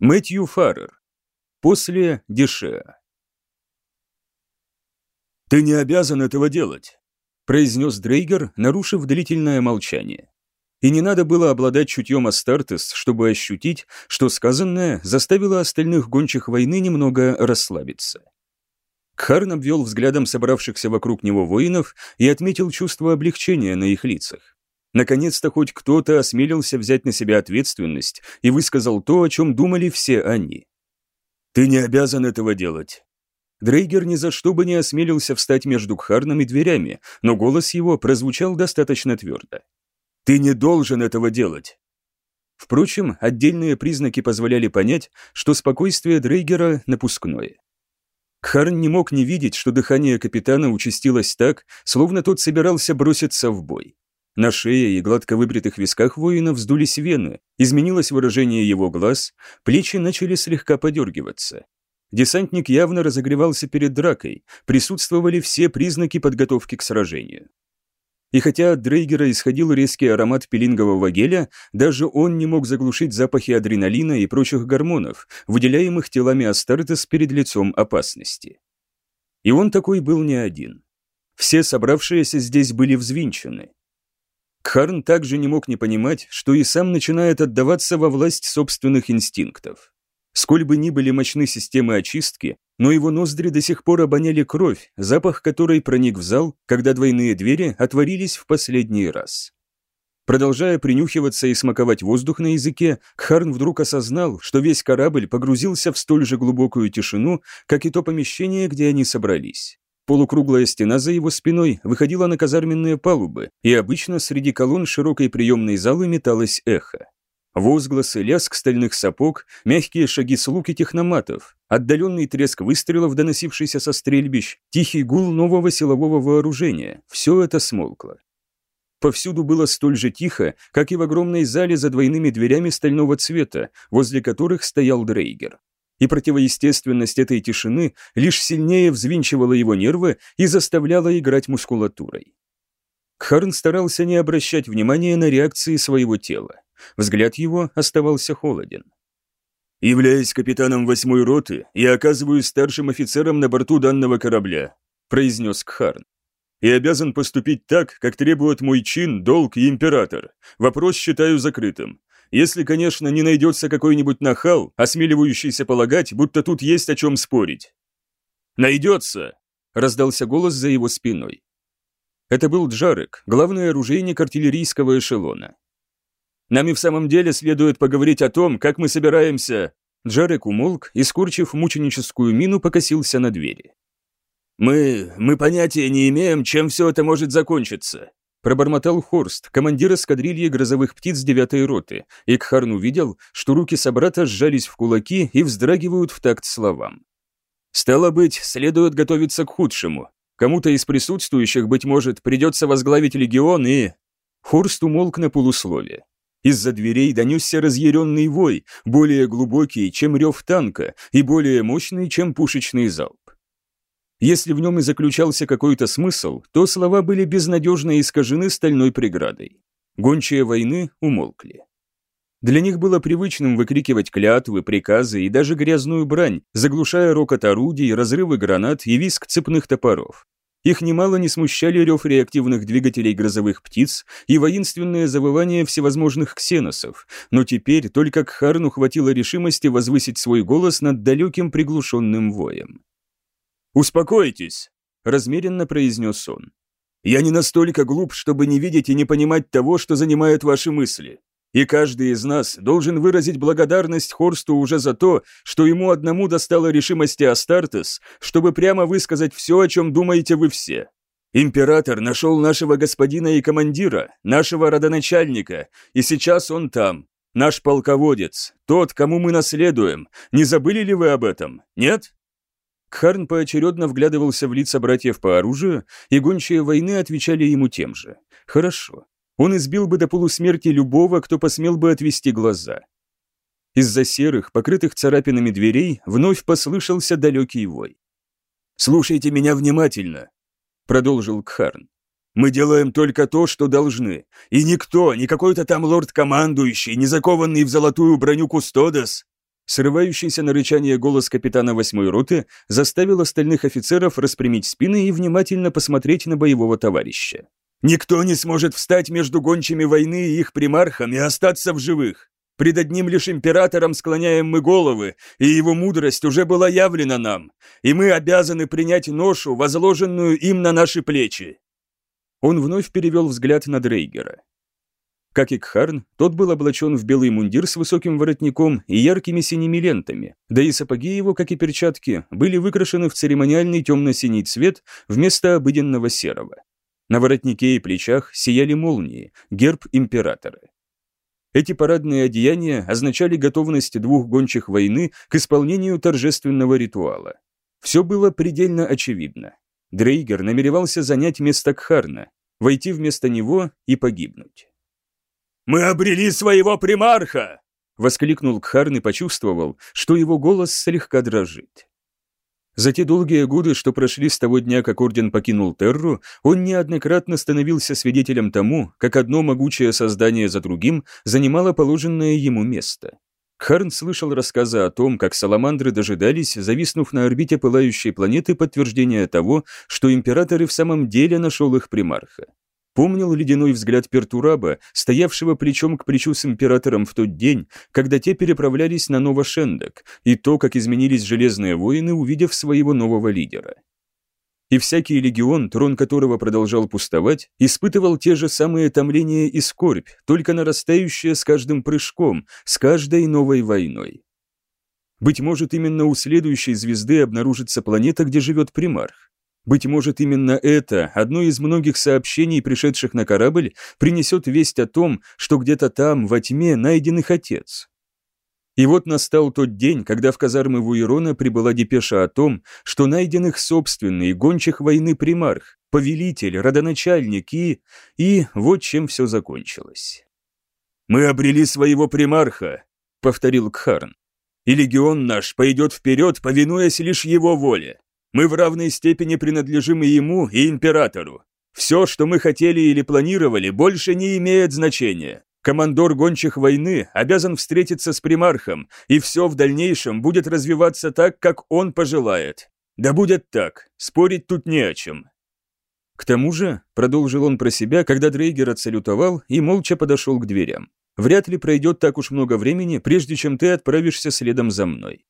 Мэтью Фаррер. После Дешеа. «Ты не обязан этого делать», — произнес Дрейгер, нарушив длительное молчание. И не надо было обладать чутьем Астартес, чтобы ощутить, что сказанное заставило остальных гончих войны немного расслабиться. Кхарн обвел взглядом собравшихся вокруг него воинов и отметил чувство облегчения на их лицах. Наконец-то хоть кто-то осмелился взять на себя ответственность и высказал то, о чем думали все они. «Ты не обязан этого делать». Дрейгер ни за что бы не осмелился встать между Кхарном и дверями, но голос его прозвучал достаточно твердо. «Ты не должен этого делать». Впрочем, отдельные признаки позволяли понять, что спокойствие Дрейгера напускное. Кхарн не мог не видеть, что дыхание капитана участилось так, словно тот собирался броситься в бой. На шее и гладко выбритых висках воина вздулись вены, изменилось выражение его глаз, плечи начали слегка подергиваться. Десантник явно разогревался перед дракой, присутствовали все признаки подготовки к сражению. И хотя от Дрейгера исходил резкий аромат пилингового геля, даже он не мог заглушить запахи адреналина и прочих гормонов, выделяемых телами Астартес перед лицом опасности. И он такой был не один. Все собравшиеся здесь были взвинчены. Кхарн также не мог не понимать, что и сам начинает отдаваться во власть собственных инстинктов. Сколь бы ни были мощны системы очистки, но его ноздри до сих пор обоняли кровь, запах которой проник в зал, когда двойные двери отворились в последний раз. Продолжая принюхиваться и смаковать воздух на языке, Кхарн вдруг осознал, что весь корабль погрузился в столь же глубокую тишину, как и то помещение, где они собрались. Полукруглая стена за его спиной выходила на казарменные палубы, и обычно среди колонн широкой приемной залы металось эхо. Возгласы, лязг стальных сапог, мягкие шаги слуг и техноматов, отдаленный треск выстрелов, доносившийся со стрельбищ, тихий гул нового силового вооружения – все это смолкло. Повсюду было столь же тихо, как и в огромной зале за двойными дверями стального цвета, возле которых стоял Дрейгер и противоестественность этой тишины лишь сильнее взвинчивала его нервы и заставляла играть мускулатурой. Кхарн старался не обращать внимания на реакции своего тела. Взгляд его оставался холоден. «Являясь капитаном восьмой роты, я оказываюсь старшим офицером на борту данного корабля», произнес Кхарн. «И обязан поступить так, как требует мой чин, долг и император. Вопрос считаю закрытым. Если, конечно, не найдется какой-нибудь нахал, осмеливающийся полагать, будто тут есть о чем спорить. «Найдется!» — раздался голос за его спиной. Это был Джарек, главный оружейник артиллерийского эшелона. «Нам и в самом деле следует поговорить о том, как мы собираемся...» Джарек умолк и, скорчив мученическую мину, покосился на двери. «Мы... мы понятия не имеем, чем все это может закончиться. Пробормотал Хорст, командир эскадрильи грозовых птиц девятой роты, и Кхарн увидел, что руки собрата сжались в кулаки и вздрагивают в такт словам. «Стало быть, следует готовиться к худшему. Кому-то из присутствующих, быть может, придется возглавить легион и...» Хорст умолк на полуслове. Из-за дверей донесся разъяренный вой, более глубокий, чем рев танка, и более мощный, чем пушечный залп. Если в нем и заключался какой-то смысл, то слова были безнадежно искажены стальной преградой. Гончие войны умолкли. Для них было привычным выкрикивать клятвы, приказы и даже грязную брань, заглушая рокот орудий, разрывы гранат и визг цепных топоров. Их немало не смущали рев реактивных двигателей грозовых птиц и воинственное завывание всевозможных ксеносов, но теперь только к Харну хватило решимости возвысить свой голос над далеким приглушенным воем. «Успокойтесь», — размеренно произнес он. «Я не настолько глуп, чтобы не видеть и не понимать того, что занимает ваши мысли. И каждый из нас должен выразить благодарность Хорсту уже за то, что ему одному достало решимости Астартес, чтобы прямо высказать все, о чем думаете вы все. Император нашел нашего господина и командира, нашего родоначальника, и сейчас он там, наш полководец, тот, кому мы наследуем. Не забыли ли вы об этом? Нет? Кхарн поочередно вглядывался в лица братьев по оружию, и гончие войны отвечали ему тем же. Хорошо. Он избил бы до полусмерти любого, кто посмел бы отвести глаза. Из-за серых, покрытых царапинами дверей, вновь послышался далекий вой. «Слушайте меня внимательно», — продолжил Кхарн. «Мы делаем только то, что должны, и никто, ни какой-то там лорд-командующий, не закованный в золотую броню Кустодос, Срывающийся на рычание голос капитана восьмой роты заставил остальных офицеров распрямить спины и внимательно посмотреть на боевого товарища. «Никто не сможет встать между гончими войны и их примархом и остаться в живых. Пред одним лишь императором склоняем мы головы, и его мудрость уже была явлена нам, и мы обязаны принять ношу, возложенную им на наши плечи». Он вновь перевел взгляд на Дрейгера. Как и Кхарн, тот был облачен в белый мундир с высоким воротником и яркими синими лентами, да и сапоги его, как и перчатки, были выкрашены в церемониальный темно-синий цвет вместо обыденного серого. На воротнике и плечах сияли молнии, герб императора. Эти парадные одеяния означали готовность двух гончих войны к исполнению торжественного ритуала. Все было предельно очевидно. Дрейгер намеревался занять место Кхарна, войти вместо него и погибнуть. «Мы обрели своего примарха!» Воскликнул Кхарн и почувствовал, что его голос слегка дрожит. За те долгие годы, что прошли с того дня, как Орден покинул Терру, он неоднократно становился свидетелем тому, как одно могучее создание за другим занимало положенное ему место. Харн слышал рассказы о том, как саламандры дожидались, зависнув на орбите пылающей планеты, подтверждения того, что император и в самом деле нашел их примарха. Помнил ледяной взгляд Пертураба, стоявшего плечом к плечу с императором в тот день, когда те переправлялись на Новошендок, и то, как изменились железные воины, увидев своего нового лидера. И всякий легион, трон которого продолжал пустовать, испытывал те же самые томления и скорбь, только нарастающие с каждым прыжком, с каждой новой войной. Быть может, именно у следующей звезды обнаружится планета, где живет примарх. Быть может, именно это, одно из многих сообщений, пришедших на корабль, принесет весть о том, что где-то там, во тьме, найден их отец. И вот настал тот день, когда в казармы Вуирона прибыла депеша о том, что найден их собственный, гончих войны примарх, повелитель, родоначальник и... И вот чем все закончилось. «Мы обрели своего примарха», — повторил Кхарн. «И легион наш пойдет вперед, повинуясь лишь его воле. Мы в равной степени принадлежим и ему, и императору. Все, что мы хотели или планировали, больше не имеет значения. Командор гончих войны обязан встретиться с примархом, и все в дальнейшем будет развиваться так, как он пожелает. Да будет так, спорить тут не о чем. К тому же, продолжил он про себя, когда Дрейгер отсалютовал и молча подошел к дверям. Вряд ли пройдет так уж много времени, прежде чем ты отправишься следом за мной.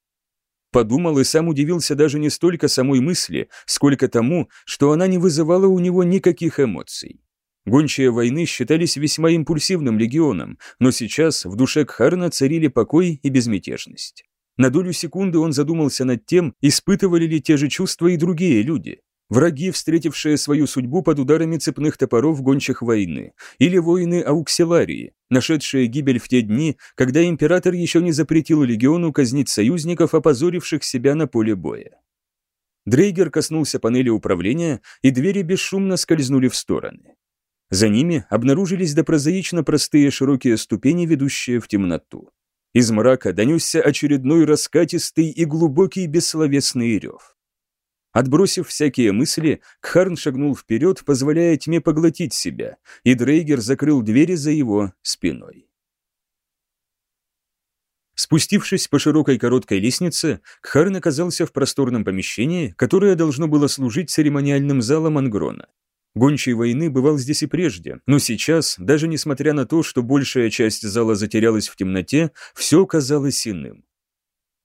Подумал и сам удивился даже не столько самой мысли, сколько тому, что она не вызывала у него никаких эмоций. Гончие войны считались весьма импульсивным легионом, но сейчас в душе Кхарна царили покой и безмятежность. На долю секунды он задумался над тем, испытывали ли те же чувства и другие люди. Враги, встретившие свою судьбу под ударами цепных топоров гончих войны, или воины Ауксиларии, нашедшие гибель в те дни, когда император еще не запретил легиону казнить союзников, опозоривших себя на поле боя. Дрейгер коснулся панели управления, и двери бесшумно скользнули в стороны. За ними обнаружились допрозаично простые широкие ступени, ведущие в темноту. Из мрака донесся очередной раскатистый и глубокий бессловесный рев. Отбросив всякие мысли, Кхарн шагнул вперед, позволяя тьме поглотить себя, и Дрейгер закрыл двери за его спиной. Спустившись по широкой короткой лестнице, Кхарн оказался в просторном помещении, которое должно было служить церемониальным залом Ангрона. Гончий войны бывал здесь и прежде, но сейчас, даже несмотря на то, что большая часть зала затерялась в темноте, все казалось иным.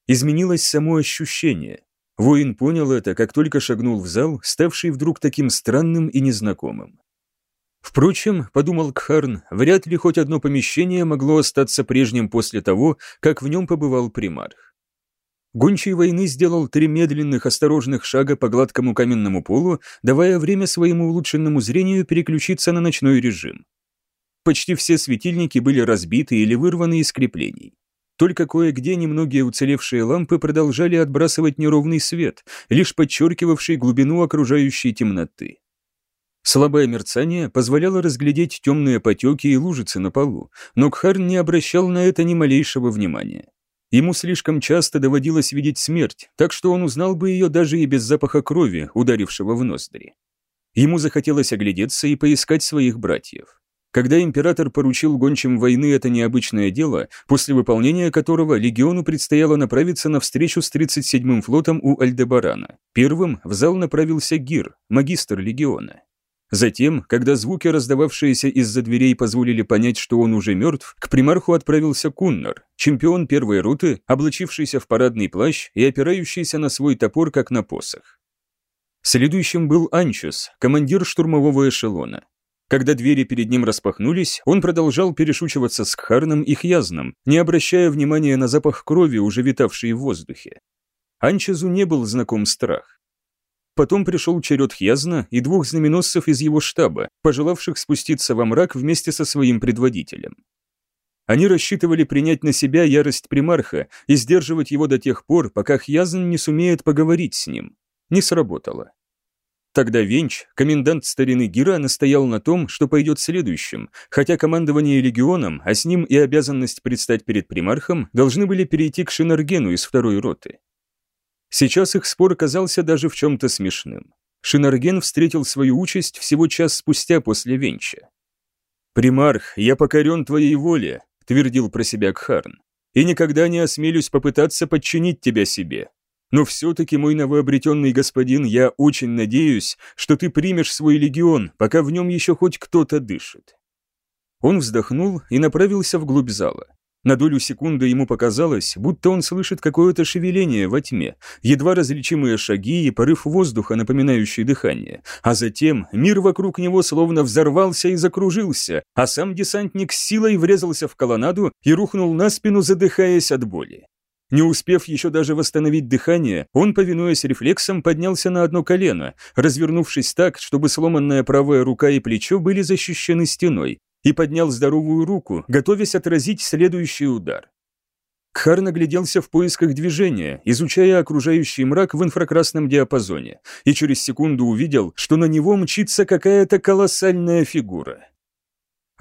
Изменилось само ощущение, Воин понял это, как только шагнул в зал, ставший вдруг таким странным и незнакомым. Впрочем, подумал Кхарн, вряд ли хоть одно помещение могло остаться прежним после того, как в нем побывал примарх. Гончий войны сделал три медленных, осторожных шага по гладкому каменному полу, давая время своему улучшенному зрению переключиться на ночной режим. Почти все светильники были разбиты или вырваны из креплений. Только кое-где немногие уцелевшие лампы продолжали отбрасывать неровный свет, лишь подчеркивавший глубину окружающей темноты. Слабое мерцание позволяло разглядеть темные потеки и лужицы на полу, но Кхарн не обращал на это ни малейшего внимания. Ему слишком часто доводилось видеть смерть, так что он узнал бы ее даже и без запаха крови, ударившего в ноздри. Ему захотелось оглядеться и поискать своих братьев. Когда император поручил гончим войны это необычное дело, после выполнения которого легиону предстояло направиться на встречу с 37-м флотом у Альдебарана. Первым в зал направился Гир, магистр легиона. Затем, когда звуки, раздававшиеся из-за дверей, позволили понять, что он уже мертв, к примарху отправился Куннар, чемпион первой роты, облачившийся в парадный плащ и опирающийся на свой топор, как на посох. Следующим был Анчес, командир штурмового эшелона. Когда двери перед ним распахнулись, он продолжал перешучиваться с Кхарном и Хьязном, не обращая внимания на запах крови, уже витавший в воздухе. Анчезу не был знаком страх. Потом пришел черед Хьязна и двух знаменосцев из его штаба, пожелавших спуститься во мрак вместе со своим предводителем. Они рассчитывали принять на себя ярость примарха и сдерживать его до тех пор, пока Хьязн не сумеет поговорить с ним не сработало. Тогда Венч, комендант старины Гира, настоял на том, что пойдет следующим, хотя командование легионом, а с ним и обязанность предстать перед примархом, должны были перейти к Шинаргену из второй роты. Сейчас их спор казался даже в чем-то смешным. Шинарген встретил свою участь всего час спустя после Венча. «Примарх, я покорен твоей воле», — твердил про себя Кхарн, «и никогда не осмелюсь попытаться подчинить тебя себе. Но все-таки, мой новообретенный господин, я очень надеюсь, что ты примешь свой легион, пока в нем еще хоть кто-то дышит». Он вздохнул и направился вглубь зала. На долю секунды ему показалось, будто он слышит какое-то шевеление во тьме, едва различимые шаги и порыв воздуха, напоминающий дыхание, а затем мир вокруг него словно взорвался и закружился, а сам десантник с силой врезался в колоннаду и рухнул на спину, задыхаясь от боли. Не успев еще даже восстановить дыхание, он, повинуясь рефлексам, поднялся на одно колено, развернувшись так, чтобы сломанная правая рука и плечо были защищены стеной, и поднял здоровую руку, готовясь отразить следующий удар. Кхар нагляделся в поисках движения, изучая окружающий мрак в инфракрасном диапазоне, и через секунду увидел, что на него мчится какая-то колоссальная фигура.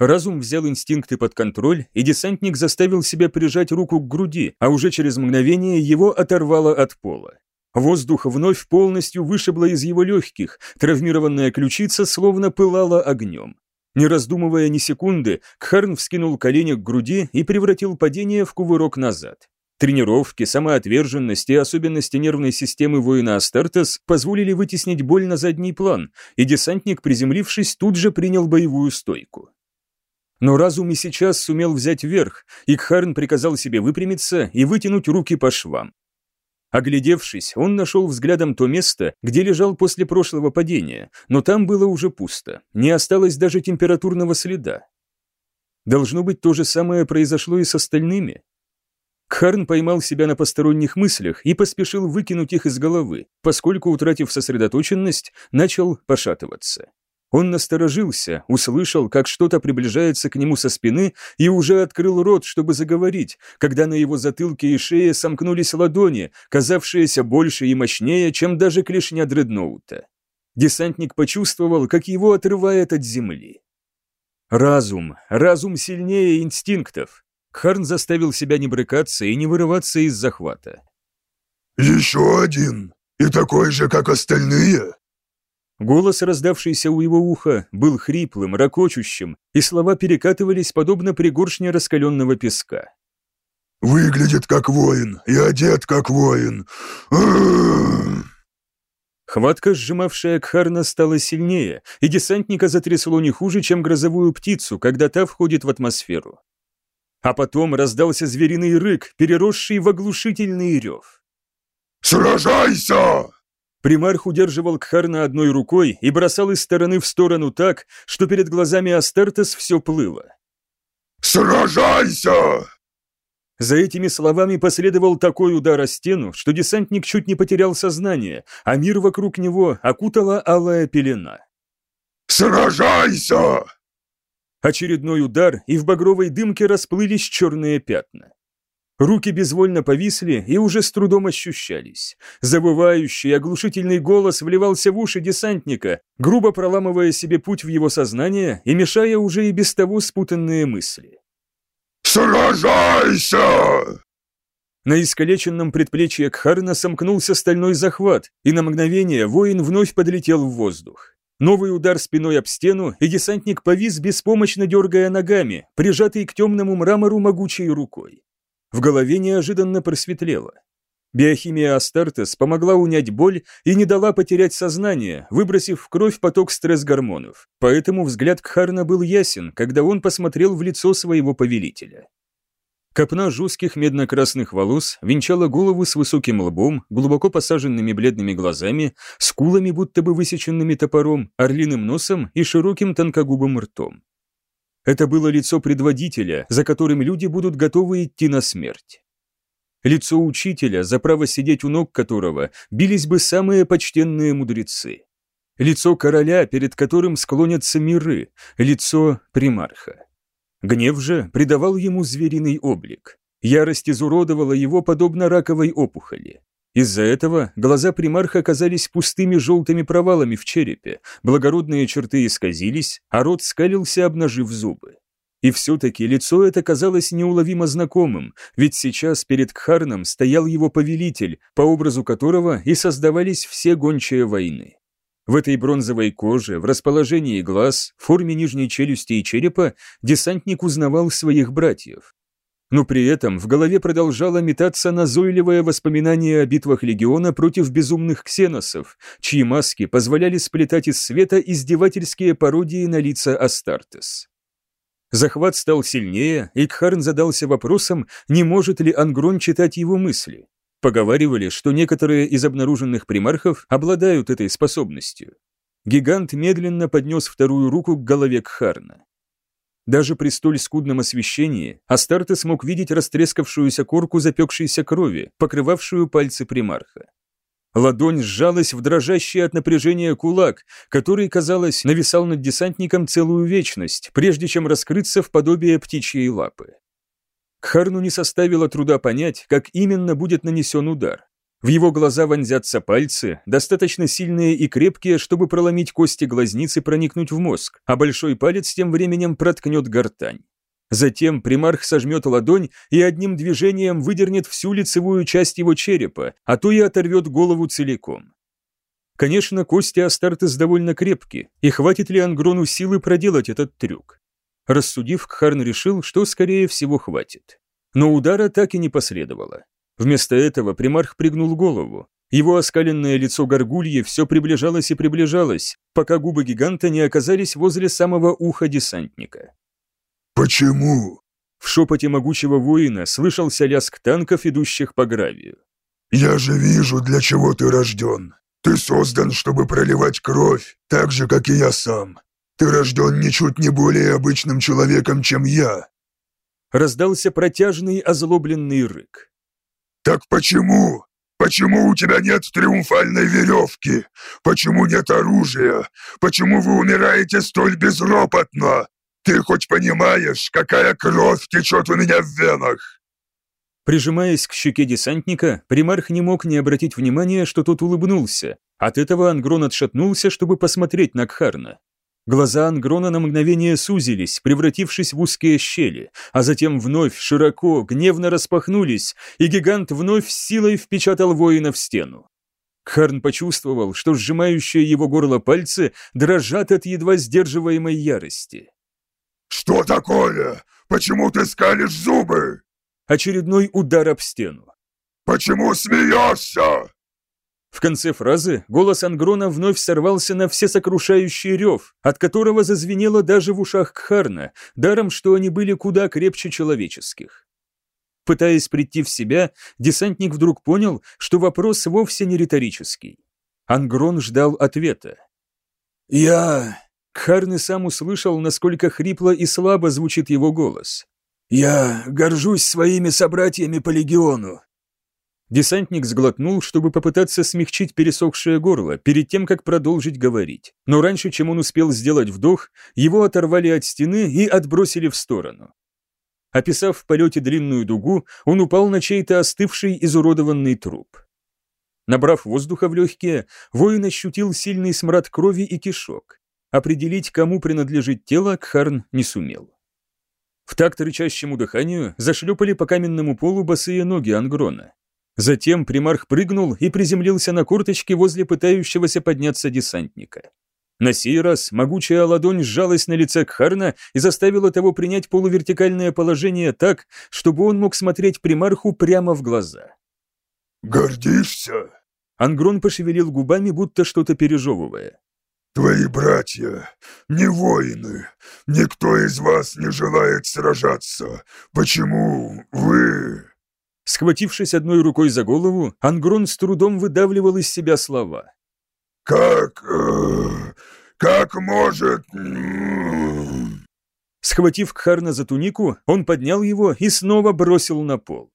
Разум взял инстинкты под контроль, и десантник заставил себя прижать руку к груди, а уже через мгновение его оторвало от пола. Воздух вновь полностью вышибло из его легких, травмированная ключица словно пылала огнем. Не раздумывая ни секунды, Кхарн вскинул колени к груди и превратил падение в кувырок назад. Тренировки, самоотверженность и особенности нервной системы воина Астартес позволили вытеснить боль на задний план, и десантник, приземлившись, тут же принял боевую стойку. Но разум и сейчас сумел взять верх, и Кхарн приказал себе выпрямиться и вытянуть руки по швам. Оглядевшись, он нашел взглядом то место, где лежал после прошлого падения, но там было уже пусто, не осталось даже температурного следа. Должно быть, то же самое произошло и с остальными. Кхарн поймал себя на посторонних мыслях и поспешил выкинуть их из головы, поскольку, утратив сосредоточенность, начал пошатываться. Он насторожился, услышал, как что-то приближается к нему со спины и уже открыл рот, чтобы заговорить, когда на его затылке и шее сомкнулись ладони, казавшиеся больше и мощнее, чем даже клешня дредноута. Десантник почувствовал, как его отрывает от земли. Разум, разум сильнее инстинктов. Харн заставил себя не брыкаться и не вырываться из захвата. «Еще один, и такой же, как остальные?» Голос, раздавшийся у его уха, был хриплым, ракочущим, и слова перекатывались подобно пригоршне раскаленного песка. «Выглядит как воин и одет как воин. Хватка, сжимавшая Кхарна, стала сильнее, и десантника затрясло не хуже, чем грозовую птицу, когда та входит в атмосферу. А потом раздался звериный рык, переросший в оглушительный рев. «Сражайся!» Примарх удерживал Кхарна одной рукой и бросал из стороны в сторону так, что перед глазами Астартес все плыло. «Сражайся!» За этими словами последовал такой удар о стену, что десантник чуть не потерял сознание, а мир вокруг него окутала алая пелена. «Сражайся!» Очередной удар, и в багровой дымке расплылись черные пятна. Руки безвольно повисли и уже с трудом ощущались. Забывающий, оглушительный голос вливался в уши десантника, грубо проламывая себе путь в его сознание и мешая уже и без того спутанные мысли. «Сражайся!» На искалеченном предплечье Кхарна сомкнулся стальной захват, и на мгновение воин вновь подлетел в воздух. Новый удар спиной об стену, и десантник повис, беспомощно дергая ногами, прижатый к темному мрамору могучей рукой. В голове неожиданно просветлело. Биохимия Астартес помогла унять боль и не дала потерять сознание, выбросив в кровь поток стресс-гормонов. Поэтому взгляд Кхарна был ясен, когда он посмотрел в лицо своего повелителя. Копна жестких медно-красных волос венчала голову с высоким лбом, глубоко посаженными бледными глазами, скулами, будто бы высеченными топором, орлиным носом и широким тонкогубым ртом. Это было лицо предводителя, за которым люди будут готовы идти на смерть лицо учителя, за право сидеть у ног которого бились бы самые почтенные мудрецы, лицо короля, перед которым склонятся миры, лицо примарха. Гнев же придавал ему звериный облик. Ярость изуродовала его подобно раковой опухоли. Из-за этого глаза примарха оказались пустыми желтыми провалами в черепе, благородные черты исказились, а рот скалился, обнажив зубы. И все-таки лицо это казалось неуловимо знакомым, ведь сейчас перед Кхарном стоял его повелитель, по образу которого и создавались все гончие войны. В этой бронзовой коже, в расположении глаз, форме нижней челюсти и черепа десантник узнавал своих братьев. Но при этом в голове продолжало метаться назойливое воспоминание о битвах легиона против безумных ксеносов, чьи маски позволяли сплетать из света издевательские пародии на лица Астартес. Захват стал сильнее, и Кхарн задался вопросом, не может ли Ангрон читать его мысли. Поговаривали, что некоторые из обнаруженных примархов обладают этой способностью. Гигант медленно поднес вторую руку к голове Кхарна. Даже при столь скудном освещении Астарте смог видеть растрескавшуюся корку запекшейся крови, покрывавшую пальцы примарха. Ладонь сжалась в дрожащий от напряжения кулак, который, казалось, нависал над десантником целую вечность, прежде чем раскрыться в подобие птичьей лапы. Кхарну не составило труда понять, как именно будет нанесен удар. В его глаза вонзятся пальцы, достаточно сильные и крепкие, чтобы проломить кости глазниц и проникнуть в мозг, а большой палец тем временем проткнет гортань. Затем примарх сожмет ладонь и одним движением выдернет всю лицевую часть его черепа, а то и оторвет голову целиком. Конечно, кости Астартес довольно крепки, и хватит ли Ангрону силы проделать этот трюк? Рассудив, Кхарн решил, что скорее всего хватит. Но удара так и не последовало. Вместо этого примарх пригнул голову. Его оскаленное лицо горгульи все приближалось и приближалось, пока губы гиганта не оказались возле самого уха десантника. «Почему?» В шепоте могучего воина слышался лязг танков, идущих по гравию. «Я же вижу, для чего ты рожден. Ты создан, чтобы проливать кровь, так же, как и я сам. Ты рожден ничуть не более обычным человеком, чем я». Раздался протяжный озлобленный рык. «Так почему? Почему у тебя нет триумфальной веревки? Почему нет оружия? Почему вы умираете столь безропотно? Ты хоть понимаешь, какая кровь течет у меня в венах?» Прижимаясь к щеке десантника, примарх не мог не обратить внимания, что тот улыбнулся. От этого Ангрон отшатнулся, чтобы посмотреть на Кхарна. Глаза Ангрона на мгновение сузились, превратившись в узкие щели, а затем вновь широко, гневно распахнулись, и гигант вновь силой впечатал воина в стену. Кхарн почувствовал, что сжимающие его горло пальцы дрожат от едва сдерживаемой ярости. «Что такое? Почему ты скалишь зубы?» Очередной удар об стену. «Почему смеешься?» В конце фразы голос Ангрона вновь сорвался на всесокрушающий рев, от которого зазвенело даже в ушах Кхарна, даром, что они были куда крепче человеческих. Пытаясь прийти в себя, десантник вдруг понял, что вопрос вовсе не риторический. Ангрон ждал ответа. «Я Кхарн сам услышал, насколько хрипло и слабо звучит его голос. «Я горжусь своими собратьями по легиону». Десантник сглотнул, чтобы попытаться смягчить пересохшее горло перед тем, как продолжить говорить. Но раньше, чем он успел сделать вдох, его оторвали от стены и отбросили в сторону. Описав в полете длинную дугу, он упал на чей-то остывший изуродованный труп. Набрав воздуха в легкие, воин ощутил сильный смрад крови и кишок. Определить, кому принадлежит тело, Кхарн не сумел. В такт рычащему дыханию зашлепали по каменному полу босые ноги Ангрона. Затем примарх прыгнул и приземлился на корточки возле пытающегося подняться десантника. На сей раз могучая ладонь сжалась на лице Кхарна и заставила того принять полувертикальное положение так, чтобы он мог смотреть примарху прямо в глаза. «Гордишься?» Ангрон пошевелил губами, будто что-то пережевывая. «Твои братья не воины. Никто из вас не желает сражаться. Почему вы...» Схватившись одной рукой за голову, Ангрон с трудом выдавливал из себя слова. «Как... Э, как может...» Схватив Кхарна за тунику, он поднял его и снова бросил на пол.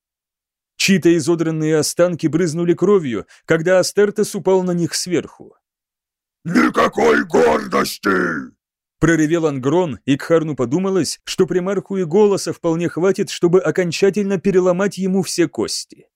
Чьи-то изодранные останки брызнули кровью, когда Астертес упал на них сверху. «Никакой гордости!» Проревел Ангрон, и Кхарну подумалось, что примарху и голоса вполне хватит, чтобы окончательно переломать ему все кости.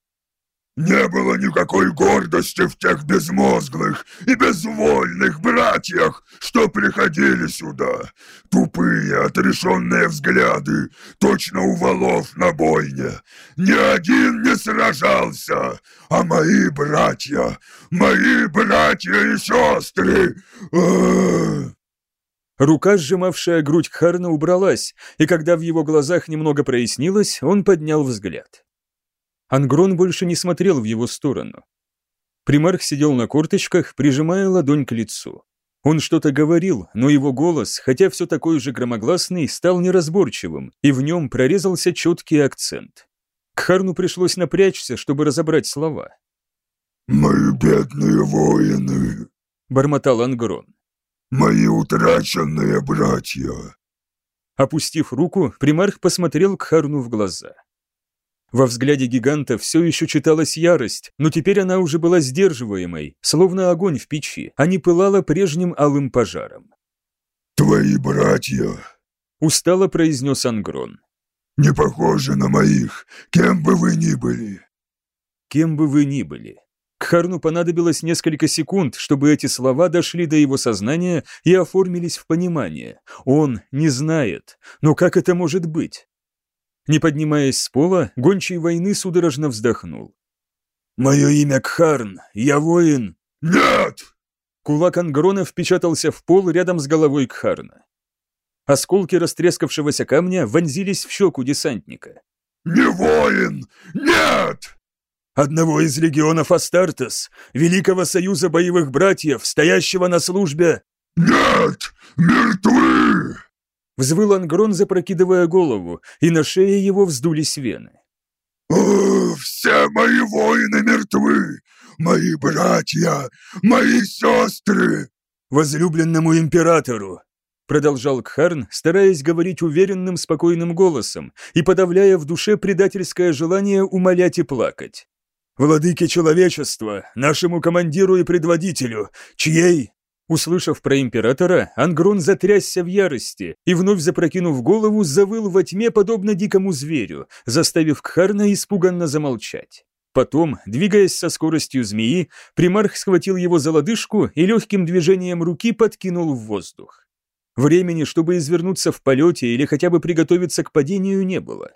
Не было никакой гордости в тех безмозглых и безвольных братьях, что приходили сюда. Тупые, отрешенные взгляды, точно у валов на бойне. Ни один не сражался, а мои братья, мои братья и сестры... Рука, сжимавшая грудь Харна, убралась, и когда в его глазах немного прояснилось, он поднял взгляд. Ангрон больше не смотрел в его сторону. Примарх сидел на корточках, прижимая ладонь к лицу. Он что-то говорил, но его голос, хотя все такой же громогласный, стал неразборчивым, и в нем прорезался четкий акцент. Кхарну пришлось напрячься, чтобы разобрать слова. «Мои бедные воины!» — бормотал Ангрон. «Мои утраченные братья!» Опустив руку, примарх посмотрел Кхарну в глаза. Во взгляде гиганта все еще читалась ярость, но теперь она уже была сдерживаемой, словно огонь в печи, а не пылала прежним алым пожаром. «Твои братья!» – устало произнес Ангрон. «Не похожи на моих, кем бы вы ни были!» «Кем бы вы ни были!» Кхарну понадобилось несколько секунд, чтобы эти слова дошли до его сознания и оформились в понимание. Он не знает. Но как это может быть? Не поднимаясь с пола, гончий войны судорожно вздохнул. «Мое имя Кхарн, я воин». «Нет!» Кулак Ангрона впечатался в пол рядом с головой Кхарна. Осколки растрескавшегося камня вонзились в щеку десантника. «Не воин! Нет!» «Одного из легионов Астартес, Великого Союза Боевых Братьев, стоящего на службе...» «Нет! Мертвы!» Взвыл Ангрон, запрокидывая голову, и на шее его вздулись вены. «О, все мои воины мертвы! Мои братья! Мои сестры!» «Возлюбленному императору!» Продолжал Кхарн, стараясь говорить уверенным, спокойным голосом и подавляя в душе предательское желание умолять и плакать. «Владыке человечества, нашему командиру и предводителю, чьей Услышав про императора, Ангрон затрясся в ярости и, вновь запрокинув голову, завыл во тьме, подобно дикому зверю, заставив Кхарна испуганно замолчать. Потом, двигаясь со скоростью змеи, примарх схватил его за лодыжку и легким движением руки подкинул в воздух. Времени, чтобы извернуться в полете или хотя бы приготовиться к падению, не было.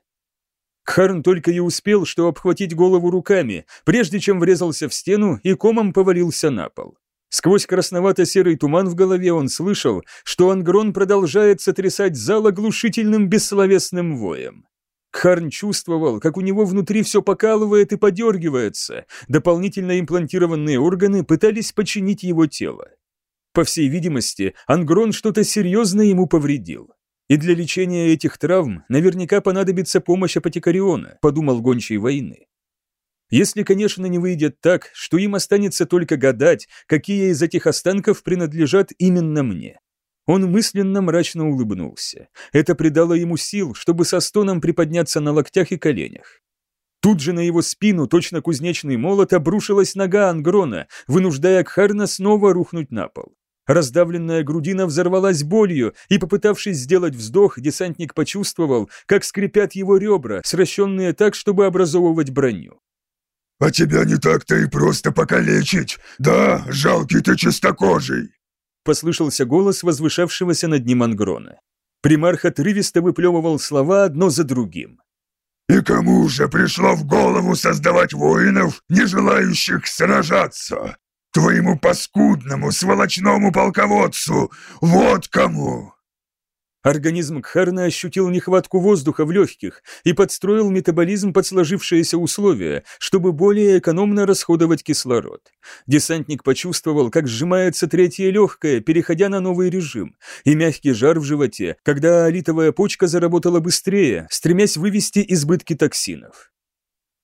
Кхарн только и успел, что обхватить голову руками, прежде чем врезался в стену и комом повалился на пол. Сквозь красновато-серый туман в голове он слышал, что Ангрон продолжает сотрясать зал оглушительным бессловесным воем. Харн чувствовал, как у него внутри все покалывает и подергивается, дополнительно имплантированные органы пытались починить его тело. По всей видимости, Ангрон что-то серьезно ему повредил. И для лечения этих травм наверняка понадобится помощь апотекариона, подумал гончий войны. Если, конечно, не выйдет так, что им останется только гадать, какие из этих останков принадлежат именно мне. Он мысленно мрачно улыбнулся. Это придало ему сил, чтобы со стоном приподняться на локтях и коленях. Тут же на его спину, точно кузнечный молот, обрушилась нога Ангрона, вынуждая Кхарна снова рухнуть на пол. Раздавленная грудина взорвалась болью, и, попытавшись сделать вздох, десантник почувствовал, как скрипят его ребра, сращенные так, чтобы образовывать броню. «А тебя не так-то и просто покалечить! Да, жалкий ты чистокожий!» Послышался голос возвышавшегося над ним Ангрона. Примарх отрывисто выплевывал слова одно за другим. «И кому же пришло в голову создавать воинов, не желающих сражаться? Твоему паскудному, сволочному полководцу! Вот кому!» Организм Кхарна ощутил нехватку воздуха в легких и подстроил метаболизм под сложившиеся условия, чтобы более экономно расходовать кислород. Десантник почувствовал, как сжимается третье легкое, переходя на новый режим, и мягкий жар в животе, когда алитовая почка заработала быстрее, стремясь вывести избытки токсинов.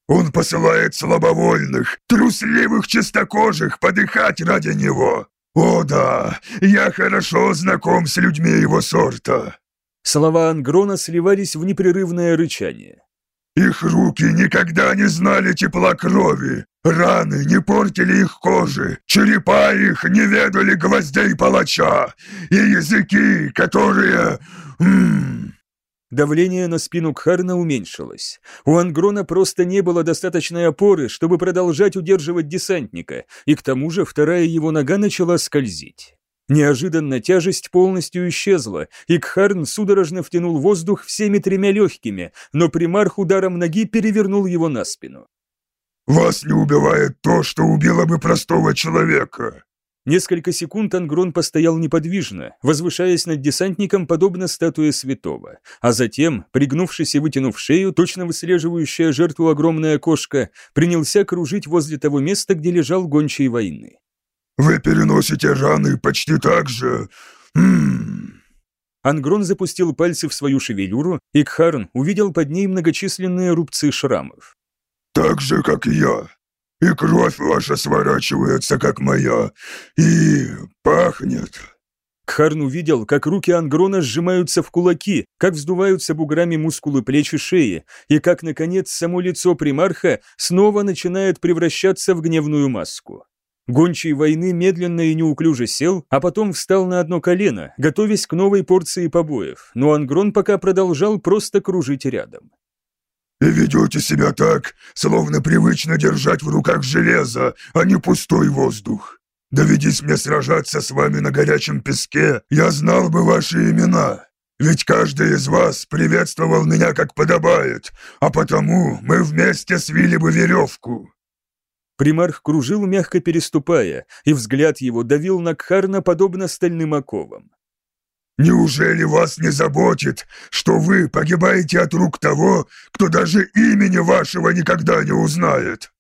«Он посылает слабовольных, трусливых чистокожих подыхать ради него!» «О да, я хорошо знаком с людьми его сорта!» Слова Ангрона сливались в непрерывное рычание. «Их руки никогда не знали тепла крови, раны не портили их кожи, черепа их не ведали гвоздей палача, и языки, которые... М -м, Давление на спину Кхарна уменьшилось. У Ангрона просто не было достаточной опоры, чтобы продолжать удерживать десантника, и к тому же вторая его нога начала скользить. Неожиданно тяжесть полностью исчезла, и Кхарн судорожно втянул воздух всеми тремя легкими, но примарх ударом ноги перевернул его на спину. «Вас не убивает то, что убило бы простого человека», Несколько секунд Ангрон постоял неподвижно, возвышаясь над десантником, подобно статуе святого, а затем, пригнувшись и вытянув шею, точно выслеживающая жертву огромная кошка, принялся кружить возле того места, где лежал гончий войны. «Вы переносите раны почти так же... М -м. Ангрон запустил пальцы в свою шевелюру, и Кхарн увидел под ней многочисленные рубцы шрамов. «Так же, как и я и кровь ваша сворачивается, как моя, и пахнет». Кхарн увидел, как руки Ангрона сжимаются в кулаки, как вздуваются буграми мускулы плеч и шеи, и как, наконец, само лицо примарха снова начинает превращаться в гневную маску. Гончий войны медленно и неуклюже сел, а потом встал на одно колено, готовясь к новой порции побоев, но Ангрон пока продолжал просто кружить рядом и ведете себя так, словно привычно держать в руках железо, а не пустой воздух. Доведись мне сражаться с вами на горячем песке, я знал бы ваши имена. Ведь каждый из вас приветствовал меня как подобает, а потому мы вместе свили бы веревку». Примарх кружил, мягко переступая, и взгляд его давил на Кхарна подобно стальным оковам. Неужели вас не заботит, что вы погибаете от рук того, кто даже имени вашего никогда не узнает?»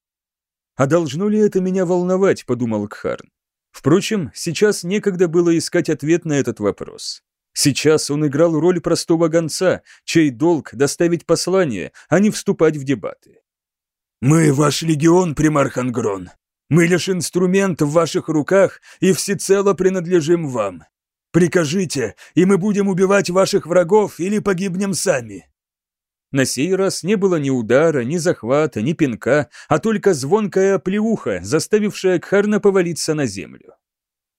«А должно ли это меня волновать?» – подумал Кхарн. Впрочем, сейчас некогда было искать ответ на этот вопрос. Сейчас он играл роль простого гонца, чей долг – доставить послание, а не вступать в дебаты. «Мы ваш легион, примарх Ангрон. Мы лишь инструмент в ваших руках и всецело принадлежим вам. Прикажите, и мы будем убивать ваших врагов или погибнем сами». На сей раз не было ни удара, ни захвата, ни пинка, а только звонкая оплеуха, заставившая Кхарна повалиться на землю.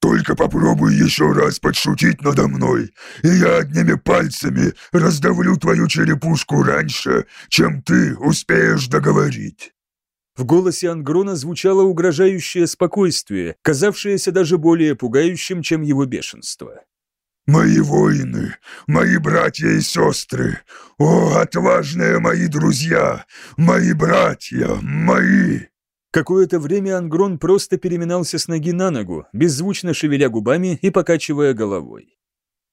«Только попробуй еще раз подшутить надо мной, и я одними пальцами раздавлю твою черепушку раньше, чем ты успеешь договорить». В голосе Ангрона звучало угрожающее спокойствие, казавшееся даже более пугающим, чем его бешенство. «Мои воины, мои братья и сестры, о, отважные мои друзья, мои братья, мои!» Какое-то время Ангрон просто переминался с ноги на ногу, беззвучно шевеля губами и покачивая головой.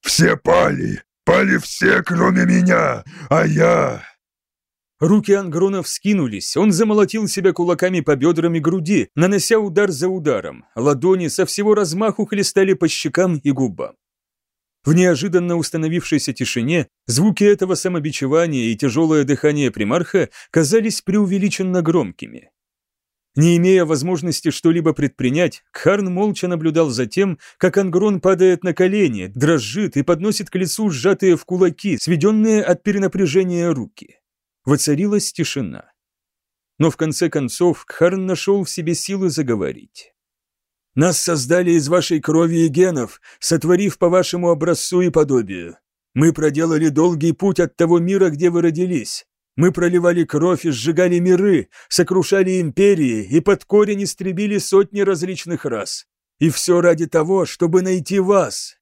«Все пали, пали все, кроме меня, а я...» Руки Ангрона вскинулись, он замолотил себя кулаками по бедрам и груди, нанося удар за ударом. Ладони со всего размаху хлестали по щекам и губам. В неожиданно установившейся тишине звуки этого самобичевания и тяжелое дыхание примарха казались преувеличенно громкими. Не имея возможности что-либо предпринять, Кхарн молча наблюдал за тем, как Ангрон падает на колени, дрожит и подносит к лицу сжатые в кулаки, сведенные от перенапряжения руки. Воцарилась тишина. Но в конце концов Кхарн нашел в себе силы заговорить. «Нас создали из вашей крови и генов, сотворив по вашему образцу и подобию. Мы проделали долгий путь от того мира, где вы родились. Мы проливали кровь и сжигали миры, сокрушали империи и под корень истребили сотни различных рас. И все ради того, чтобы найти вас,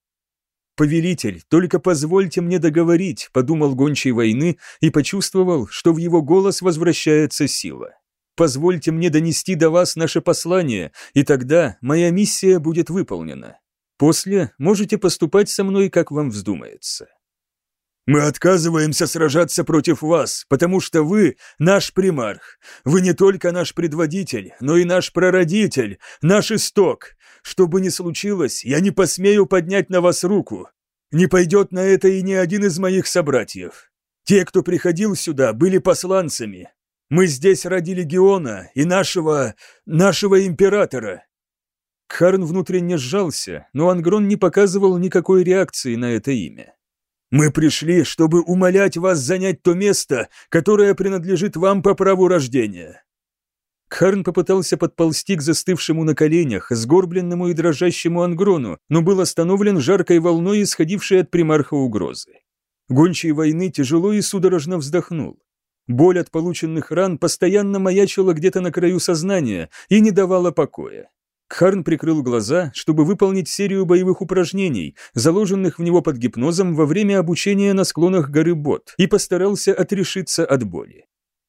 «Повелитель, только позвольте мне договорить», — подумал гончий войны и почувствовал, что в его голос возвращается сила. позвольте мне донести до вас наше послание, и тогда моя миссия будет выполнена. После можете поступать со мной, как вам вздумается. Мы отказываемся сражаться против вас, потому что вы наш примарх. Вы не только наш предводитель, но и наш прародитель, наш исток. Что бы ни случилось, я не посмею поднять на вас руку. Не пойдет на это и ни один из моих собратьев. Те, кто приходил сюда, были посланцами. Мы здесь ради легиона и нашего... нашего императора». Кхарн внутренне сжался, но Ангрон не показывал никакой реакции на это имя. Мы пришли, чтобы умолять вас занять то место, которое принадлежит вам по праву рождения». Кхарн попытался подползти к застывшему на коленях, сгорбленному и дрожащему Ангрону, но был остановлен жаркой волной, исходившей от примарха угрозы. Гончий войны тяжело и судорожно вздохнул. Боль от полученных ран постоянно маячила где-то на краю сознания и не давала покоя. Кхарн прикрыл глаза, чтобы выполнить серию боевых упражнений, заложенных в него под гипнозом во время обучения на склонах горы Бот, и постарался отрешиться от боли.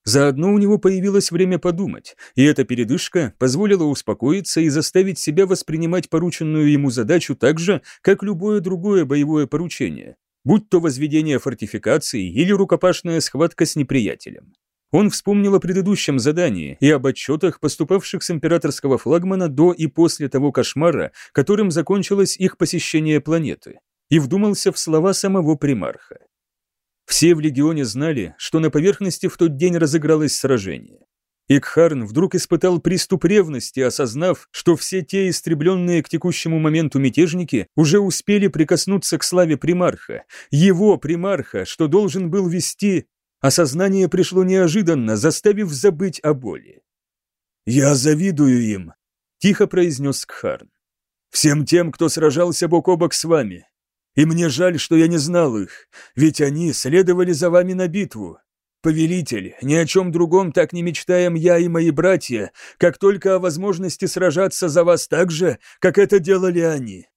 Заодно у него появилось время подумать, и эта передышка позволила успокоиться и заставить себя воспринимать порученную ему задачу так же, как любое другое боевое поручение, будь то возведение фортификаций или рукопашная схватка с неприятелем. Он вспомнил о предыдущем задании и об отчетах, поступавших с императорского флагмана до и после того кошмара, которым закончилось их посещение планеты, и вдумался в слова самого примарха. Все в легионе знали, что на поверхности в тот день разыгралось сражение. Икхарн вдруг испытал приступ ревности, осознав, что все те истребленные к текущему моменту мятежники уже успели прикоснуться к славе примарха, его примарха, что должен был вести Осознание пришло неожиданно, заставив забыть о боли. «Я завидую им», — тихо произнес Кхарн. «Всем тем, кто сражался бок о бок с вами. И мне жаль, что я не знал их, ведь они следовали за вами на битву. Повелитель, ни о чем другом так не мечтаем я и мои братья, как только о возможности сражаться за вас так же, как это делали они».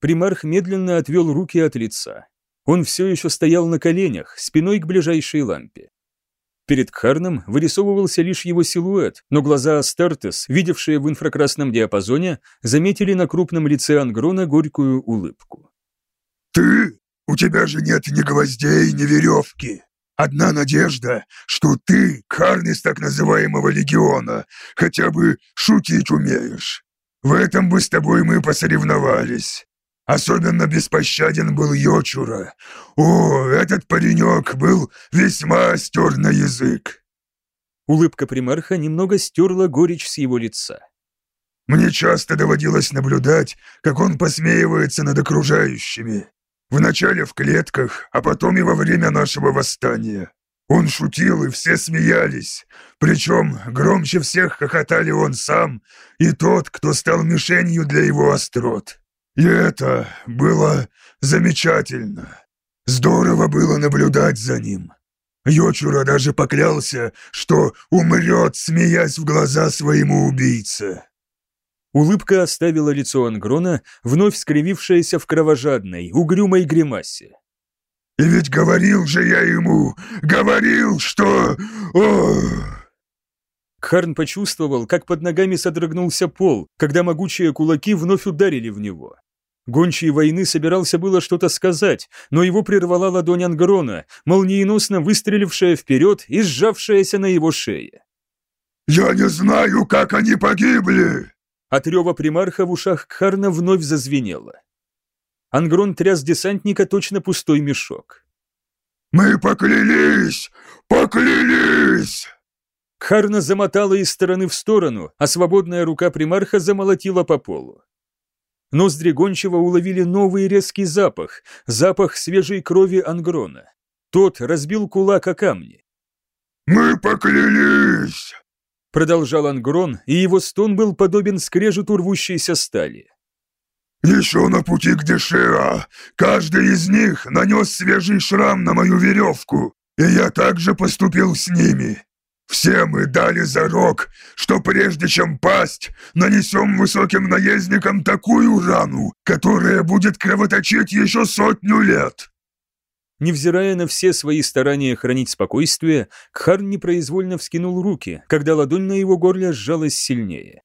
Примарх медленно отвел руки от лица. Он все еще стоял на коленях, спиной к ближайшей лампе. Перед Кхарном вырисовывался лишь его силуэт, но глаза Астартес, видевшие в инфракрасном диапазоне, заметили на крупном лице Ангрона горькую улыбку. «Ты? У тебя же нет ни гвоздей, ни веревки. Одна надежда, что ты, Кхарн из так называемого легиона, хотя бы шутить умеешь. В этом бы с тобой мы посоревновались. Особенно беспощаден был Йочура. О, этот паренек был весьма стер на язык. Улыбка примарха немного стерла горечь с его лица. Мне часто доводилось наблюдать, как он посмеивается над окружающими. Вначале в клетках, а потом и во время нашего восстания. Он шутил, и все смеялись. Причем громче всех хохотали он сам и тот, кто стал мишенью для его острот. И это было замечательно. Здорово было наблюдать за ним. Йочура даже поклялся, что умрет, смеясь в глаза своему убийце. Улыбка оставила лицо Ангрона, вновь скривившееся в кровожадной, угрюмой гримасе. «И ведь говорил же я ему, говорил, что... О!» Харн почувствовал, как под ногами содрогнулся пол, когда могучие кулаки вновь ударили в него. Гончий войны собирался было что-то сказать, но его прервала ладонь Ангрона, молниеносно выстрелившая вперед и сжавшаяся на его шее. «Я не знаю, как они погибли!» От рева примарха в ушах Кхарна вновь зазвенело. Ангрон тряс десантника точно пустой мешок. «Мы поклялись! Поклялись!» Кхарна замотала из стороны в сторону, а свободная рука примарха замолотила по полу. Ноздри гончего уловили новый резкий запах, запах свежей крови Ангрона. Тот разбил кулак о камни. «Мы поклялись!» Продолжал Ангрон, и его стон был подобен скрежету рвущейся стали. «Еще на пути к Дешеа каждый из них нанес свежий шрам на мою веревку, и я также поступил с ними. Все мы дали зарок, что прежде чем пасть, нанесем высоким наездникам такую рану, которая будет кровоточить еще сотню лет. Невзирая на все свои старания хранить спокойствие, Кхарн непроизвольно вскинул руки, когда ладонь на его горле сжалась сильнее.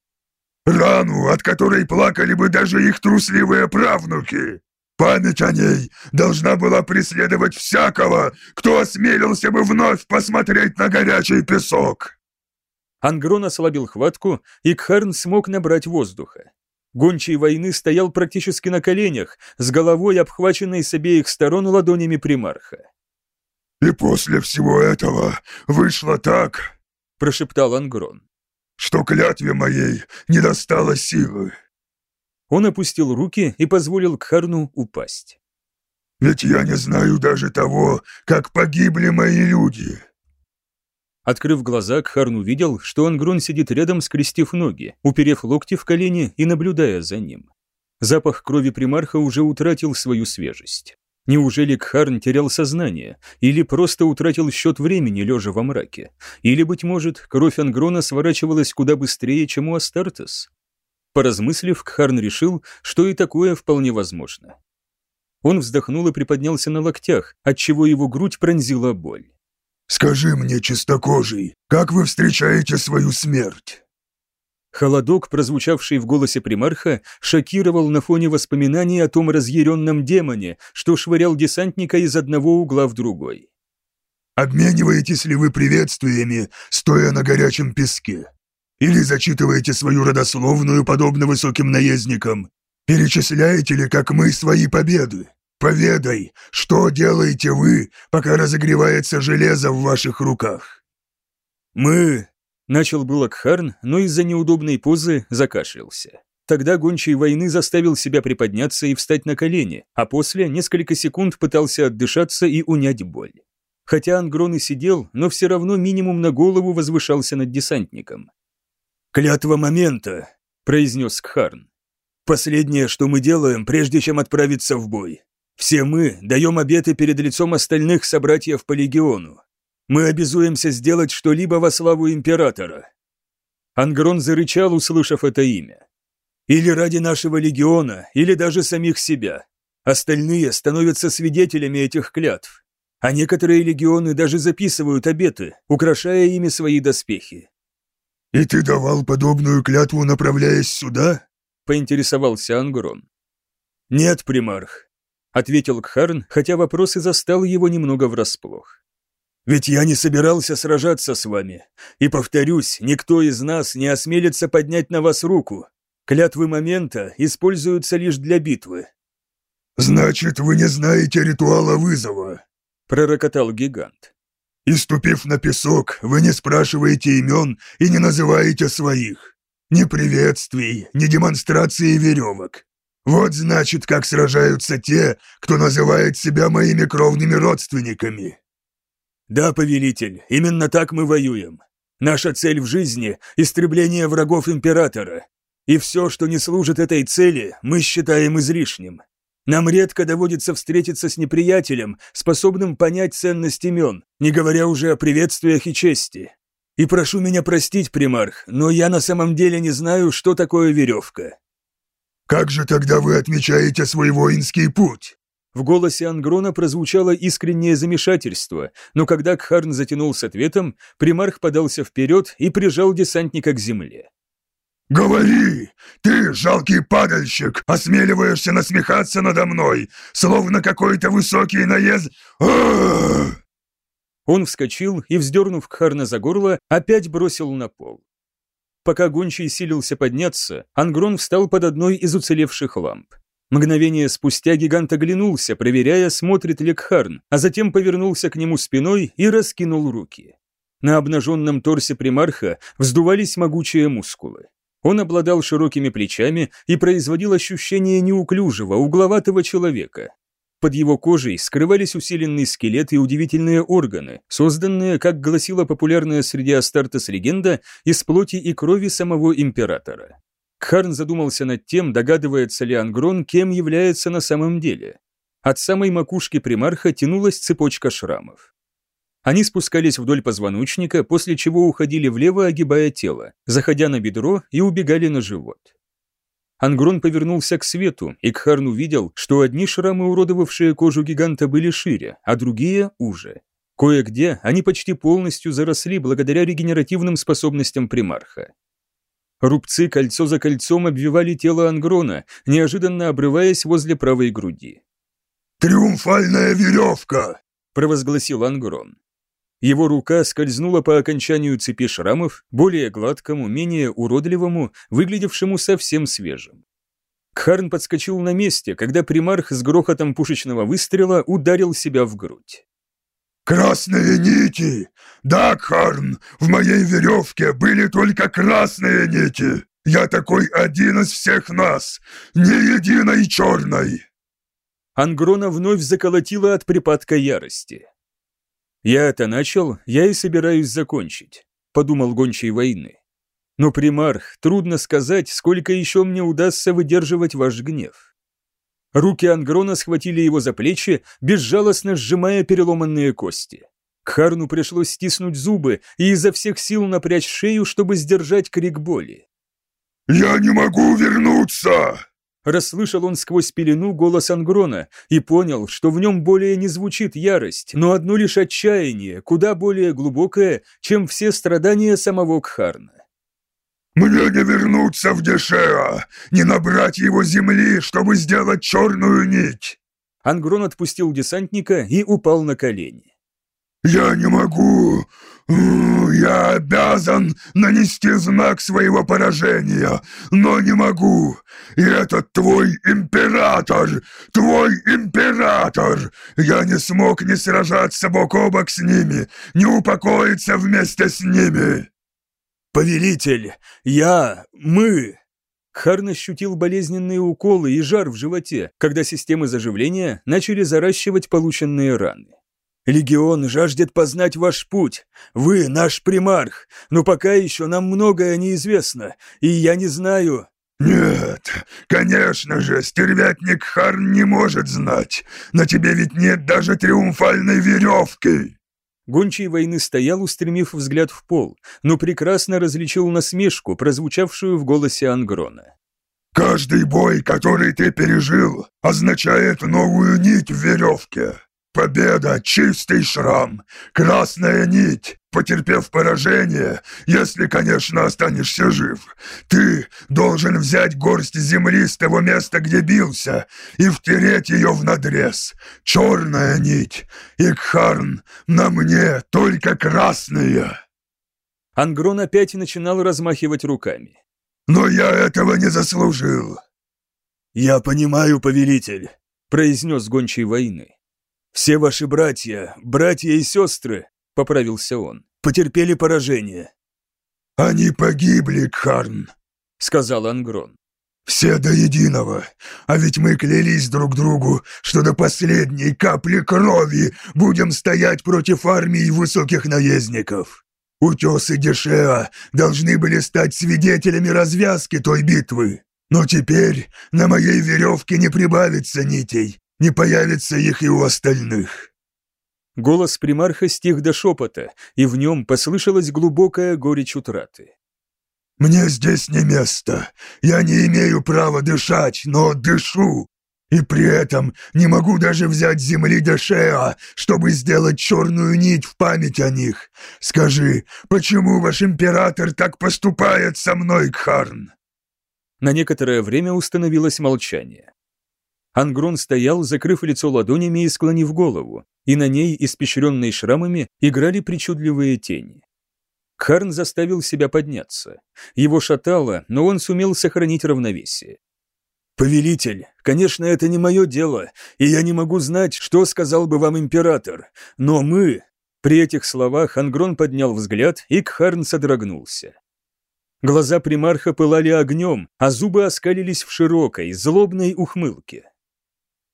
«Рану, от которой плакали бы даже их трусливые правнуки! Память о ней должна была преследовать всякого, кто осмелился бы вновь посмотреть на горячий песок!» Ангрон ослабил хватку, и Кхарн смог набрать воздуха. Гончий войны стоял практически на коленях, с головой обхваченной с обеих сторон ладонями примарха. «И после всего этого вышло так», — прошептал Ангрон, «что клятве моей не достало силы». Он опустил руки и позволил Кхарну упасть. «Ведь я не знаю даже того, как погибли мои люди. Открыв глаза, Кхарн увидел, что Ангрон сидит рядом, скрестив ноги, уперев локти в колени и наблюдая за ним. Запах крови примарха уже утратил свою свежесть. Неужели Кхарн терял сознание, или просто утратил счет времени, лежа во мраке? Или, быть может, кровь Ангрона сворачивалась куда быстрее, чем у Астартес? Поразмыслив, Кхарн решил, что и такое вполне возможно. Он вздохнул и приподнялся на локтях, отчего его грудь пронзила боль. «Скажи мне, чистокожий, как вы встречаете свою смерть?» Холодок, прозвучавший в голосе примарха, шокировал на фоне воспоминаний о том разъяренном демоне, что швырял десантника из одного угла в другой. «Обмениваетесь ли вы приветствиями, стоя на горячем песке? Или зачитываете свою родословную, подобно высоким наездникам? Перечисляете ли, как мы, свои победы? Поведай, что делаете вы, пока разогревается железо в ваших руках?» «Мы...» — начал было Кхарн, но из-за неудобной позы закашлялся. Тогда гончий войны заставил себя приподняться и встать на колени, а после несколько секунд пытался отдышаться и унять боль. Хотя Ангрон и сидел, но все равно минимум на голову возвышался над десантником. «Клятва момента», — произнес Кхарн. «Последнее, что мы делаем, прежде чем отправиться в бой. Все мы даем обеты перед лицом остальных собратьев по легиону. Мы обязуемся сделать что-либо во славу императора». Ангрон зарычал, услышав это имя. «Или ради нашего легиона, или даже самих себя. Остальные становятся свидетелями этих клятв. А некоторые легионы даже записывают обеты, украшая ими свои доспехи. «И ты давал подобную клятву, направляясь сюда?» — поинтересовался Ангрон. «Нет, примарх ответил Кхарн, хотя вопрос и застал его немного врасплох. «Ведь я не собирался сражаться с вами, и, повторюсь, никто из нас не осмелится поднять на вас руку. Клятвы момента используются лишь для битвы». «Значит, вы не знаете ритуала вызова», — пророкотал гигант. «И ступив на песок, вы не спрашиваете имен и не называете своих. Ни приветствий, ни демонстрации веревок. Вот значит, как сражаются те, кто называет себя моими кровными родственниками. Да, повелитель, именно так мы воюем. Наша цель в жизни – истребление врагов императора. И все, что не служит этой цели, мы считаем излишним. Нам редко доводится встретиться с неприятелем, способным понять ценность имен, не говоря уже о приветствиях и чести. И прошу меня простить, примарх, но я на самом деле не знаю, что такое веревка. Как же тогда вы отмечаете свой воинский путь?» В голосе Ангрона прозвучало искреннее замешательство, но когда Кхарн затянул с ответом, примарх подался вперед и прижал десантника к земле. «Говори! Ты, жалкий падальщик, осмеливаешься насмехаться надо мной, словно какой-то высокий наезд... Он вскочил и, вздернув Кхарна за горло, опять бросил на пол. Пока гончий силился подняться, Ангрон встал под одной из уцелевших ламп. Мгновение спустя гигант оглянулся, проверяя, смотрит ли Кхарн, а затем повернулся к нему спиной и раскинул руки. На обнаженном торсе примарха вздувались могучие мускулы. Он обладал широкими плечами и производил ощущение неуклюжего, угловатого человека, под его кожей скрывались усиленный скелет и удивительные органы, созданные, как гласила популярная среди Астартес легенда, из плоти и крови самого императора. Кхарн задумался над тем, догадывается ли Ангрон, кем является на самом деле. От самой макушки примарха тянулась цепочка шрамов. Они спускались вдоль позвоночника, после чего уходили влево, огибая тело, заходя на бедро и убегали на живот. Ангрон повернулся к свету, и Кхарн увидел, что одни шрамы, уродовавшие кожу гиганта, были шире, а другие – уже. Кое-где они почти полностью заросли благодаря регенеративным способностям примарха. Рубцы кольцо за кольцом обвивали тело Ангрона, неожиданно обрываясь возле правой груди. «Триумфальная веревка!» – провозгласил Ангрон. Его рука скользнула по окончанию цепи шрамов, более гладкому, менее уродливому, выглядевшему совсем свежим. Кхарн подскочил на месте, когда примарх с грохотом пушечного выстрела ударил себя в грудь. «Красные нити! Да, Кхарн, в моей веревке были только красные нити! Я такой один из всех нас, ни единой черной!» Ангрона вновь заколотила от припадка ярости. «Я это начал, я и собираюсь закончить», — подумал гончей войны. «Но, примарх, трудно сказать, сколько еще мне удастся выдерживать ваш гнев». Руки Ангрона схватили его за плечи, безжалостно сжимая переломанные кости. Кхарну пришлось стиснуть зубы и изо всех сил напрячь шею, чтобы сдержать крик боли. «Я не могу вернуться!» Расслышал он сквозь пелену голос Ангрона и понял, что в нем более не звучит ярость, но одно лишь отчаяние, куда более глубокое, чем все страдания самого Кхарна. «Мне не вернуться в Дешеа, не набрать его земли, чтобы сделать черную нить!» Ангрон отпустил десантника и упал на колени. «Я не могу! Я обязан нанести знак своего поражения, но не могу! И этот твой император! Твой император! Я не смог не сражаться бок о бок с ними, не упокоиться вместе с ними!» «Повелитель! Я! Мы!» Харн ощутил болезненные уколы и жар в животе, когда системы заживления начали заращивать полученные раны. Легион жаждет познать ваш путь. Вы наш примарх, но пока еще нам многое неизвестно, и я не знаю...» «Нет, конечно же, стервятник Харн не может знать. На тебе ведь нет даже триумфальной веревки!» Гончий войны стоял, устремив взгляд в пол, но прекрасно различил насмешку, прозвучавшую в голосе Ангрона. «Каждый бой, который ты пережил, означает новую нить в веревке. Победа — чистый шрам, красная нить. Потерпев поражение, если, конечно, останешься жив, ты должен взять горсть земли с того места, где бился, и втереть ее в надрез. Черная нить. Икхарн, на мне только красная. Ангрон опять начинал размахивать руками. «Но я этого не заслужил!» «Я понимаю, повелитель», — произнес гончий войны. «Все ваши братья, братья и сестры», — поправился он, — «потерпели поражение». «Они погибли, Кхарн», — сказал Ангрон. «Все до единого, а ведь мы клялись друг другу, что до последней капли крови будем стоять против армии высоких наездников. Утесы Дешеа должны были стать свидетелями развязки той битвы, но теперь на моей веревке не прибавится нитей, не появится их и у остальных». Голос примарха стих до шепота, и в нем послышалась глубокая горечь утраты. «Мне здесь не место. Я не имею права дышать, но дышу. И при этом не могу даже взять земли Дешеа, чтобы сделать черную нить в память о них. Скажи, почему ваш император так поступает со мной, Кхарн?» На некоторое время установилось молчание. Ангрон стоял, закрыв лицо ладонями и склонив голову, и на ней, испещренной шрамами, играли причудливые тени. Харн заставил себя подняться. Его шатало, но он сумел сохранить равновесие. «Повелитель, конечно, это не мое дело, и я не могу знать, что сказал бы вам император, но мы...» При этих словах Ангрон поднял взгляд, и Кхарн содрогнулся. Глаза примарха пылали огнем, а зубы оскалились в широкой, злобной ухмылке.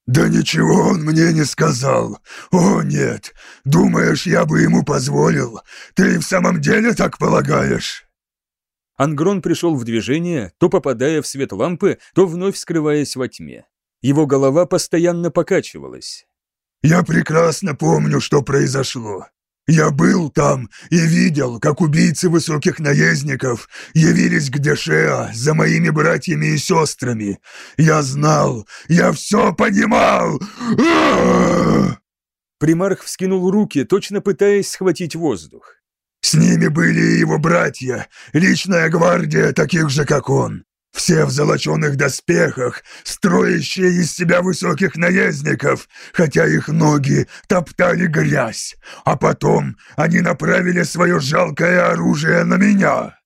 «Да ничего он мне не сказал. О, нет! Думаешь, я бы ему позволил? Ты в самом деле так полагаешь?» Ангрон пришел в движение, то попадая в свет лампы, то вновь скрываясь во тьме. Его голова постоянно покачивалась. «Я прекрасно помню, что произошло. Я был там и видел, как убийцы высоких наездников явились к Дешеа за моими братьями и сестрами. Я знал, я все понимал. Примарх вскинул руки, точно пытаясь схватить воздух. С ними были и его братья, личная гвардия таких же, как он. Все в золоченых доспехах, строящие из себя высоких наездников, хотя их ноги топтали грязь, а потом они направили свое жалкое оружие на меня».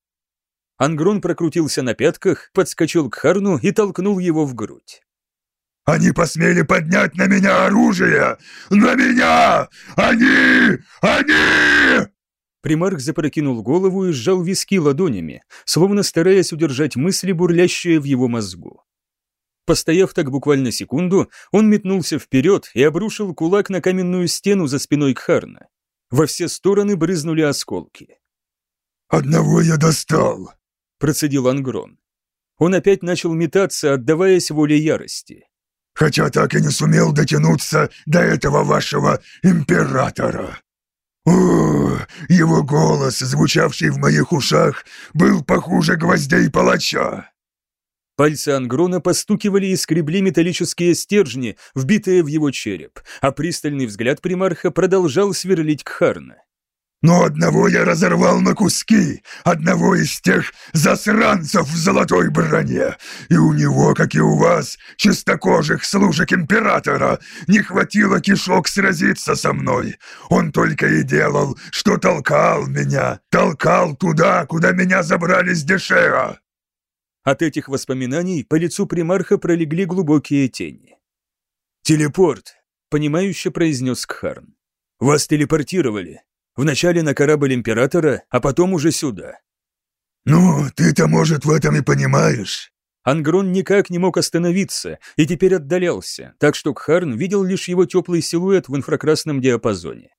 Ангрон прокрутился на пятках, подскочил к Харну и толкнул его в грудь. «Они посмели поднять на меня оружие! На меня! Они! Они!» Примарх запрокинул голову и сжал виски ладонями, словно стараясь удержать мысли, бурлящие в его мозгу. Постояв так буквально секунду, он метнулся вперед и обрушил кулак на каменную стену за спиной Кхарна. Во все стороны брызнули осколки. «Одного я достал», — процедил Ангрон. Он опять начал метаться, отдаваясь воле ярости. «Хотя так и не сумел дотянуться до этого вашего императора». О, его голос, звучавший в моих ушах, был похуже гвоздей палача. Пальцы Ангрона постукивали и скребли металлические стержни, вбитые в его череп, а пристальный взгляд примарха продолжал сверлить Кхарна. Но одного я разорвал на куски, одного из тех засранцев в золотой броне, и у него, как и у вас, чистокожих служек императора, не хватило кишок сразиться со мной. Он только и делал, что толкал меня, толкал туда, куда меня забрали с Дешеа. От этих воспоминаний по лицу примарха пролегли глубокие тени. «Телепорт», — понимающе произнес Кхарн. «Вас телепортировали. Вначале на корабль Императора, а потом уже сюда». «Ну, ты-то, может, в этом и понимаешь». Ангрон никак не мог остановиться и теперь отдалялся, так что Кхарн видел лишь его теплый силуэт в инфракрасном диапазоне.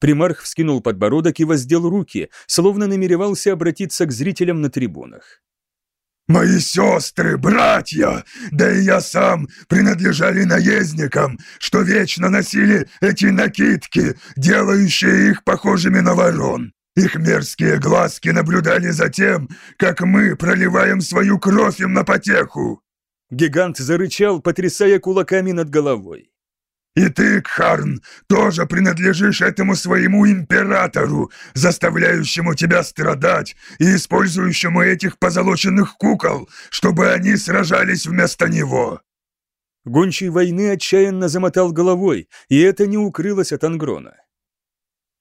Примарх вскинул подбородок и воздел руки, словно намеревался обратиться к зрителям на трибунах. Мои сестры, братья, да и я сам принадлежали наездникам, что вечно носили эти накидки, делающие их похожими на ворон. Их мерзкие глазки наблюдали за тем, как мы проливаем свою кровь им на потеху. Гигант зарычал, потрясая кулаками над головой. И ты, Кхарн, тоже принадлежишь этому своему императору, заставляющему тебя страдать и использующему этих позолоченных кукол, чтобы они сражались вместо него». Гончий войны отчаянно замотал головой, и это не укрылось от Ангрона.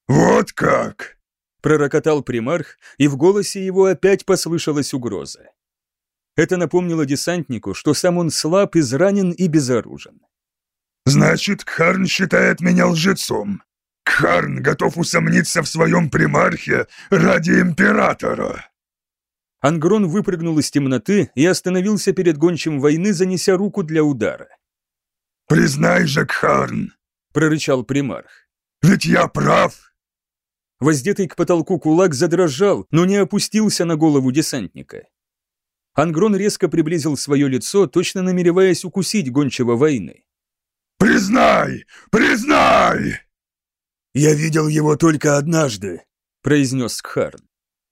«Вот как!» — пророкотал примарх, и в голосе его опять послышалась угроза. Это напомнило десантнику, что сам он слаб, изранен и безоружен. Значит, Кхарн считает меня лжецом. Кхарн готов усомниться в своем примархе ради императора. Ангрон выпрыгнул из темноты и остановился перед гончим войны, занеся руку для удара. «Признай же, Кхарн!» — прорычал примарх. «Ведь я прав!» Воздетый к потолку кулак задрожал, но не опустился на голову десантника. Ангрон резко приблизил свое лицо, точно намереваясь укусить гончего войны. Признай! Признай!» «Я видел его только однажды», — произнес Кхарн.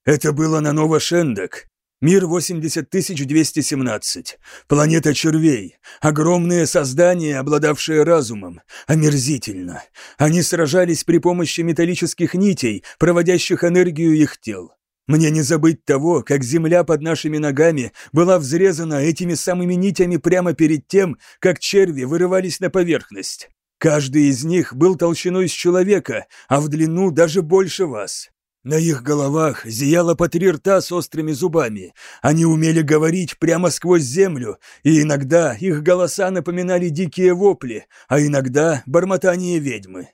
«Это было на Новошендек. Мир 80217. Планета червей. Огромные создания, обладавшие разумом. Омерзительно. Они сражались при помощи металлических нитей, проводящих энергию их тел. Мне не забыть того, как земля под нашими ногами была взрезана этими самыми нитями прямо перед тем, как черви вырывались на поверхность. Каждый из них был толщиной с человека, а в длину даже больше вас. На их головах зияло по три рта с острыми зубами. Они умели говорить прямо сквозь землю, и иногда их голоса напоминали дикие вопли, а иногда бормотание ведьмы.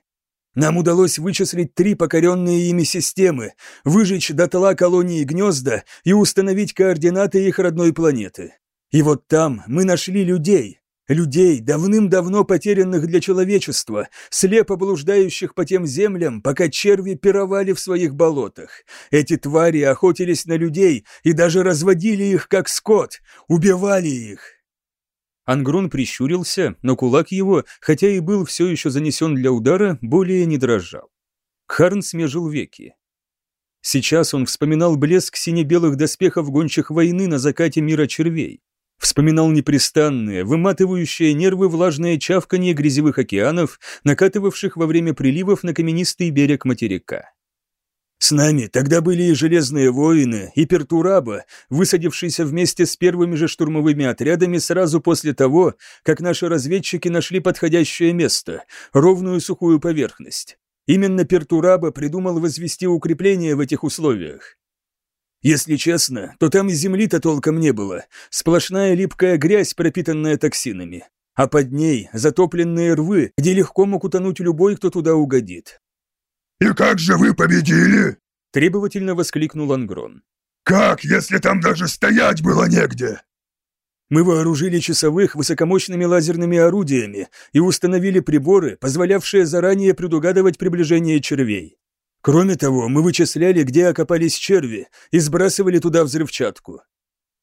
Нам удалось вычислить три покоренные ими системы, выжечь дотла колонии гнезда и установить координаты их родной планеты. И вот там мы нашли людей, людей, давным-давно потерянных для человечества, слепо блуждающих по тем землям, пока черви пировали в своих болотах. Эти твари охотились на людей и даже разводили их как скот, убивали их. Ангрон прищурился, но кулак его, хотя и был все еще занесен для удара, более не дрожал. Харн смежил веки. Сейчас он вспоминал блеск сине-белых доспехов гончих войны на закате мира червей. Вспоминал непрестанные, выматывающие нервы влажное чавканье грязевых океанов, накатывавших во время приливов на каменистый берег материка. С нами тогда были и Железные воины, и Пертураба, высадившиеся вместе с первыми же штурмовыми отрядами сразу после того, как наши разведчики нашли подходящее место, ровную сухую поверхность. Именно Пертураба придумал возвести укрепление в этих условиях. Если честно, то там и земли-то толком не было, сплошная липкая грязь, пропитанная токсинами, а под ней затопленные рвы, где легко мог утонуть любой, кто туда угодит. «И как же вы победили?» – требовательно воскликнул Ангрон. «Как, если там даже стоять было негде?» Мы вооружили часовых высокомощными лазерными орудиями и установили приборы, позволявшие заранее предугадывать приближение червей. Кроме того, мы вычисляли, где окопались черви, и сбрасывали туда взрывчатку.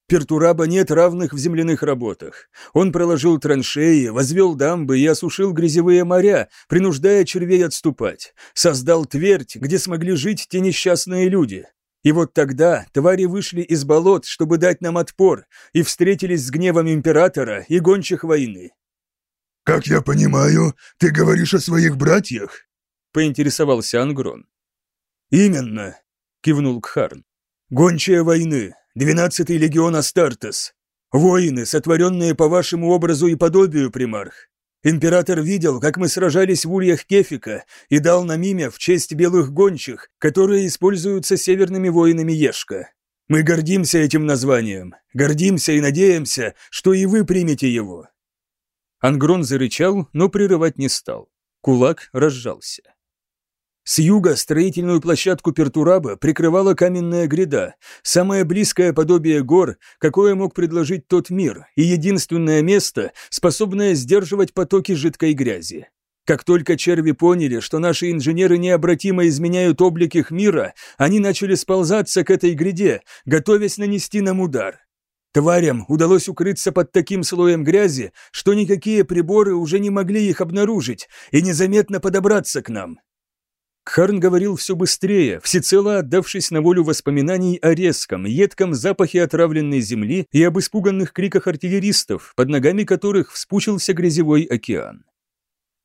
Пертураба нет равных в земляных работах. Он проложил траншеи, возвел дамбы и осушил грязевые моря, принуждая червей отступать. Создал твердь, где смогли жить те несчастные люди. И вот тогда твари вышли из болот, чтобы дать нам отпор, и встретились с гневом императора и гончих войны. «Как я понимаю, ты говоришь о своих братьях?» — поинтересовался Ангрон. «Именно», — кивнул Кхарн. «Гончая войны, двенадцатый легион Астартес. Воины, сотворенные по вашему образу и подобию, примарх. Император видел, как мы сражались в ульях Кефика и дал нам имя в честь белых гончих, которые используются северными воинами Ешка. Мы гордимся этим названием, гордимся и надеемся, что и вы примете его». Ангрон зарычал, но прерывать не стал. Кулак разжался. С юга строительную площадку Пертураба прикрывала каменная гряда, самое близкое подобие гор, какое мог предложить тот мир, и единственное место, способное сдерживать потоки жидкой грязи. Как только черви поняли, что наши инженеры необратимо изменяют облик их мира, они начали сползаться к этой гряде, готовясь нанести нам удар. Тварям удалось укрыться под таким слоем грязи, что никакие приборы уже не могли их обнаружить и незаметно подобраться к нам. Кхарн говорил все быстрее, всецело отдавшись на волю воспоминаний о резком, едком запахе отравленной земли и об испуганных криках артиллеристов, под ногами которых вспучился грязевой океан.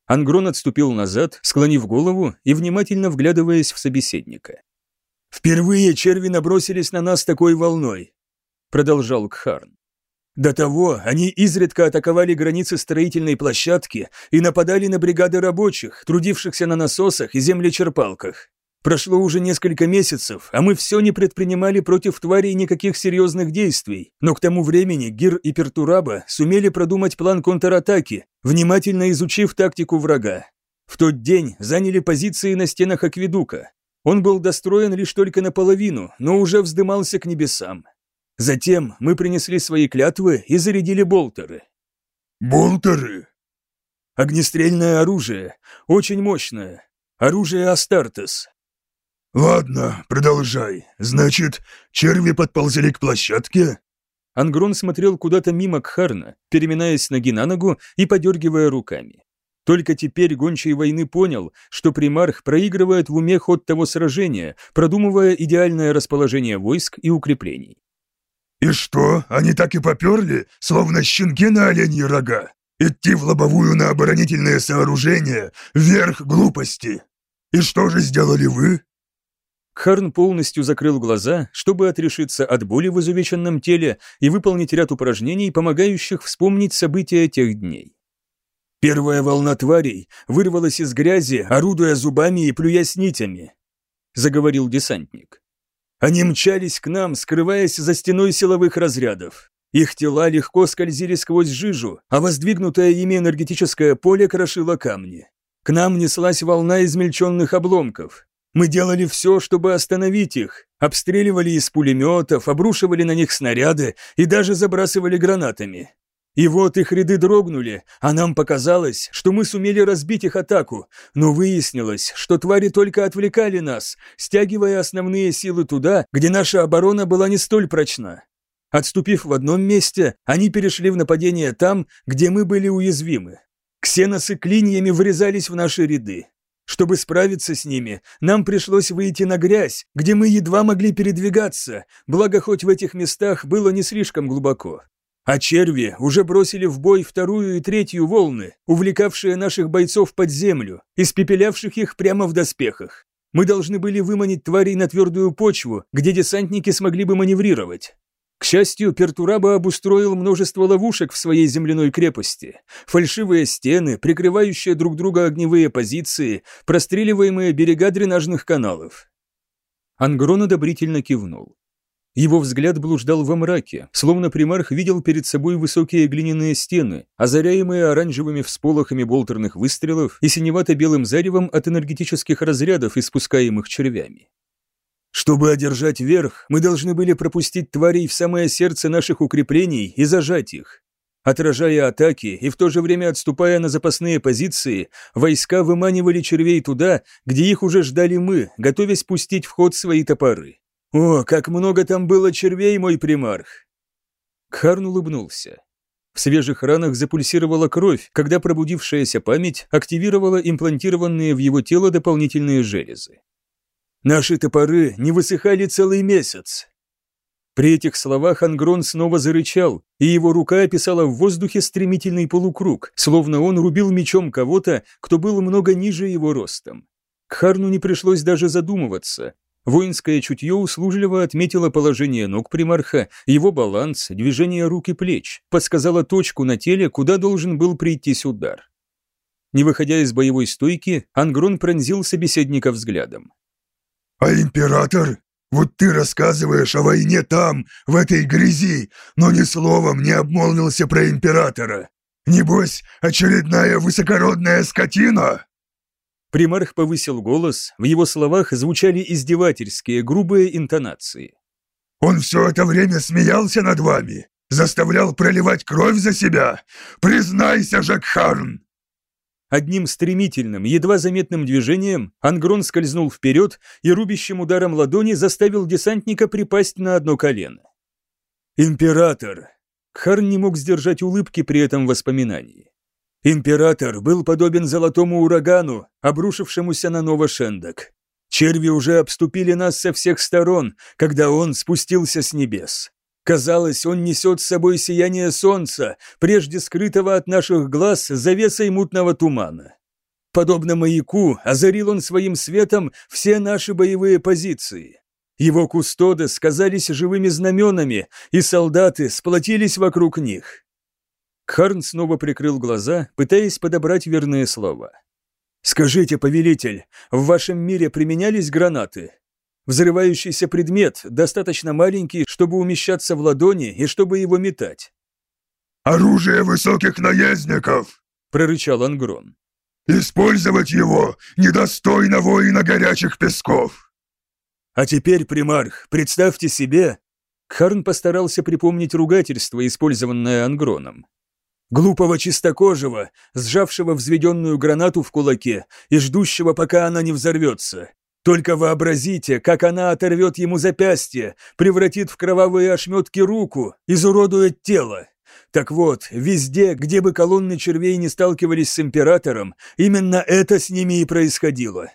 Ангрон отступил назад, склонив голову и внимательно вглядываясь в собеседника. «Впервые черви набросились на нас такой волной», — продолжал Кхарн. До того они изредка атаковали границы строительной площадки и нападали на бригады рабочих, трудившихся на насосах и землечерпалках. Прошло уже несколько месяцев, а мы все не предпринимали против тварей никаких серьезных действий, но к тому времени Гир и Пертураба сумели продумать план контратаки, внимательно изучив тактику врага. В тот день заняли позиции на стенах Акведука. Он был достроен лишь только наполовину, но уже вздымался к небесам. Затем мы принесли свои клятвы и зарядили болтеры. Болтеры? Огнестрельное оружие, очень мощное. Оружие Астартес. Ладно, продолжай. Значит, черви подползли к площадке? Ангрон смотрел куда-то мимо Кхарна, переминаясь ноги на ногу и подергивая руками. Только теперь гончий войны понял, что примарх проигрывает в уме ход того сражения, продумывая идеальное расположение войск и укреплений. «И что, они так и поперли, словно щенки на оленьи рога? Идти в лобовую на оборонительные сооружения — верх глупости. И что же сделали вы?» Харн полностью закрыл глаза, чтобы отрешиться от боли в изувеченном теле и выполнить ряд упражнений, помогающих вспомнить события тех дней. Первая волна тварей вырвалась из грязи, орудуя зубами и плюясь нитями, заговорил десантник. Они мчались к нам, скрываясь за стеной силовых разрядов. Их тела легко скользили сквозь жижу, а воздвигнутое ими энергетическое поле крошило камни. К нам неслась волна измельченных обломков. Мы делали все, чтобы остановить их, обстреливали из пулеметов, обрушивали на них снаряды и даже забрасывали гранатами. И вот их ряды дрогнули, а нам показалось, что мы сумели разбить их атаку, но выяснилось, что твари только отвлекали нас, стягивая основные силы туда, где наша оборона была не столь прочна. Отступив в одном месте, они перешли в нападение там, где мы были уязвимы. Ксеносы клиньями врезались в наши ряды. Чтобы справиться с ними, нам пришлось выйти на грязь, где мы едва могли передвигаться, благо хоть в этих местах было не слишком глубоко. А черви уже бросили в бой вторую и третью волны, увлекавшие наших бойцов под землю, испепелявших их прямо в доспехах. Мы должны были выманить тварей на твердую почву, где десантники смогли бы маневрировать. К счастью, Пертураба обустроил множество ловушек в своей земляной крепости. Фальшивые стены, прикрывающие друг друга огневые позиции, простреливаемые берега дренажных каналов. Ангрон одобрительно кивнул. Его взгляд блуждал во мраке, словно примарх видел перед собой высокие глиняные стены, озаряемые оранжевыми всполохами болтерных выстрелов и синевато-белым заревом от энергетических разрядов, испускаемых червями. Чтобы одержать верх, мы должны были пропустить тварей в самое сердце наших укреплений и зажать их. Отражая атаки и в то же время отступая на запасные позиции, войска выманивали червей туда, где их уже ждали мы, готовясь пустить в ход свои топоры. «О, как много там было червей, мой примарх!» Кхарн улыбнулся. В свежих ранах запульсировала кровь, когда пробудившаяся память активировала имплантированные в его тело дополнительные железы. «Наши топоры не высыхали целый месяц!» При этих словах Ангрон снова зарычал, и его рука описала в воздухе стремительный полукруг, словно он рубил мечом кого-то, кто был много ниже его ростом. Кхарну не пришлось даже задумываться. Воинское чутье услужливо отметило положение ног примарха, его баланс, движение рук и плеч, подсказало точку на теле, куда должен был прийтись удар. Не выходя из боевой стойки, Ангрон пронзил собеседника взглядом. «А император? Вот ты рассказываешь о войне там, в этой грязи, но ни словом не обмолвился про императора. Небось, очередная высокородная скотина?» Примарх повысил голос, в его словах звучали издевательские, грубые интонации. «Он все это время смеялся над вами, заставлял проливать кровь за себя. Признайся, Жакхарн!» Одним стремительным, едва заметным движением Ангрон скользнул вперед и рубящим ударом ладони заставил десантника припасть на одно колено. «Император!» Харн не мог сдержать улыбки при этом воспоминании. Император был подобен золотому урагану, обрушившемуся на Новошендок. Черви уже обступили нас со всех сторон, когда он спустился с небес. Казалось, он несет с собой сияние солнца, прежде скрытого от наших глаз завесой мутного тумана. Подобно маяку, озарил он своим светом все наши боевые позиции. Его кустоды сказались живыми знаменами, и солдаты сплотились вокруг них. Харн снова прикрыл глаза, пытаясь подобрать верные слова. «Скажите, повелитель, в вашем мире применялись гранаты? Взрывающийся предмет достаточно маленький, чтобы умещаться в ладони и чтобы его метать». «Оружие высоких наездников!» — прорычал Ангрон. «Использовать его недостойно воина горячих песков!» «А теперь, примарх, представьте себе...» Харн постарался припомнить ругательство, использованное Ангроном. Глупого чистокожего, сжавшего взведенную гранату в кулаке и ждущего, пока она не взорвется. Только вообразите, как она оторвет ему запястье, превратит в кровавые ошметки руку, изуродует тело. Так вот, везде, где бы колонны червей не сталкивались с императором, именно это с ними и происходило.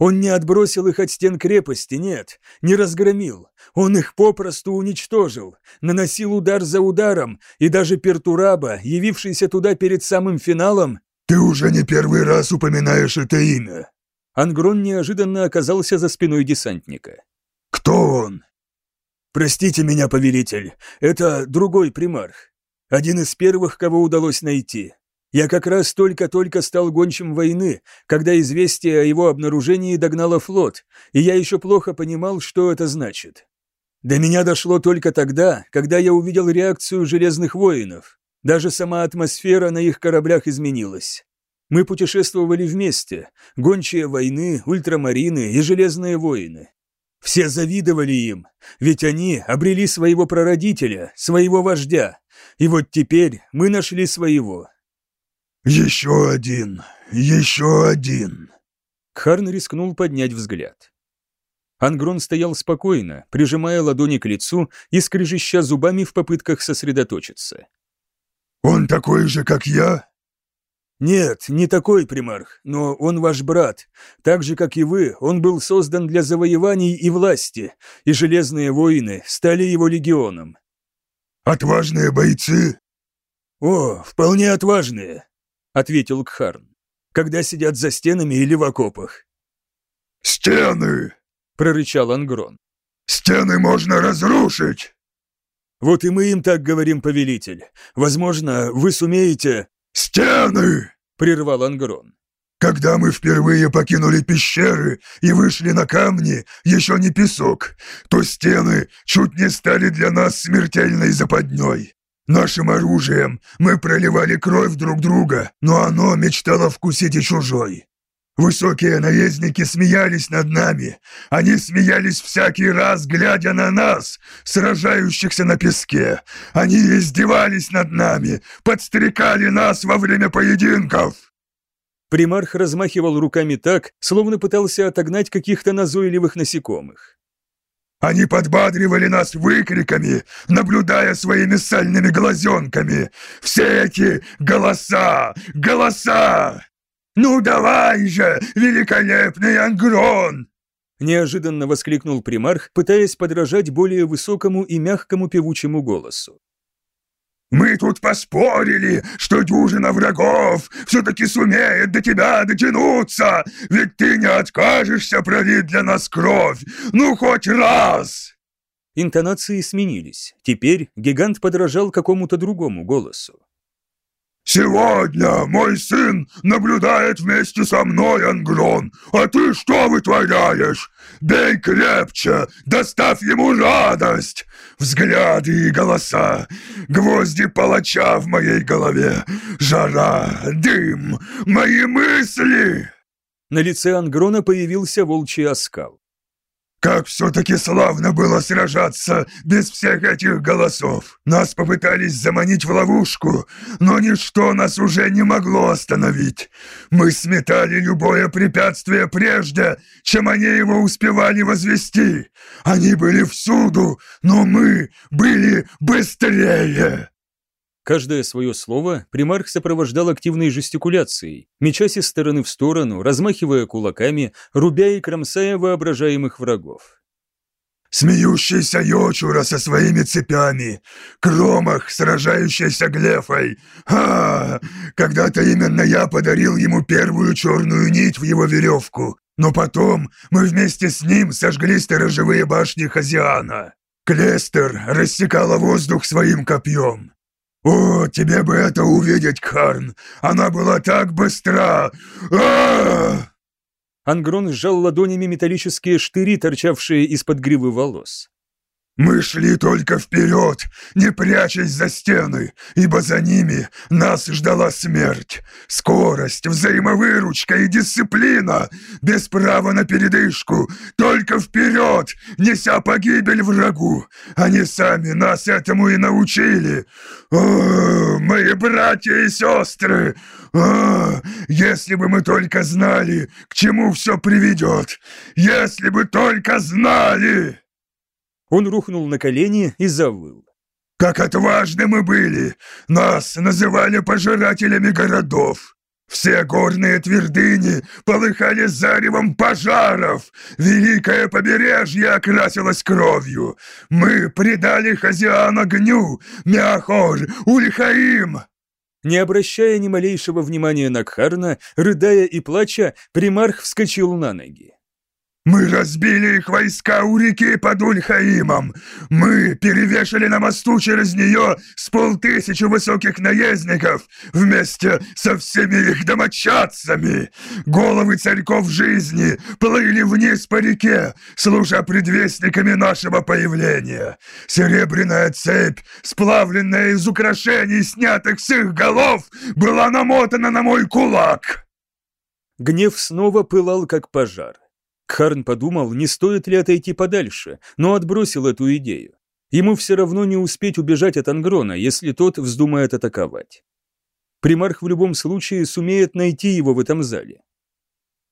Он не отбросил их от стен крепости, нет, не разгромил. Он их попросту уничтожил, наносил удар за ударом, и даже Пертураба, явившийся туда перед самым финалом... «Ты уже не первый раз упоминаешь это имя!» Ангрон неожиданно оказался за спиной десантника. «Кто он?» «Простите меня, повелитель, это другой примарх. Один из первых, кого удалось найти. Я как раз только-только стал гончим войны, когда известие о его обнаружении догнало флот, и я еще плохо понимал, что это значит. До меня дошло только тогда, когда я увидел реакцию Железных воинов. Даже сама атмосфера на их кораблях изменилась. Мы путешествовали вместе, гончие войны, ультрамарины и Железные воины. Все завидовали им, ведь они обрели своего прародителя, своего вождя, и вот теперь мы нашли своего. «Еще один! Еще один!» Харн рискнул поднять взгляд. Ангрон стоял спокойно, прижимая ладони к лицу и скрежеща зубами в попытках сосредоточиться. «Он такой же, как я?» «Нет, не такой примарх, но он ваш брат. Так же, как и вы, он был создан для завоеваний и власти, и железные воины стали его легионом». «Отважные бойцы?» «О, вполне отважные», — ответил Кхарн, «когда сидят за стенами или в окопах». «Стены!» — прорычал Ангрон. «Стены можно разрушить!» «Вот и мы им так говорим, повелитель. Возможно, вы сумеете...» «Стены!» — прервал Ангрон. «Когда мы впервые покинули пещеры и вышли на камни, еще не песок, то стены чуть не стали для нас смертельной западней. Нашим оружием мы проливали кровь друг друга, но оно мечтало вкусить и чужой. Высокие наездники смеялись над нами. Они смеялись всякий раз, глядя на нас, сражающихся на песке. Они издевались над нами, подстрекали нас во время поединков. Примарх размахивал руками так, словно пытался отогнать каких-то назойливых насекомых. Они подбадривали нас выкриками, наблюдая своими сальными глазенками. Все эти голоса, голоса! «Ну давай же, великолепный Ангрон!» Неожиданно воскликнул примарх, пытаясь подражать более высокому и мягкому певучему голосу. «Мы тут поспорили, что дюжина врагов все-таки сумеет до тебя дотянуться, ведь ты не откажешься пролить для нас кровь, ну хоть раз!» Интонации сменились. Теперь гигант подражал какому-то другому голосу. «Сегодня мой сын наблюдает вместе со мной, Ангрон, а ты что вытворяешь? Бей крепче, доставь ему радость! Взгляды и голоса, гвозди палача в моей голове, жара, дым, мои мысли!» На лице Ангрона появился волчий оскал. Как все-таки славно было сражаться без всех этих голосов! Нас попытались заманить в ловушку, но ничто нас уже не могло остановить. Мы сметали любое препятствие прежде, чем они его успевали возвести. Они были всюду, но мы были быстрее!» Каждое свое слово примарх сопровождал активной жестикуляцией, мечась из стороны в сторону, размахивая кулаками, рубя и кромсая воображаемых врагов. «Смеющийся Йочура со своими цепями! Кромах, сражающийся Глефой! Ха! Когда-то именно я подарил ему первую черную нить в его веревку, но потом мы вместе с ним сожгли сторожевые башни Хазиана. Клестер рассекала воздух своим копьем. «О, тебе бы это увидеть, Карн! Она была так быстра! а Ангрон сжал ладонями металлические штыри, торчавшие из-под гривы волос. Мы шли только вперед, не прячась за стены, ибо за ними нас ждала смерть. Скорость, взаимовыручка и дисциплина, без права на передышку, только вперед, неся погибель врагу. Они сами нас этому и научили. О, мои братья и сестры! О, если бы мы только знали, к чему все приведет! Если бы только знали!» Он рухнул на колени и завыл. «Как отважны мы были! Нас называли пожирателями городов! Все горные твердыни полыхали заревом пожаров! Великое побережье окрасилось кровью! Мы предали хозяин огню! Мяхор! Ульхаим!» Не обращая ни малейшего внимания на Кхарна, рыдая и плача, примарх вскочил на ноги. Мы разбили их войска у реки под Ульхаимом. Мы перевешали на мосту через нее с полтысячи высоких наездников вместе со всеми их домочадцами. Головы царьков жизни плыли вниз по реке, служа предвестниками нашего появления. Серебряная цепь, сплавленная из украшений, снятых с их голов, была намотана на мой кулак. Гнев снова пылал, как пожар. Кхарн подумал, не стоит ли отойти подальше, но отбросил эту идею. Ему все равно не успеть убежать от Ангрона, если тот вздумает атаковать. Примарх в любом случае сумеет найти его в этом зале.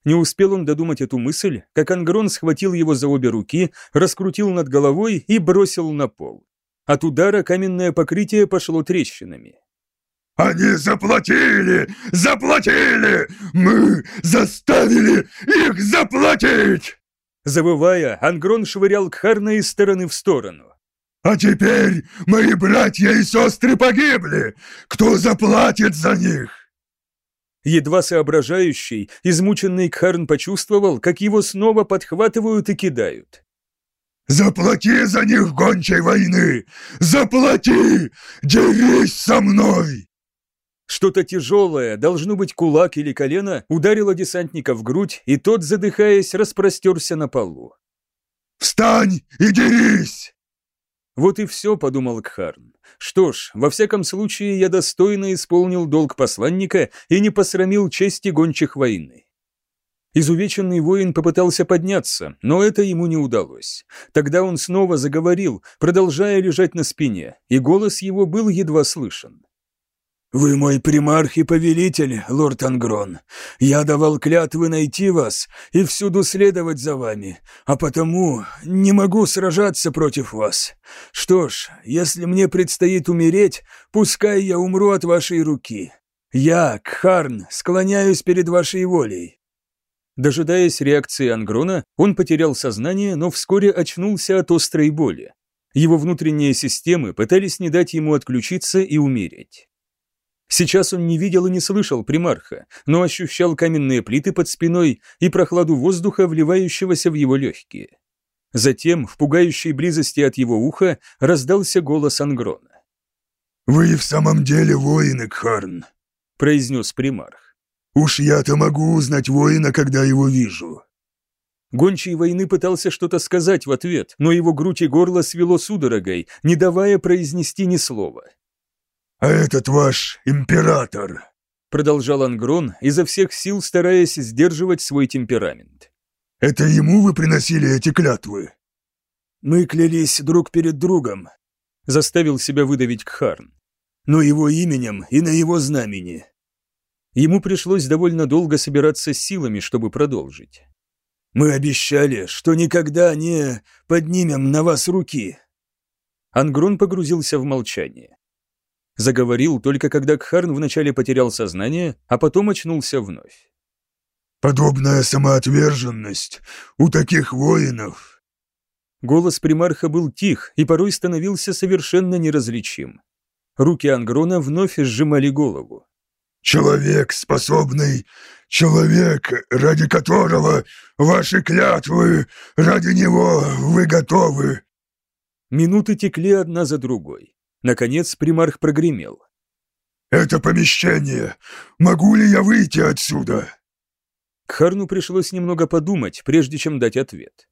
Не успел он додумать эту мысль, как Ангрон схватил его за обе руки, раскрутил над головой и бросил на пол. От удара каменное покрытие пошло трещинами. Они заплатили! Заплатили! Мы заставили их заплатить!» Завывая, Ангрон швырял Кхарна из стороны в сторону. «А теперь мои братья и сестры погибли! Кто заплатит за них?» Едва соображающий, измученный Кхарн почувствовал, как его снова подхватывают и кидают. «Заплати за них гончей войны! Заплати! Дерись со мной!» Что-то тяжелое, должно быть кулак или колено, ударило десантника в грудь, и тот, задыхаясь, распростерся на полу. «Встань и дерись!» Вот и все, подумал Кхарн. Что ж, во всяком случае, я достойно исполнил долг посланника и не посрамил чести гончих войны. Изувеченный воин попытался подняться, но это ему не удалось. Тогда он снова заговорил, продолжая лежать на спине, и голос его был едва слышен. «Вы мой примарх и повелитель, лорд Ангрон. Я давал клятвы найти вас и всюду следовать за вами, а потому не могу сражаться против вас. Что ж, если мне предстоит умереть, пускай я умру от вашей руки. Я, Кхарн, склоняюсь перед вашей волей». Дожидаясь реакции Ангрона, он потерял сознание, но вскоре очнулся от острой боли. Его внутренние системы пытались не дать ему отключиться и умереть. Сейчас он не видел и не слышал примарха, но ощущал каменные плиты под спиной и прохладу воздуха, вливающегося в его легкие. Затем, в пугающей близости от его уха, раздался голос Ангрона. «Вы в самом деле воины, Кхарн», — произнес примарх. «Уж я-то могу узнать воина, когда его вижу». Гончий войны пытался что-то сказать в ответ, но его грудь и горло свело судорогой, не давая произнести ни слова. «А этот ваш император», — продолжал Ангрон, изо всех сил стараясь сдерживать свой темперамент. «Это ему вы приносили эти клятвы?» «Мы клялись друг перед другом», — заставил себя выдавить Кхарн. «Но его именем и на его знамени». Ему пришлось довольно долго собираться силами, чтобы продолжить. «Мы обещали, что никогда не поднимем на вас руки». Ангрон погрузился в молчание. Заговорил только когда Кхарн вначале потерял сознание, а потом очнулся вновь. «Подобная самоотверженность у таких воинов!» Голос примарха был тих и порой становился совершенно неразличим. Руки Ангрона вновь сжимали голову. «Человек, способный, человек, ради которого ваши клятвы, ради него вы готовы!» Минуты текли одна за другой. Наконец примарх прогремел. «Это помещение! Могу ли я выйти отсюда?» Кхарну пришлось немного подумать, прежде чем дать ответ.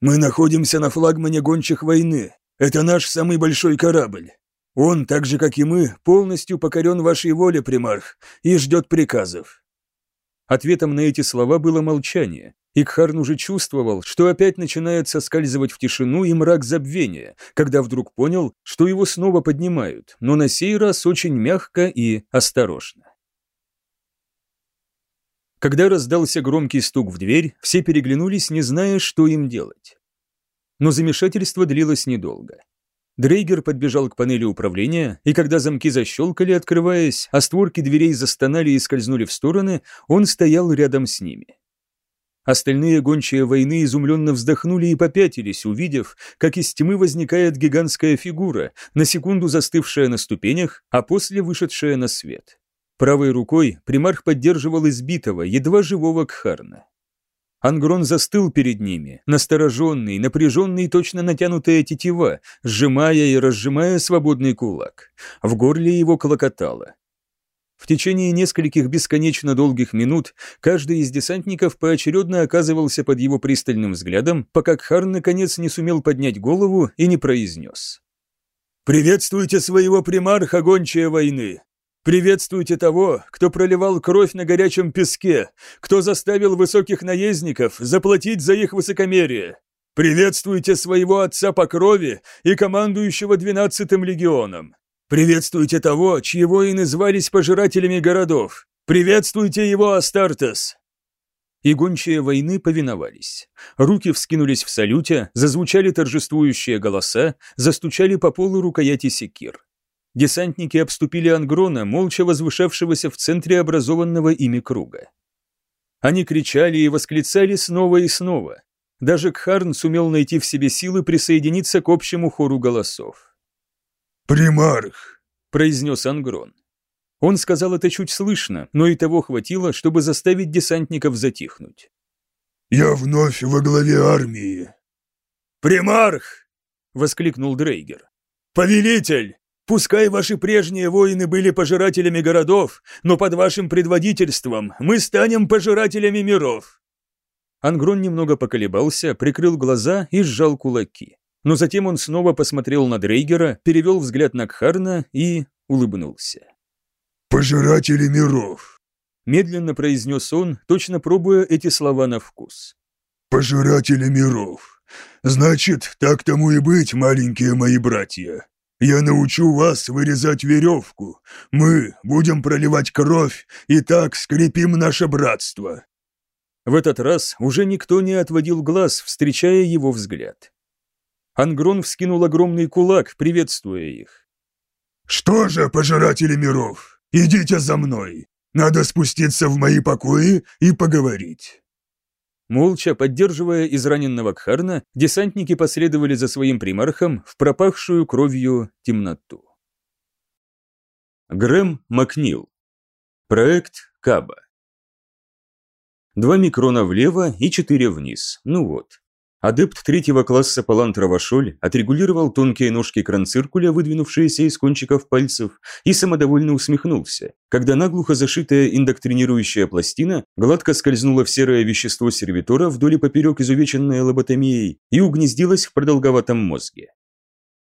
«Мы находимся на флагмане гончих войны. Это наш самый большой корабль. Он, так же как и мы, полностью покорен вашей воле, примарх, и ждет приказов». Ответом на эти слова было молчание, Икхарн уже чувствовал, что опять начинает соскальзывать в тишину и мрак забвения, когда вдруг понял, что его снова поднимают, но на сей раз очень мягко и осторожно. Когда раздался громкий стук в дверь, все переглянулись, не зная, что им делать. Но замешательство длилось недолго. Дрейгер подбежал к панели управления, и когда замки защелкали, открываясь, а створки дверей застонали и скользнули в стороны, он стоял рядом с ними. Остальные гончие войны изумленно вздохнули и попятились, увидев, как из тьмы возникает гигантская фигура, на секунду застывшая на ступенях, а после вышедшая на свет. Правой рукой примарх поддерживал избитого, едва живого Кхарна. Ангрон застыл перед ними, настороженный, напряженный, точно натянутая тетива, сжимая и разжимая свободный кулак. В горле его клокотало. В течение нескольких бесконечно долгих минут каждый из десантников поочередно оказывался под его пристальным взглядом, пока Кхар наконец не сумел поднять голову и не произнес. «Приветствуйте своего примарха, гончая войны! Приветствуйте того, кто проливал кровь на горячем песке, кто заставил высоких наездников заплатить за их высокомерие! Приветствуйте своего отца по крови и командующего двенадцатым легионом! Приветствуйте того, чьи воины звались пожирателями городов! Приветствуйте его, Астартес!» И гончие войны повиновались. Руки вскинулись в салюте, зазвучали торжествующие голоса, застучали по полу рукояти секир. Десантники обступили Ангрона, молча возвышавшегося в центре образованного ими круга. Они кричали и восклицали снова и снова. Даже Кхарн сумел найти в себе силы присоединиться к общему хору голосов. «Примарх!» – произнес Ангрон. Он сказал это чуть слышно, но и того хватило, чтобы заставить десантников затихнуть. «Я вновь во главе армии». «Примарх!» – воскликнул Дрейгер. «Повелитель! Пускай ваши прежние воины были пожирателями городов, но под вашим предводительством мы станем пожирателями миров!» Ангрон немного поколебался, прикрыл глаза и сжал кулаки. Но затем он снова посмотрел на Дрейгера, перевел взгляд на Кхарна и улыбнулся. «Пожиратели миров!» Медленно произнес он, точно пробуя эти слова на вкус. «Пожиратели миров! Значит, так тому и быть, маленькие мои братья!» Я научу вас вырезать веревку. Мы будем проливать кровь и так скрепим наше братство». В этот раз уже никто не отводил глаз, встречая его взгляд. Ангрон вскинул огромный кулак, приветствуя их. «Что же, пожиратели миров, идите за мной. Надо спуститься в мои покои и поговорить». Молча, поддерживая израненного Кхарна, десантники последовали за своим примархом в пропахшую кровью темноту. Грэм Макнил. Проект Каба. Два микрона влево и четыре вниз. Ну вот. Адепт третьего класса Палант Равашоль отрегулировал тонкие ножки кранциркуля, выдвинувшиеся из кончиков пальцев, и самодовольно усмехнулся, когда наглухо зашитая индоктринирующая пластина гладко скользнула в серое вещество сервитора вдоль и поперек изувеченной лоботомией и угнездилась в продолговатом мозге.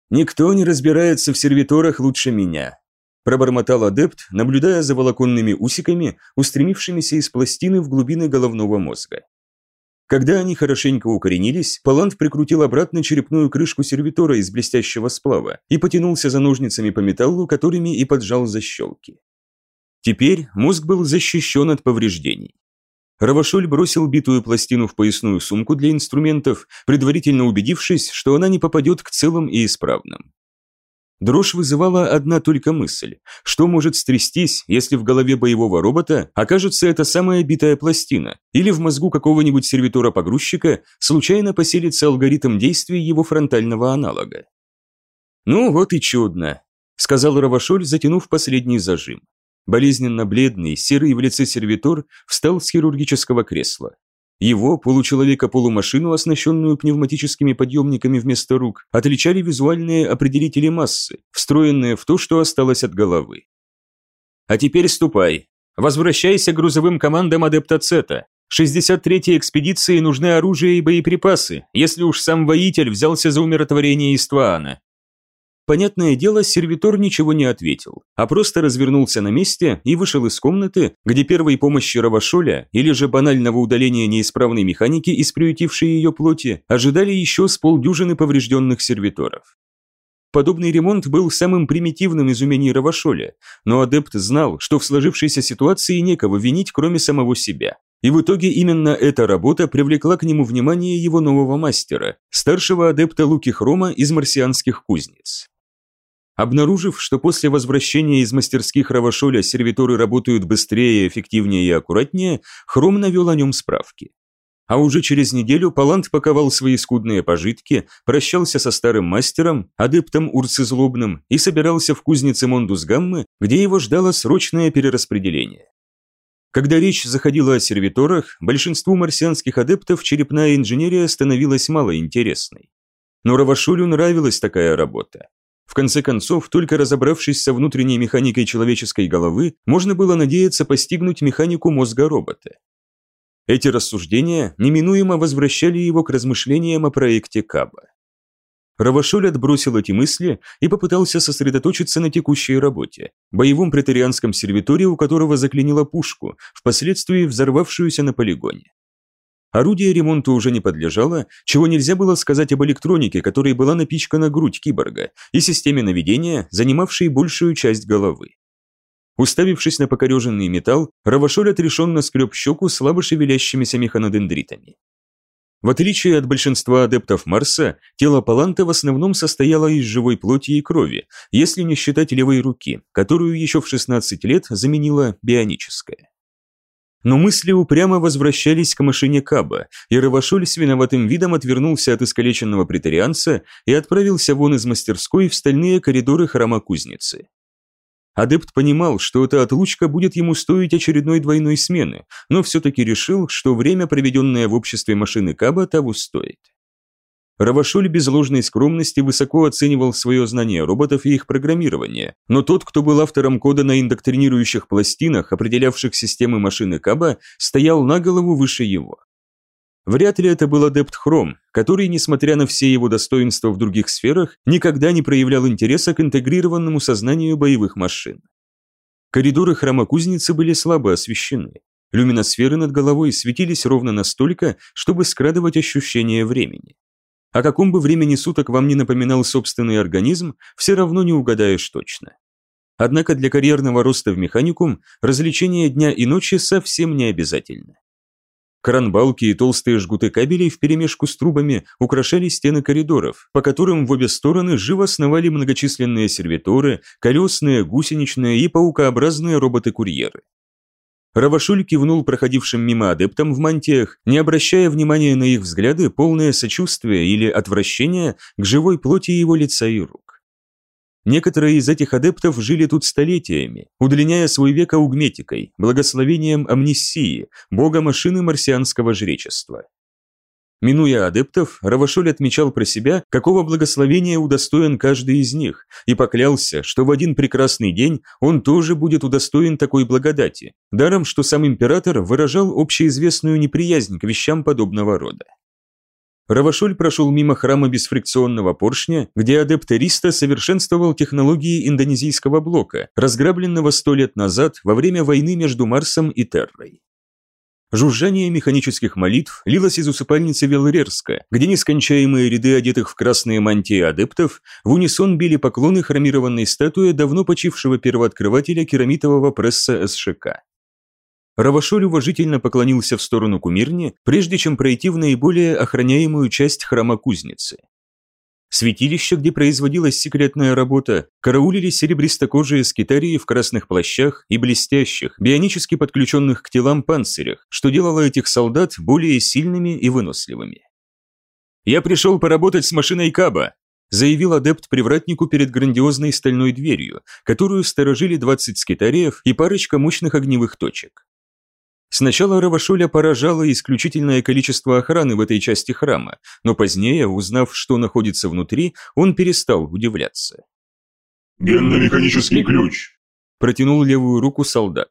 «Никто не разбирается в сервиторах лучше меня», пробормотал адепт, наблюдая за волоконными усиками, устремившимися из пластины в глубины головного мозга. Когда они хорошенько укоренились, Палант прикрутил обратно черепную крышку сервитора из блестящего сплава и потянулся за ножницами по металлу, которыми и поджал защелки. Теперь мозг был защищен от повреждений. Равашоль бросил битую пластину в поясную сумку для инструментов, предварительно убедившись, что она не попадет к целым и исправным. Дрожь вызывала одна только мысль. Что может стрястись, если в голове боевого робота окажется эта самая битая пластина, или в мозгу какого-нибудь сервитора-погрузчика случайно поселится алгоритм действий его фронтального аналога? «Ну вот и чудно», — сказал Равашоль, затянув последний зажим. Болезненно бледный, серый в лице сервитор встал с хирургического кресла. Его, получеловека-полумашину, оснащенную пневматическими подъемниками вместо рук, отличали визуальные определители массы, встроенные в то, что осталось от головы. «А теперь ступай. Возвращайся к грузовым командам адепта Цета. 63-й экспедиции нужны оружие и боеприпасы, если уж сам воитель взялся за умиротворение Истваана. Понятное дело, сервитор ничего не ответил, а просто развернулся на месте и вышел из комнаты, где первой помощи Равашоля или же банального удаления неисправной механики из приютившей ее плоти ожидали еще с полдюжины поврежденных сервиторов. Подобный ремонт был самым примитивным из умений Равашоля, но адепт знал, что в сложившейся ситуации некого винить, кроме самого себя. И в итоге именно эта работа привлекла к нему внимание его нового мастера, старшего адепта Луки Хрома из марсианских кузнец. Обнаружив, что после возвращения из мастерских Равашоля сервиторы работают быстрее, эффективнее и аккуратнее, Хром навел о нем справки. А уже через неделю Палант паковал свои скудные пожитки, прощался со старым мастером, адептом Урсы Злобным, и собирался в кузнице Мондус Гаммы, где его ждало срочное перераспределение. Когда речь заходила о сервиторах, большинству марсианских адептов черепная инженерия становилась малоинтересной. Но Равашулю нравилась такая работа. В конце концов, только разобравшись со внутренней механикой человеческой головы, можно было надеяться постигнуть механику мозга робота. Эти рассуждения неминуемо возвращали его к размышлениям о проекте Каба. Равашоль отбросил эти мысли и попытался сосредоточиться на текущей работе, боевом претарианском сервиторе, у которого заклинило пушку, впоследствии взорвавшуюся на полигоне. Орудие ремонту уже не подлежало, чего нельзя было сказать об электронике, которой была напичкана грудь киборга, и системе наведения, занимавшей большую часть головы. Уставившись на покореженный металл, Равашоль отрешенно скреб щеку слабо шевелящимися механодендритами. В отличие от большинства адептов Марса, тело Паланта в основном состояло из живой плоти и крови, если не считать левой руки, которую еще в 16 лет заменила бионическая. Но мысли упрямо возвращались к машине Каба, и Равашоль с виноватым видом отвернулся от искалеченного претарианца и отправился вон из мастерской в стальные коридоры храма кузницы. Адепт понимал, что эта отлучка будет ему стоить очередной двойной смены, но все-таки решил, что время, проведенное в обществе машины Каба, того стоит. Равашоль без ложной скромности высоко оценивал свое знание роботов и их программирование, но тот, кто был автором кода на индоктринирующих пластинах, определявших системы машины Каба, стоял на голову выше его. Вряд ли это был адепт Хром, который, несмотря на все его достоинства в других сферах, никогда не проявлял интереса к интегрированному сознанию боевых машин. Коридоры храма кузницы были слабо освещены. Люминосферы над головой светились ровно настолько, чтобы скрадывать ощущение времени. О каком бы времени суток вам не напоминал собственный организм, все равно не угадаешь точно. Однако для карьерного роста в механикум развлечение дня и ночи совсем не обязательно. Кранбалки и толстые жгуты кабелей вперемешку с трубами украшали стены коридоров, по которым в обе стороны живо сновали многочисленные сервиторы, колесные, гусеничные и паукообразные роботы-курьеры. Равашуль кивнул проходившим мимо адептам в мантиях, не обращая внимания на их взгляды, полное сочувствие или отвращение к живой плоти его лица и рук. Некоторые из этих адептов жили тут столетиями, удлиняя свой век аугметикой, благословением амнисии, бога машины марсианского жречества. Минуя адептов, Равашоль отмечал про себя, какого благословения удостоен каждый из них, и поклялся, что в один прекрасный день он тоже будет удостоен такой благодати, даром, что сам император выражал общеизвестную неприязнь к вещам подобного рода. Равашоль прошел мимо храма бесфрикционного поршня, где адепт Эриста совершенствовал технологии индонезийского блока, разграбленного сто лет назад во время войны между Марсом и Террой. Жужжание механических молитв лилось из усыпальницы Велрерска, где нескончаемые ряды одетых в красные мантии адептов в унисон били поклоны хромированной статуе давно почившего первооткрывателя керамитового пресса СШК. Равашоль уважительно поклонился в сторону кумирни, прежде чем пройти в наиболее охраняемую часть храма кузницы. Святилище, где производилась секретная работа, караулили серебристокожие скитарии в красных плащах и блестящих, бионически подключенных к телам панцирях, что делало этих солдат более сильными и выносливыми. «Я пришел поработать с машиной Каба», заявил адепт привратнику перед грандиозной стальной дверью, которую сторожили 20 скитариев и парочка мощных огневых точек. Сначала Равашоля поражало исключительное количество охраны в этой части храма, но позднее, узнав, что находится внутри, он перестал удивляться. «Генно-механический ключ», – протянул левую руку солдат.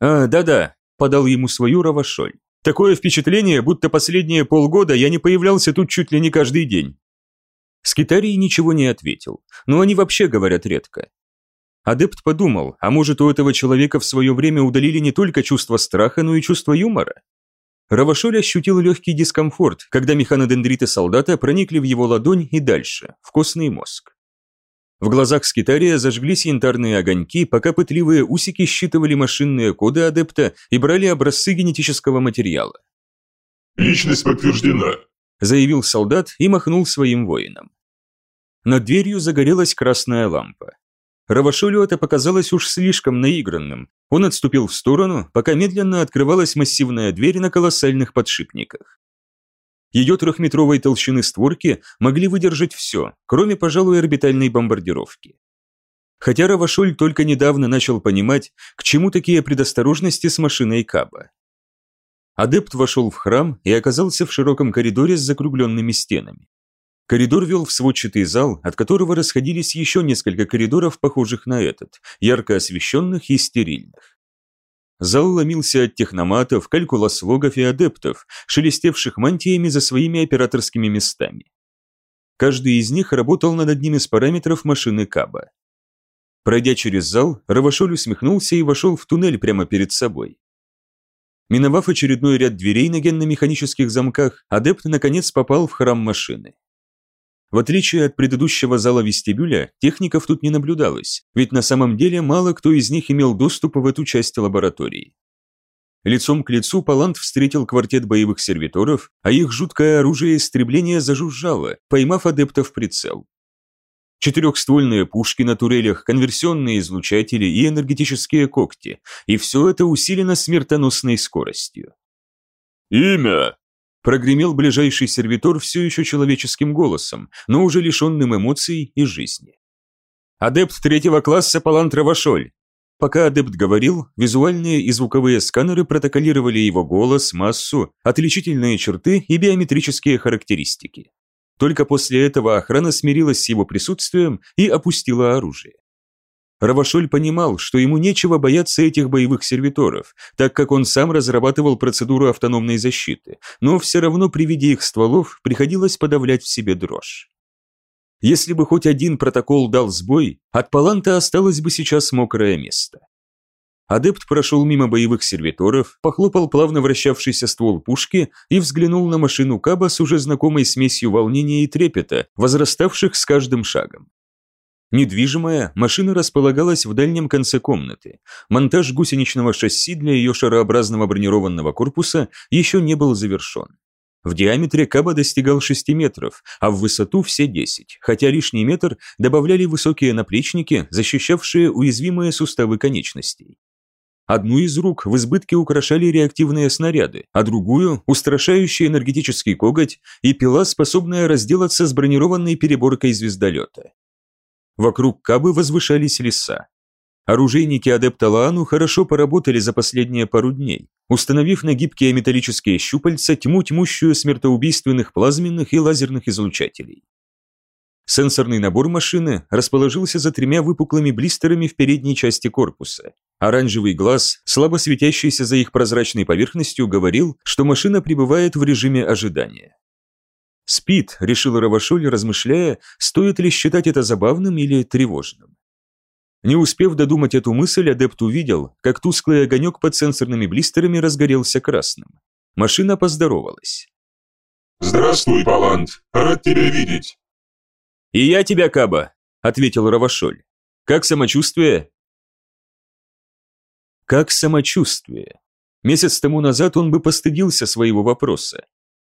«А, да-да», – подал ему свою Равашоль. «Такое впечатление, будто последние полгода я не появлялся тут чуть ли не каждый день». Скитарий ничего не ответил, но они вообще говорят редко. Адепт подумал, а может у этого человека в свое время удалили не только чувство страха, но и чувство юмора? Равашоль ощутил легкий дискомфорт, когда механодендриты солдата проникли в его ладонь и дальше, в костный мозг. В глазах скитария зажглись янтарные огоньки, пока пытливые усики считывали машинные коды адепта и брали образцы генетического материала. «Личность подтверждена», – заявил солдат и махнул своим воинам. Над дверью загорелась красная лампа. Равашолю это показалось уж слишком наигранным. Он отступил в сторону, пока медленно открывалась массивная дверь на колоссальных подшипниках. Ее трехметровой толщины створки могли выдержать все, кроме, пожалуй, орбитальной бомбардировки. Хотя Равашоль только недавно начал понимать, к чему такие предосторожности с машиной Каба. Адепт вошел в храм и оказался в широком коридоре с закругленными стенами. Коридор вел в сводчатый зал, от которого расходились еще несколько коридоров, похожих на этот, ярко освещенных и стерильных. Зал ломился от техноматов, калькулослогов и адептов, шелестевших мантиями за своими операторскими местами. Каждый из них работал над одним из параметров машины Каба. Пройдя через зал, Равашоль усмехнулся и вошел в туннель прямо перед собой. Миновав очередной ряд дверей на генно-механических замках, адепт наконец попал в храм машины. В отличие от предыдущего зала вестибюля, техников тут не наблюдалось, ведь на самом деле мало кто из них имел доступ в эту часть лаборатории. Лицом к лицу Палант встретил квартет боевых сервиторов, а их жуткое оружие истребления зажужжало, поймав адепта в прицел. Четырехствольные пушки на турелях, конверсионные излучатели и энергетические когти, и все это усилено смертоносной скоростью. «Имя!» – прогремел ближайший сервитор все еще человеческим голосом, но уже лишенным эмоций и жизни. «Адепт третьего класса Палант Равашоль, Пока адепт говорил, визуальные и звуковые сканеры протоколировали его голос, массу, отличительные черты и биометрические характеристики. Только после этого охрана смирилась с его присутствием и опустила оружие. Равашоль понимал, что ему нечего бояться этих боевых сервиторов, так как он сам разрабатывал процедуру автономной защиты, но все равно при виде их стволов приходилось подавлять в себе дрожь. Если бы хоть один протокол дал сбой, от Паланта осталось бы сейчас мокрое место. Адепт прошел мимо боевых сервиторов, похлопал плавно вращавшийся ствол пушки и взглянул на машину Каба с уже знакомой смесью волнения и трепета, возраставших с каждым шагом. Недвижимая, машина располагалась в дальнем конце комнаты. Монтаж гусеничного шасси для ее шарообразного бронированного корпуса еще не был завершен. В диаметре Каба достигал 6 метров, а в высоту все 10, хотя лишний метр добавляли высокие наплечники, защищавшие уязвимые суставы конечностей. Одну из рук в избытке украшали реактивные снаряды, а другую – устрашающий энергетический коготь и пила, способная разделаться с бронированной переборкой звездолета. Вокруг Кабы возвышались леса. Оружейники адепта Лаану хорошо поработали за последние пару дней, установив на гибкие металлические щупальца тьму тьмущую смертоубийственных плазменных и лазерных излучателей. Сенсорный набор машины расположился за тремя выпуклыми блистерами в передней части корпуса. Оранжевый глаз, слабо светящийся за их прозрачной поверхностью, говорил, что машина пребывает в режиме ожидания. «Спит», — решил Равашоль, размышляя, стоит ли считать это забавным или тревожным. Не успев додумать эту мысль, адепт увидел, как тусклый огонек под сенсорными блистерами разгорелся красным. Машина поздоровалась. «Здравствуй, Палант, рад тебя видеть». «И я тебя, Каба», — ответил Равашоль. «Как самочувствие?» Как самочувствие? Месяц тому назад он бы постыдился своего вопроса.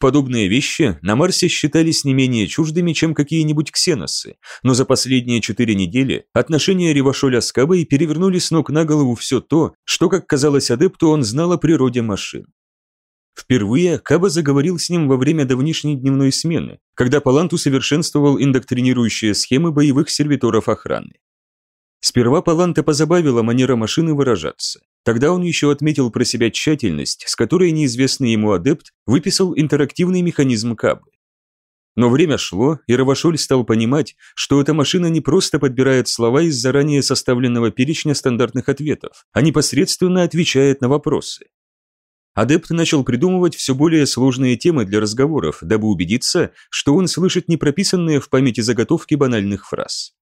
Подобные вещи на Марсе считались не менее чуждыми, чем какие-нибудь ксеносы, но за последние четыре недели отношения Ревашоля с Кабой перевернули с ног на голову все то, что, как казалось адепту, он знал о природе машин. Впервые Каба заговорил с ним во время давнишней дневной смены, когда Палант усовершенствовал индоктринирующие схемы боевых сервиторов охраны. Сперва Паланта позабавила манера машины выражаться. Тогда он еще отметил про себя тщательность, с которой неизвестный ему адепт выписал интерактивный механизм Кабы. Но время шло, и Равашоль стал понимать, что эта машина не просто подбирает слова из заранее составленного перечня стандартных ответов, а непосредственно отвечает на вопросы. Адепт начал придумывать все более сложные темы для разговоров, дабы убедиться, что он слышит не прописанные в памяти заготовки банальных фраз.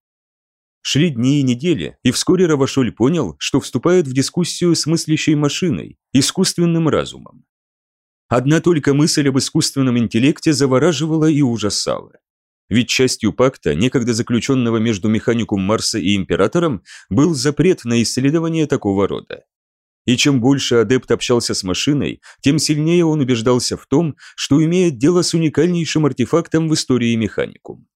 Шли дни и недели, и вскоре Равашоль понял, что вступает в дискуссию с мыслящей машиной, искусственным разумом. Одна только мысль об искусственном интеллекте завораживала и ужасала. Ведь частью пакта, некогда заключенного между механикум Марса и Императором, был запрет на исследование такого рода. И чем больше адепт общался с машиной, тем сильнее он убеждался в том, что имеет дело с уникальнейшим артефактом в истории механикум.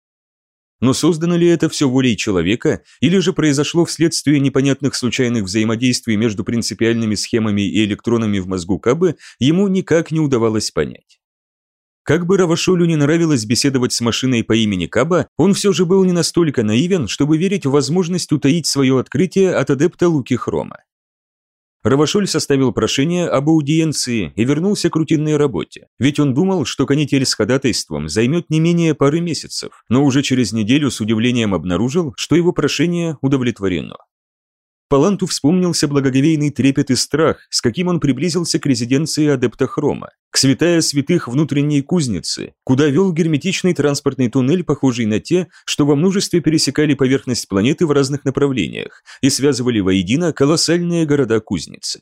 Но создано ли это все волей человека, или же произошло вследствие непонятных случайных взаимодействий между принципиальными схемами и электронами в мозгу Кабы, ему никак не удавалось понять. Как бы Равашолю не нравилось беседовать с машиной по имени Каба, он все же был не настолько наивен, чтобы верить в возможность утаить свое открытие от адепта Луки Хрома. Равашоль составил прошение об аудиенции и вернулся к рутинной работе, ведь он думал, что канитель с ходатайством займет не менее пары месяцев, но уже через неделю с удивлением обнаружил, что его прошение удовлетворено. Паланту вспомнился благоговейный трепет и страх, с каким он приблизился к резиденции адепта Хрома, к святая святых внутренней кузницы, куда вел герметичный транспортный туннель, похожий на те, что во множестве пересекали поверхность планеты в разных направлениях и связывали воедино колоссальные города-кузницы.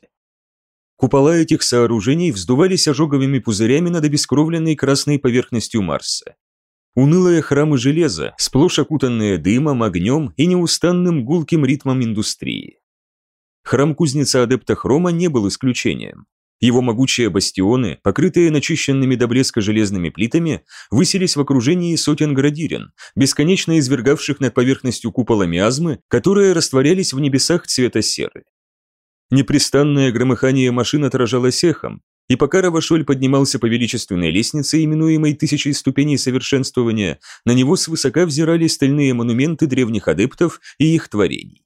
Купола этих сооружений вздувались ожоговыми пузырями над обескровленной красной поверхностью Марса. Унылые храмы железа, сплошь окутанные дымом, огнем и неустанным гулким ритмом индустрии. Храм кузницы адепта Хрома не был исключением. Его могучие бастионы, покрытые начищенными до блеска железными плитами, высились в окружении сотен градирен, бесконечно извергавших над поверхностью купола миазмы, которые растворялись в небесах цвета серы. Непрестанное громыхание машин отражалось эхом, и пока Равашоль поднимался по величественной лестнице, именуемой тысячей ступеней совершенствования, на него свысока взирали стальные монументы древних адептов и их творений.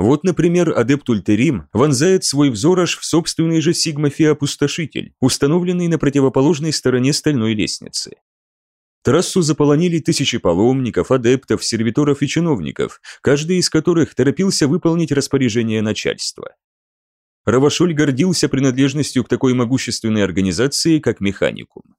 Вот, например, адепт Ультерим вонзает свой взор аж в собственный же Сигма-Фи-опустошитель, установленный на противоположной стороне стальной лестницы. Трассу заполонили тысячи паломников, адептов, сервиторов и чиновников, каждый из которых торопился выполнить распоряжение начальства. Равашоль гордился принадлежностью к такой могущественной организации, как Механикум.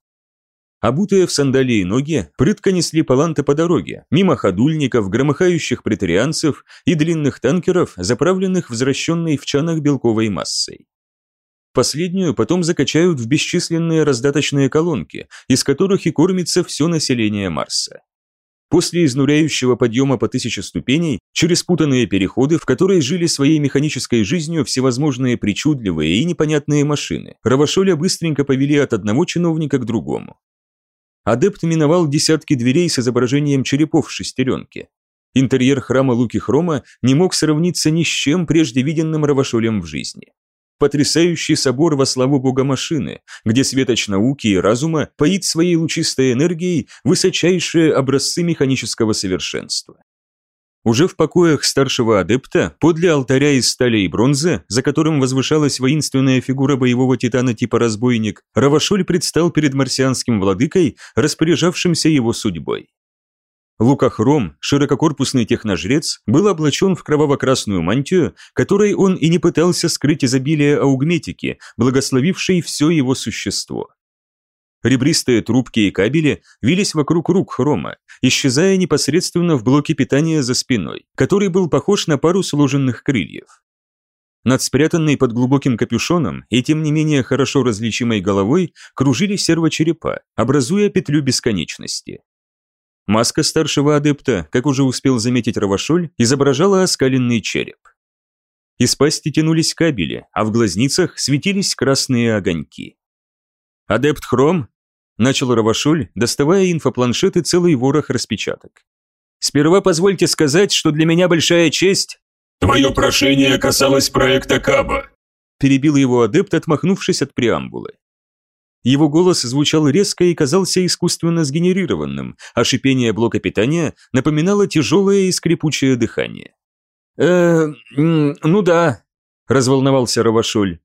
Обутые в сандалии ноги прытко несли паланта по дороге, мимо ходульников, громыхающих претарианцев и длинных танкеров, заправленных возвращенной в чанах белковой массой. Последнюю потом закачают в бесчисленные раздаточные колонки, из которых и кормится все население Марса. После изнуряющего подъема по тысяче ступеней, через путанные переходы, в которые жили своей механической жизнью всевозможные причудливые и непонятные машины, Равашоля быстренько повели от одного чиновника к другому. Адепт миновал десятки дверей с изображением черепов в шестеренке. Интерьер храма Луки Хрома не мог сравниться ни с чем прежде виденным Равашолем в жизни потрясающий собор во славу бога машины, где светоч науки и разума поит своей лучистой энергией высочайшие образцы механического совершенства. Уже в покоях старшего адепта, подле алтаря из стали и бронзы, за которым возвышалась воинственная фигура боевого титана типа разбойник, Равашоль предстал перед марсианским владыкой, распоряжавшимся его судьбой. Лукахром, ширококорпусный техножрец, был облачен в кроваво-красную мантию, которой он и не пытался скрыть изобилие аугметики, благословившей все его существо. Ребристые трубки и кабели вились вокруг рук Хрома, исчезая непосредственно в блоке питания за спиной, который был похож на пару сложенных крыльев. Над спрятанной под глубоким капюшоном и тем не менее хорошо различимой головой кружили сервочерепа, образуя петлю бесконечности. Маска старшего адепта, как уже успел заметить Равашоль, изображала оскаленный череп. Из пасти тянулись кабели, а в глазницах светились красные огоньки. «Адепт Хром?» – начал Равашоль, доставая инфопланшет и целый ворох распечаток. «Сперва позвольте сказать, что для меня большая честь...» «Твое прошение касалось проекта Каба», – перебил его адепт, отмахнувшись от преамбулы. Его голос звучал резко и казался искусственно сгенерированным, а шипение блока питания напоминало тяжелое и скрипучее дыхание. «Э, ну да», – разволновался Равашоль.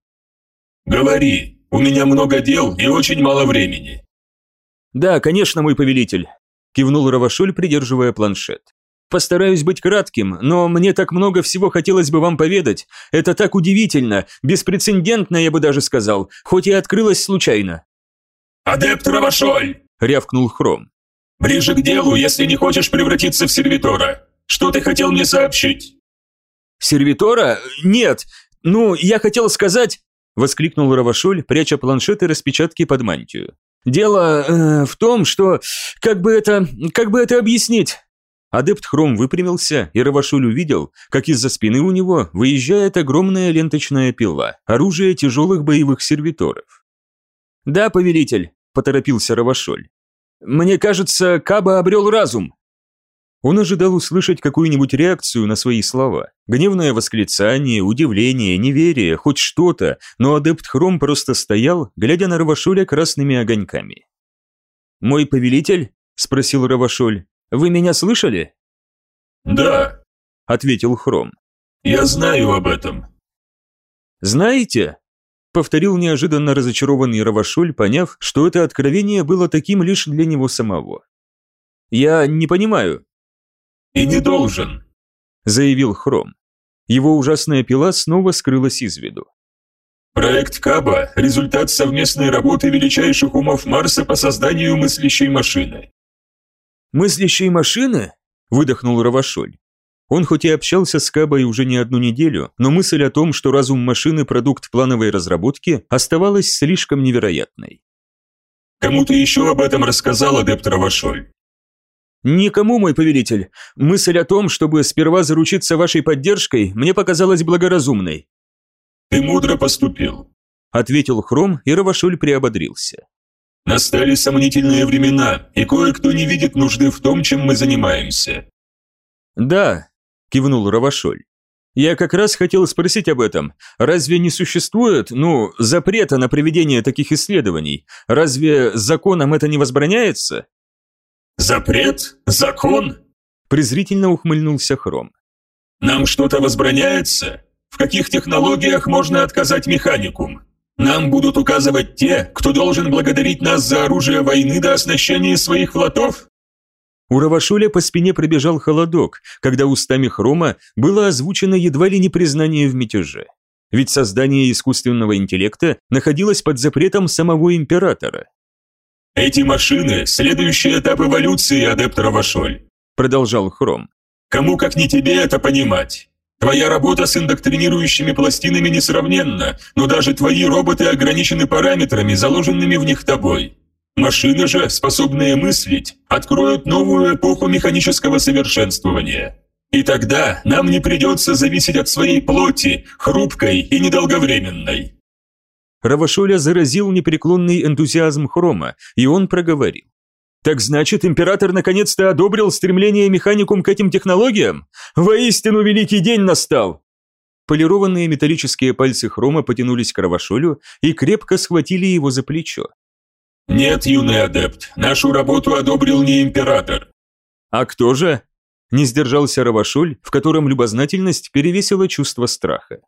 «Говори, у меня много дел и очень мало времени». «Да, конечно, мой повелитель», – кивнул Равашоль, придерживая планшет. Постараюсь быть кратким, но мне так много всего хотелось бы вам поведать. Это так удивительно, беспрецедентно, я бы даже сказал, хоть и открылось случайно». «Адепт Равашоль!» – рявкнул Хром. «Ближе к делу, если не хочешь превратиться в сервитора. Что ты хотел мне сообщить?» «Сервитора? Нет. Ну, я хотел сказать...» – воскликнул Равашоль, пряча планшет и распечатки под мантию. «Дело э, в том, что... Как бы это... Как бы это объяснить?» Адепт Хром выпрямился, и Равашуль увидел, как из-за спины у него выезжает огромная ленточная пила, оружие тяжелых боевых сервиторов. «Да, повелитель», – поторопился Равашоль. «Мне кажется, Каба обрел разум». Он ожидал услышать какую-нибудь реакцию на свои слова. Гневное восклицание, удивление, неверие, хоть что-то, но адепт Хром просто стоял, глядя на Равашоля красными огоньками. «Мой повелитель?» – спросил Равашоль. Вы меня слышали?» «Да», — ответил Хром. «Я знаю об этом». «Знаете?» — повторил неожиданно разочарованный Равашоль, поняв, что это откровение было таким лишь для него самого. «Я не понимаю». «И не должен», — заявил Хром. Его ужасная пила снова скрылась из виду. Проект Каба – результат совместной работы величайших умов Марса по созданию мыслящей машины. «Мыслящие машины?» – выдохнул Равашоль. Он хоть и общался с Кабой уже не одну неделю, но мысль о том, что разум машины – продукт плановой разработки, оставалась слишком невероятной. «Кому ты еще об этом рассказал, адепт Равашоль?» «Никому, мой повелитель. Мысль о том, чтобы сперва заручиться вашей поддержкой, мне показалась благоразумной». «Ты мудро поступил. ответил Хром, и Равашоль приободрился. Настали сомнительные времена, и кое-кто не видит нужды в том, чем мы занимаемся. Да, кивнул Равашоль. Я как раз хотел спросить об этом. Разве не существует, ну, запрета на проведение таких исследований? Разве законом это не возбраняется? Запрет? Закон? Презрительно ухмыльнулся Хром. Нам что-то возбраняется? В каких технологиях можно отказать механикум? Нам будут указывать те, кто должен благодарить нас за оружие войны до оснащения своих флотов? У Равашуля по спине пробежал холодок, когда устами Хрома было озвучено едва ли не признание в мятеже. Ведь создание искусственного интеллекта находилось под запретом самого императора. «Эти машины – следующий этап эволюции, адепт Равашоль», – продолжал Хром. «Кому как не тебе это понимать? Твоя работа с индоктринирующими пластинами несравненна, но даже твои роботы ограничены параметрами, заложенными в них тобой. Машины же, способные мыслить, откроют новую эпоху механического совершенствования. И тогда нам не придется зависеть от своей плоти, хрупкой и недолговременной. Равашоля заразил непреклонный энтузиазм Хрома, и он проговорил. Так значит, император наконец-то одобрил стремление механикум к этим технологиям? Воистину великий день настал! Полированные металлические пальцы Хрома потянулись к Равашолю и крепко схватили его за плечо. «Нет, юный адепт, нашу работу одобрил не император». «А кто же?» Не сдержался Равашоль, в котором любознательность перевесила чувство страха.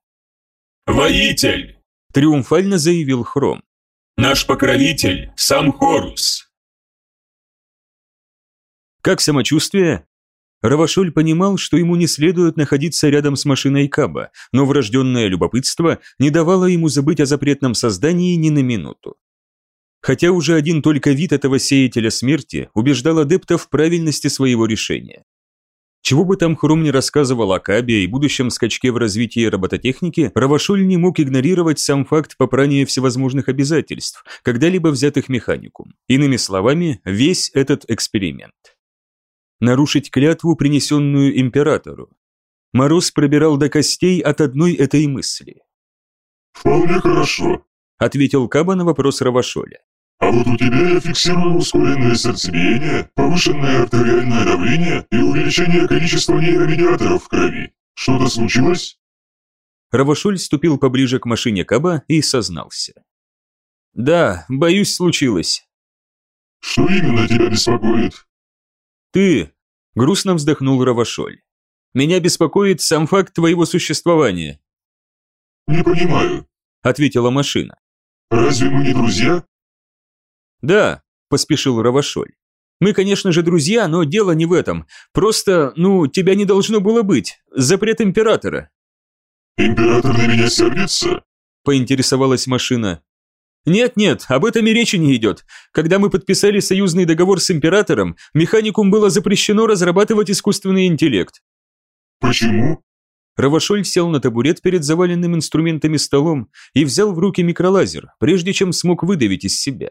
«Воитель!» – триумфально заявил Хром. «Наш покровитель – сам Хорус». Как самочувствие? Равашоль понимал, что ему не следует находиться рядом с машиной Каба, но врожденное любопытство не давало ему забыть о запретном создании ни на минуту. Хотя уже один только вид этого сеятеля смерти убеждал адептов в правильности своего решения. Чего бы там Хрум не рассказывал о Кабе и будущем скачке в развитии робототехники, Равашоль не мог игнорировать сам факт попрания всевозможных обязательств, когда-либо взятых механикум. Иными словами, весь этот эксперимент нарушить клятву, принесенную императору. Мороз пробирал до костей от одной этой мысли. «Вполне хорошо», — ответил Каба на вопрос Равашоля. «А вот у тебя я фиксирую ускоренное сердцебиение, повышенное артериальное давление и увеличение количества нейромедиаторов в крови. Что-то случилось?» Равашоль ступил поближе к машине Каба и сознался. «Да, боюсь, случилось». «Что именно тебя беспокоит?» «Ты!» – грустно вздохнул Равашоль. «Меня беспокоит сам факт твоего существования». «Не понимаю», – ответила машина. «Разве мы не друзья?» «Да», – поспешил Равашоль. «Мы, конечно же, друзья, но дело не в этом. Просто, ну, тебя не должно было быть. Запрет императора». «Император на меня сердится?» – поинтересовалась машина. Нет-нет, об этом и речи не идет. Когда мы подписали союзный договор с императором, механикум было запрещено разрабатывать искусственный интеллект. Почему? Равашоль сел на табурет перед заваленным инструментами столом и взял в руки микролазер, прежде чем смог выдавить из себя.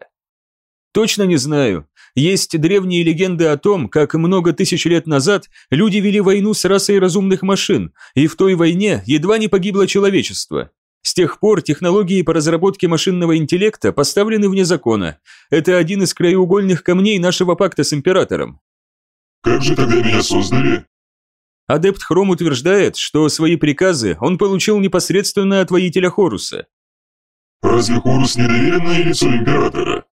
Точно не знаю. Есть древние легенды о том, как много тысяч лет назад люди вели войну с расой разумных машин, и в той войне едва не погибло человечество. С тех пор технологии по разработке машинного интеллекта поставлены вне закона. Это один из краеугольных камней нашего пакта с императором. Как же тогда меня создали? Адепт Хром утверждает, что свои приказы он получил непосредственно от воителя Хоруса. Разве Хорус не доверенное лицо императора?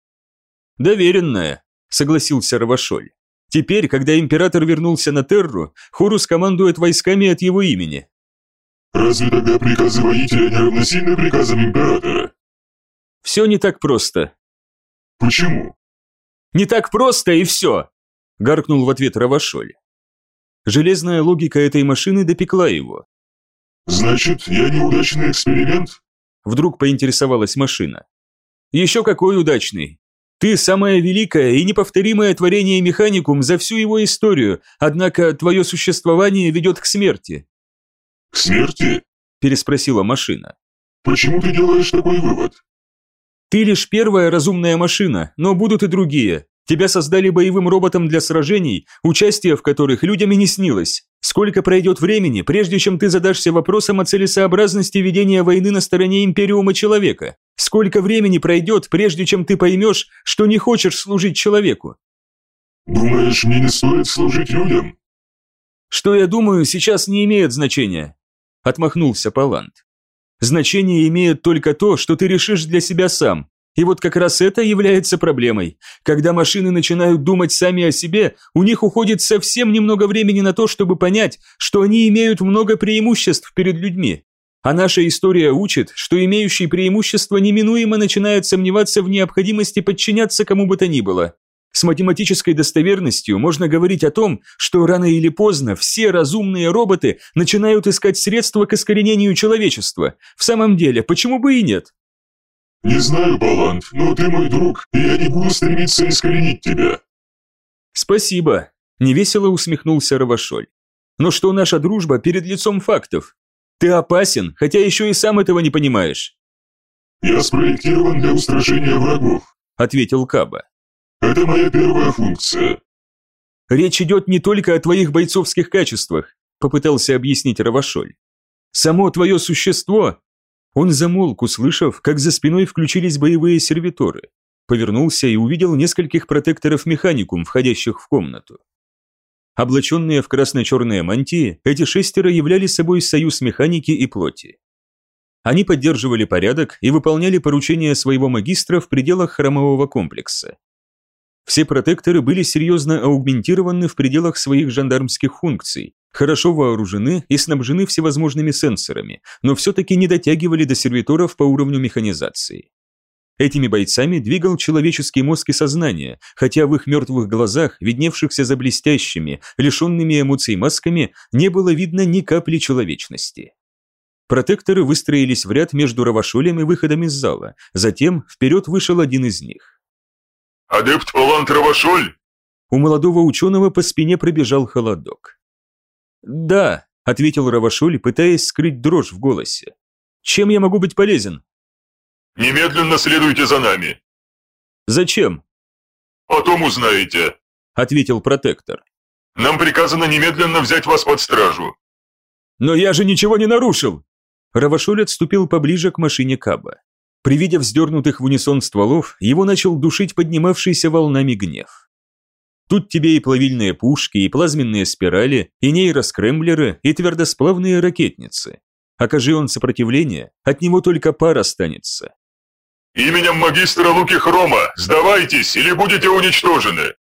Доверенное, согласился Равашоль. Теперь, когда император вернулся на Терру, Хорус командует войсками от его имени. Разве тогда приказы воителя не равносильны приказам императора? Все не так просто. Почему? Не так просто и все, гаркнул в ответ Равашоль. Железная логика этой машины допекла его. Значит, я неудачный эксперимент? Вдруг поинтересовалась машина. Еще какой удачный. Ты самое великое и неповторимое творение механикум за всю его историю, однако твое существование ведет к смерти. «К смерти?» – переспросила машина. «Почему ты делаешь такой вывод?» «Ты лишь первая разумная машина, но будут и другие. Тебя создали боевым роботом для сражений, участие в которых людям и не снилось. Сколько пройдет времени, прежде чем ты задашься вопросом о целесообразности ведения войны на стороне Империума Человека? Сколько времени пройдет, прежде чем ты поймешь, что не хочешь служить человеку? Думаешь, мне не стоит служить людям? Что я думаю, сейчас не имеет значения, отмахнулся Палант. Значение имеет только то, что ты решишь для себя сам. И вот как раз это является проблемой. Когда машины начинают думать сами о себе, у них уходит совсем немного времени на то, чтобы понять, что они имеют много преимуществ перед людьми. А наша история учит, что имеющий преимущество неминуемо начинает сомневаться в необходимости подчиняться кому бы то ни было. С математической достоверностью можно говорить о том, что рано или поздно все разумные роботы начинают искать средства к искоренению человечества. В самом деле, почему бы и нет? Не знаю, Балант, но ты мой друг, и я не буду стремиться искоренить тебя. Спасибо, невесело усмехнулся Равашоль. Но что наша дружба перед лицом фактов? Ты опасен, хотя еще и сам этого не понимаешь. Я спроектирован для устрашения врагов, ответил Каба. Это моя первая функция. Речь идет не только о твоих бойцовских качествах, попытался объяснить Равашоль. Само твое существо... Он замолк, услышав, как за спиной включились боевые сервиторы. Повернулся и увидел нескольких протекторов механикум, входящих в комнату. Облаченные в красно-черные мантии, эти шестеро являли собой союз механики и плоти. Они поддерживали порядок и выполняли поручения своего магистра в пределах храмового комплекса. Все протекторы были серьезно аугментированы в пределах своих жандармских функций, хорошо вооружены и снабжены всевозможными сенсорами, но все-таки не дотягивали до сервиторов по уровню механизации. Этими бойцами двигал человеческий мозг и сознание, хотя в их мертвых глазах, видневшихся за блестящими, лишенными эмоций масками, не было видно ни капли человечности. Протекторы выстроились в ряд между Равашолем и выходом из зала, затем вперед вышел один из них. «Адепт Палант Равашоль?» У молодого ученого по спине пробежал холодок. «Да», — ответил Равашоль, пытаясь скрыть дрожь в голосе. «Чем я могу быть полезен?» «Немедленно следуйте за нами». «Зачем?» «Потом узнаете», — ответил протектор. «Нам приказано немедленно взять вас под стражу». «Но я же ничего не нарушил!» Равашоль отступил поближе к машине Каба. При виде вздернутых в унисон стволов, его начал душить поднимавшийся волнами гнев. Тут тебе и плавильные пушки, и плазменные спирали, и нейроскремблеры, и твердосплавные ракетницы. Окажи он сопротивление, от него только пар останется. «Именем магистра Луки Хрома, сдавайтесь или будете уничтожены!»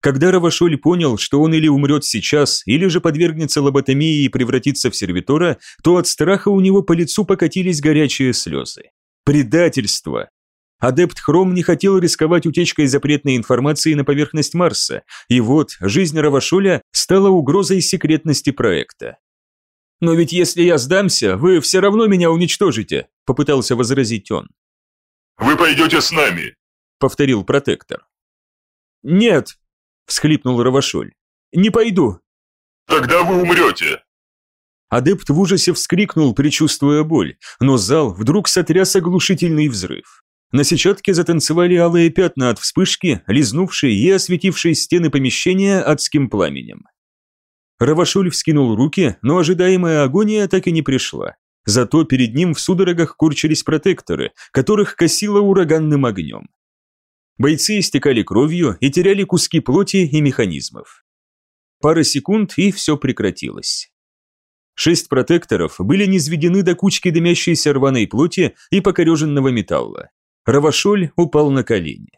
Когда Равашоль понял, что он или умрет сейчас, или же подвергнется лоботомии и превратится в сервитора, то от страха у него по лицу покатились горячие слезы. Предательство! Адепт Хром не хотел рисковать утечкой запретной информации на поверхность Марса, и вот жизнь Равашуля стала угрозой секретности проекта. «Но ведь если я сдамся, вы все равно меня уничтожите», – попытался возразить он. «Вы пойдете с нами», – повторил протектор. «Нет», – всхлипнул Равашоль, – «не пойду». «Тогда вы умрете», Адепт в ужасе вскрикнул, предчувствуя боль, но зал вдруг сотряс оглушительный взрыв. На сетчатке затанцевали алые пятна от вспышки, лизнувшие и осветившие стены помещения адским пламенем. Равашуль вскинул руки, но ожидаемая агония так и не пришла. Зато перед ним в судорогах курчились протекторы, которых косило ураганным огнем. Бойцы истекали кровью и теряли куски плоти и механизмов. Пара секунд, и все прекратилось. Шесть протекторов были низведены до кучки дымящейся рваной плоти и покореженного металла. Равашоль упал на колени.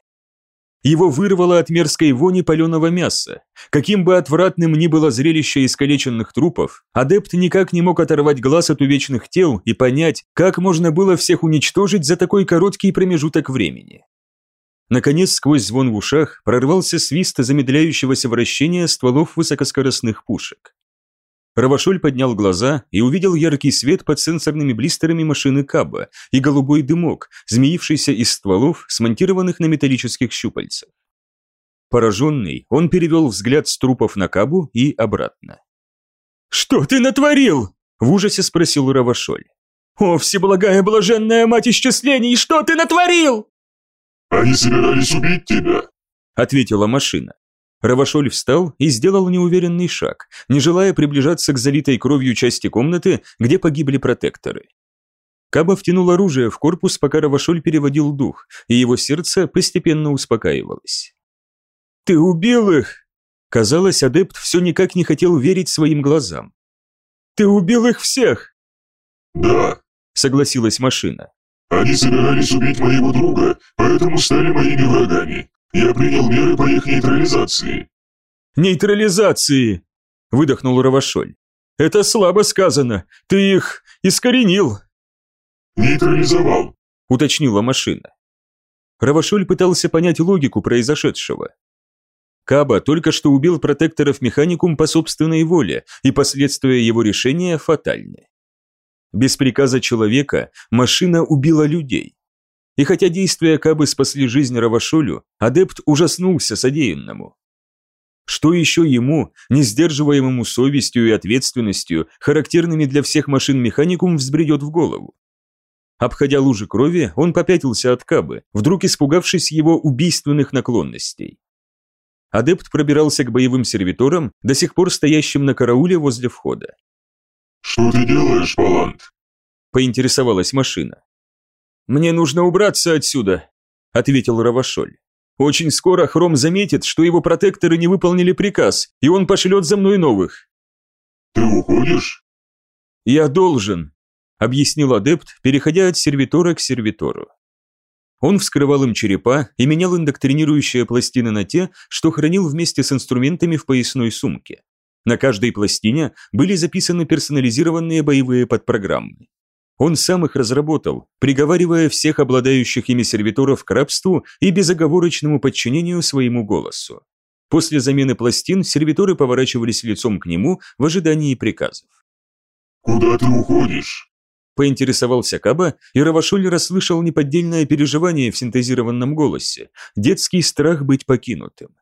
Его вырвало от мерзкой вони паленого мяса. Каким бы отвратным ни было зрелище искалеченных трупов, адепт никак не мог оторвать глаз от увечных тел и понять, как можно было всех уничтожить за такой короткий промежуток времени. Наконец, сквозь звон в ушах прорвался свист замедляющегося вращения стволов высокоскоростных пушек. Равашоль поднял глаза и увидел яркий свет под сенсорными блистерами машины Каба и голубой дымок, змеившийся из стволов, смонтированных на металлических щупальцах. Пораженный, он перевел взгляд с трупов на Кабу и обратно. «Что ты натворил?» – в ужасе спросил Равашоль. «О, всеблагая блаженная мать исчислений, что ты натворил?» «Они собирались убить тебя», – ответила машина. Равашоль встал и сделал неуверенный шаг, не желая приближаться к залитой кровью части комнаты, где погибли протекторы. Каба втянул оружие в корпус, пока Равашоль переводил дух, и его сердце постепенно успокаивалось. «Ты убил их!» Казалось, адепт все никак не хотел верить своим глазам. «Ты убил их всех!» «Да», — согласилась машина. «Они собирались убить моего друга, поэтому стали моими врагами. Я принял меры по их нейтрализации». «Нейтрализации!» – выдохнул Равашоль. «Это слабо сказано. Ты их искоренил». «Нейтрализовал», – уточнила машина. Равашоль пытался понять логику произошедшего. Каба только что убил протекторов Механикум по собственной воле, и последствия его решения фатальны. Без приказа человека машина убила людей. И хотя действия Кабы спасли жизнь Равашолю, адепт ужаснулся содеянному. Что еще ему, не сдерживаемому совестью и ответственностью, характерными для всех машин механикум, взбредет в голову? Обходя лужи крови, он попятился от Кабы, вдруг испугавшись его убийственных наклонностей. Адепт пробирался к боевым сервиторам, до сих пор стоящим на карауле возле входа. «Что ты делаешь, Палант?» – поинтересовалась машина. «Мне нужно убраться отсюда», – ответил Равашоль. «Очень скоро Хром заметит, что его протекторы не выполнили приказ, и он пошлет за мной новых». «Ты уходишь?» «Я должен», – объяснил адепт, переходя от сервитора к сервитору. Он вскрывал им черепа и менял индоктринирующие пластины на те, что хранил вместе с инструментами в поясной сумке. На каждой пластине были записаны персонализированные боевые подпрограммы. Он сам их разработал, приговаривая всех обладающих ими сервиторов к рабству и безоговорочному подчинению своему голосу. После замены пластин сервиторы поворачивались лицом к нему в ожидании приказов. «Куда ты уходишь?» Поинтересовался Каба, и Равашоль расслышал неподдельное переживание в синтезированном голосе, детский страх быть покинутым.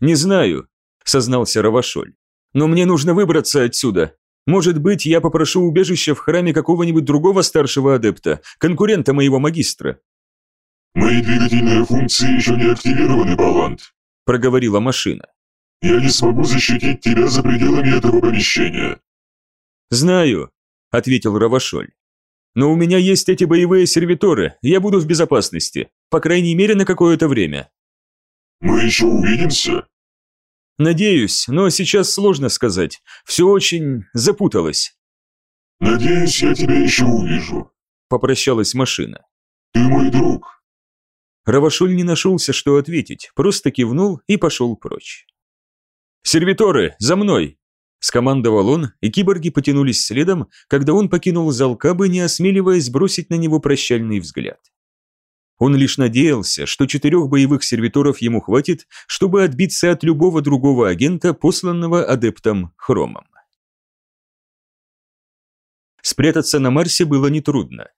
«Не знаю», — сознался Равашоль, — «но мне нужно выбраться отсюда. Может быть, я попрошу убежище в храме какого-нибудь другого старшего адепта, конкурента моего магистра». «Мои двигательные функции еще не активированы, Балант», – проговорила машина. «Я не смогу защитить тебя за пределами этого помещения». «Знаю», – ответил Равашоль. «Но у меня есть эти боевые сервиторы, я буду в безопасности, по крайней мере, на какое-то время». «Мы еще увидимся?» Надеюсь, но сейчас сложно сказать. Все очень запуталось. Надеюсь, я тебя еще увижу. Попрощалась машина. Ты мой друг. Равашуль не нашелся, что ответить, просто кивнул и пошел прочь. «Сервиторы, за мной!» Скомандовал он, и киборги потянулись следом, когда он покинул зал Кабы, не осмеливаясь бросить на него прощальный взгляд. Он лишь надеялся, что четырех боевых сервиторов ему хватит, чтобы отбиться от любого другого агента, посланного адептом Хромом. Спрятаться на Марсе было нетрудно.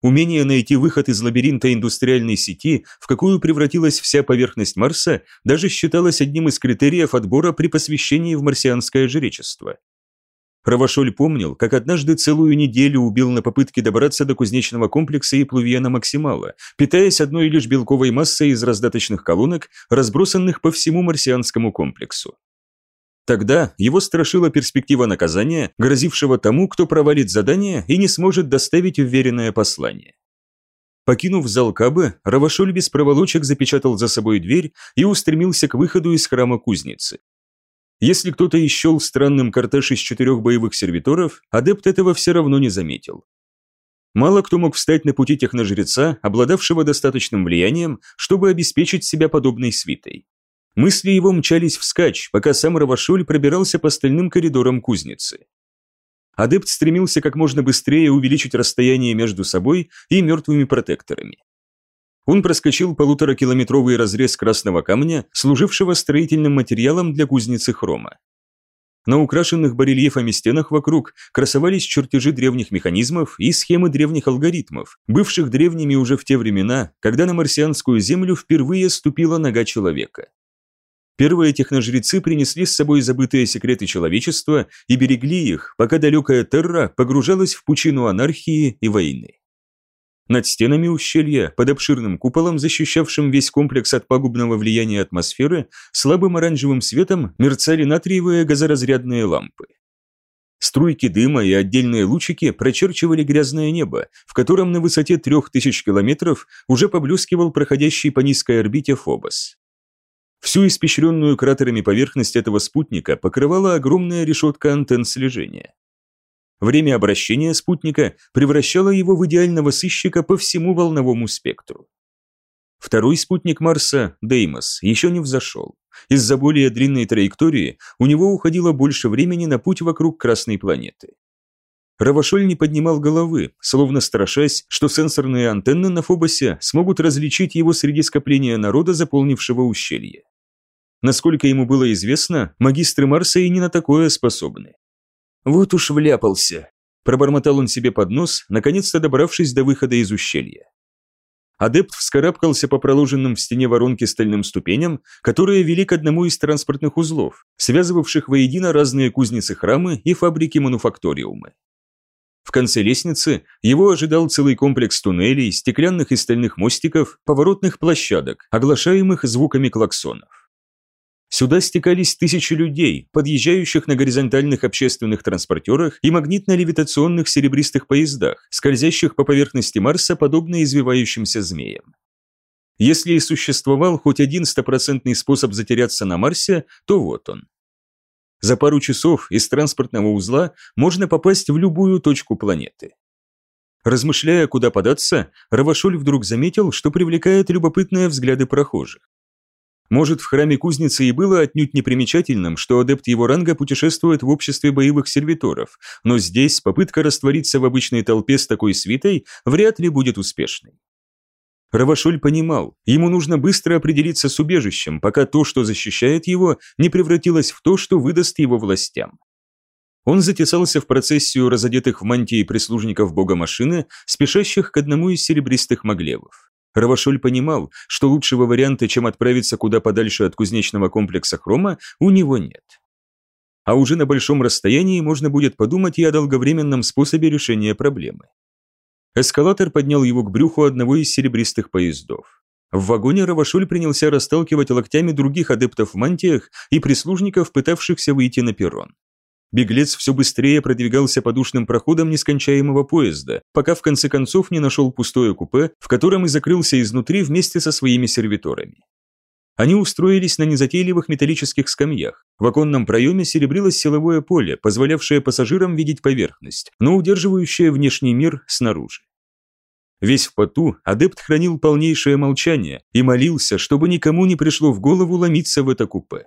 Умение найти выход из лабиринта индустриальной сети, в какую превратилась вся поверхность Марса, даже считалось одним из критериев отбора при посвящении в марсианское жречество. Равашоль помнил, как однажды целую неделю убил на попытке добраться до кузнечного комплекса и Плувьена Максимала, питаясь одной лишь белковой массой из раздаточных колонок, разбросанных по всему марсианскому комплексу. Тогда его страшила перспектива наказания, грозившего тому, кто провалит задание и не сможет доставить уверенное послание. Покинув зал Кабы, Равашоль без проволочек запечатал за собой дверь и устремился к выходу из храма кузницы. Если кто-то и странным кортеж из четырех боевых сервиторов, адепт этого все равно не заметил. Мало кто мог встать на пути техножреца, обладавшего достаточным влиянием, чтобы обеспечить себя подобной свитой. Мысли его мчались вскачь, пока сам Равашоль пробирался по стальным коридорам кузницы. Адепт стремился как можно быстрее увеличить расстояние между собой и мертвыми протекторами. Он проскочил полуторакилометровый разрез красного камня, служившего строительным материалом для кузницы хрома. На украшенных барельефами стенах вокруг красовались чертежи древних механизмов и схемы древних алгоритмов, бывших древними уже в те времена, когда на марсианскую землю впервые ступила нога человека. Первые техножрецы принесли с собой забытые секреты человечества и берегли их, пока далекая Терра погружалась в пучину анархии и войны. Над стенами ущелья, под обширным куполом, защищавшим весь комплекс от пагубного влияния атмосферы, слабым оранжевым светом мерцали натриевые газоразрядные лампы. Струйки дыма и отдельные лучики прочерчивали грязное небо, в котором на высоте трех тысяч километров уже поблескивал проходящий по низкой орбите Фобос. Всю испещренную кратерами поверхность этого спутника покрывала огромная решетка антенн слежения. Время обращения спутника превращало его в идеального сыщика по всему волновому спектру. Второй спутник Марса, Деймос, еще не взошел. Из-за более длинной траектории у него уходило больше времени на путь вокруг Красной планеты. Равашоль не поднимал головы, словно страшась, что сенсорные антенны на Фобосе смогут различить его среди скопления народа, заполнившего ущелье. Насколько ему было известно, магистры Марса и не на такое способны. «Вот уж вляпался», – пробормотал он себе под нос, наконец-то добравшись до выхода из ущелья. Адепт вскарабкался по проложенным в стене воронке стальным ступеням, которые вели к одному из транспортных узлов, связывавших воедино разные кузницы-храмы и фабрики-мануфакториумы. В конце лестницы его ожидал целый комплекс туннелей, стеклянных и стальных мостиков, поворотных площадок, оглашаемых звуками клаксонов. Сюда стекались тысячи людей, подъезжающих на горизонтальных общественных транспортерах и магнитно-левитационных серебристых поездах, скользящих по поверхности Марса, подобно извивающимся змеям. Если и существовал хоть один стопроцентный способ затеряться на Марсе, то вот он. За пару часов из транспортного узла можно попасть в любую точку планеты. Размышляя, куда податься, Равашоль вдруг заметил, что привлекает любопытные взгляды прохожих. Может, в храме кузницы и было отнюдь непримечательным, что адепт его ранга путешествует в обществе боевых сервиторов, но здесь попытка раствориться в обычной толпе с такой свитой вряд ли будет успешной. Равашоль понимал, ему нужно быстро определиться с убежищем, пока то, что защищает его, не превратилось в то, что выдаст его властям. Он затесался в процессию разодетых в мантии прислужников бога машины, спешащих к одному из серебристых маглевов. Равашоль понимал, что лучшего варианта, чем отправиться куда подальше от кузнечного комплекса Хрома, у него нет. А уже на большом расстоянии можно будет подумать и о долговременном способе решения проблемы. Эскалатор поднял его к брюху одного из серебристых поездов. В вагоне Равашоль принялся расталкивать локтями других адептов в мантиях и прислужников, пытавшихся выйти на перрон. Беглец все быстрее продвигался по душным проходам нескончаемого поезда, пока в конце концов не нашел пустое купе, в котором и закрылся изнутри вместе со своими сервиторами. Они устроились на незатейливых металлических скамьях. В оконном проеме серебрилось силовое поле, позволявшее пассажирам видеть поверхность, но удерживающее внешний мир снаружи. Весь в поту адепт хранил полнейшее молчание и молился, чтобы никому не пришло в голову ломиться в это купе.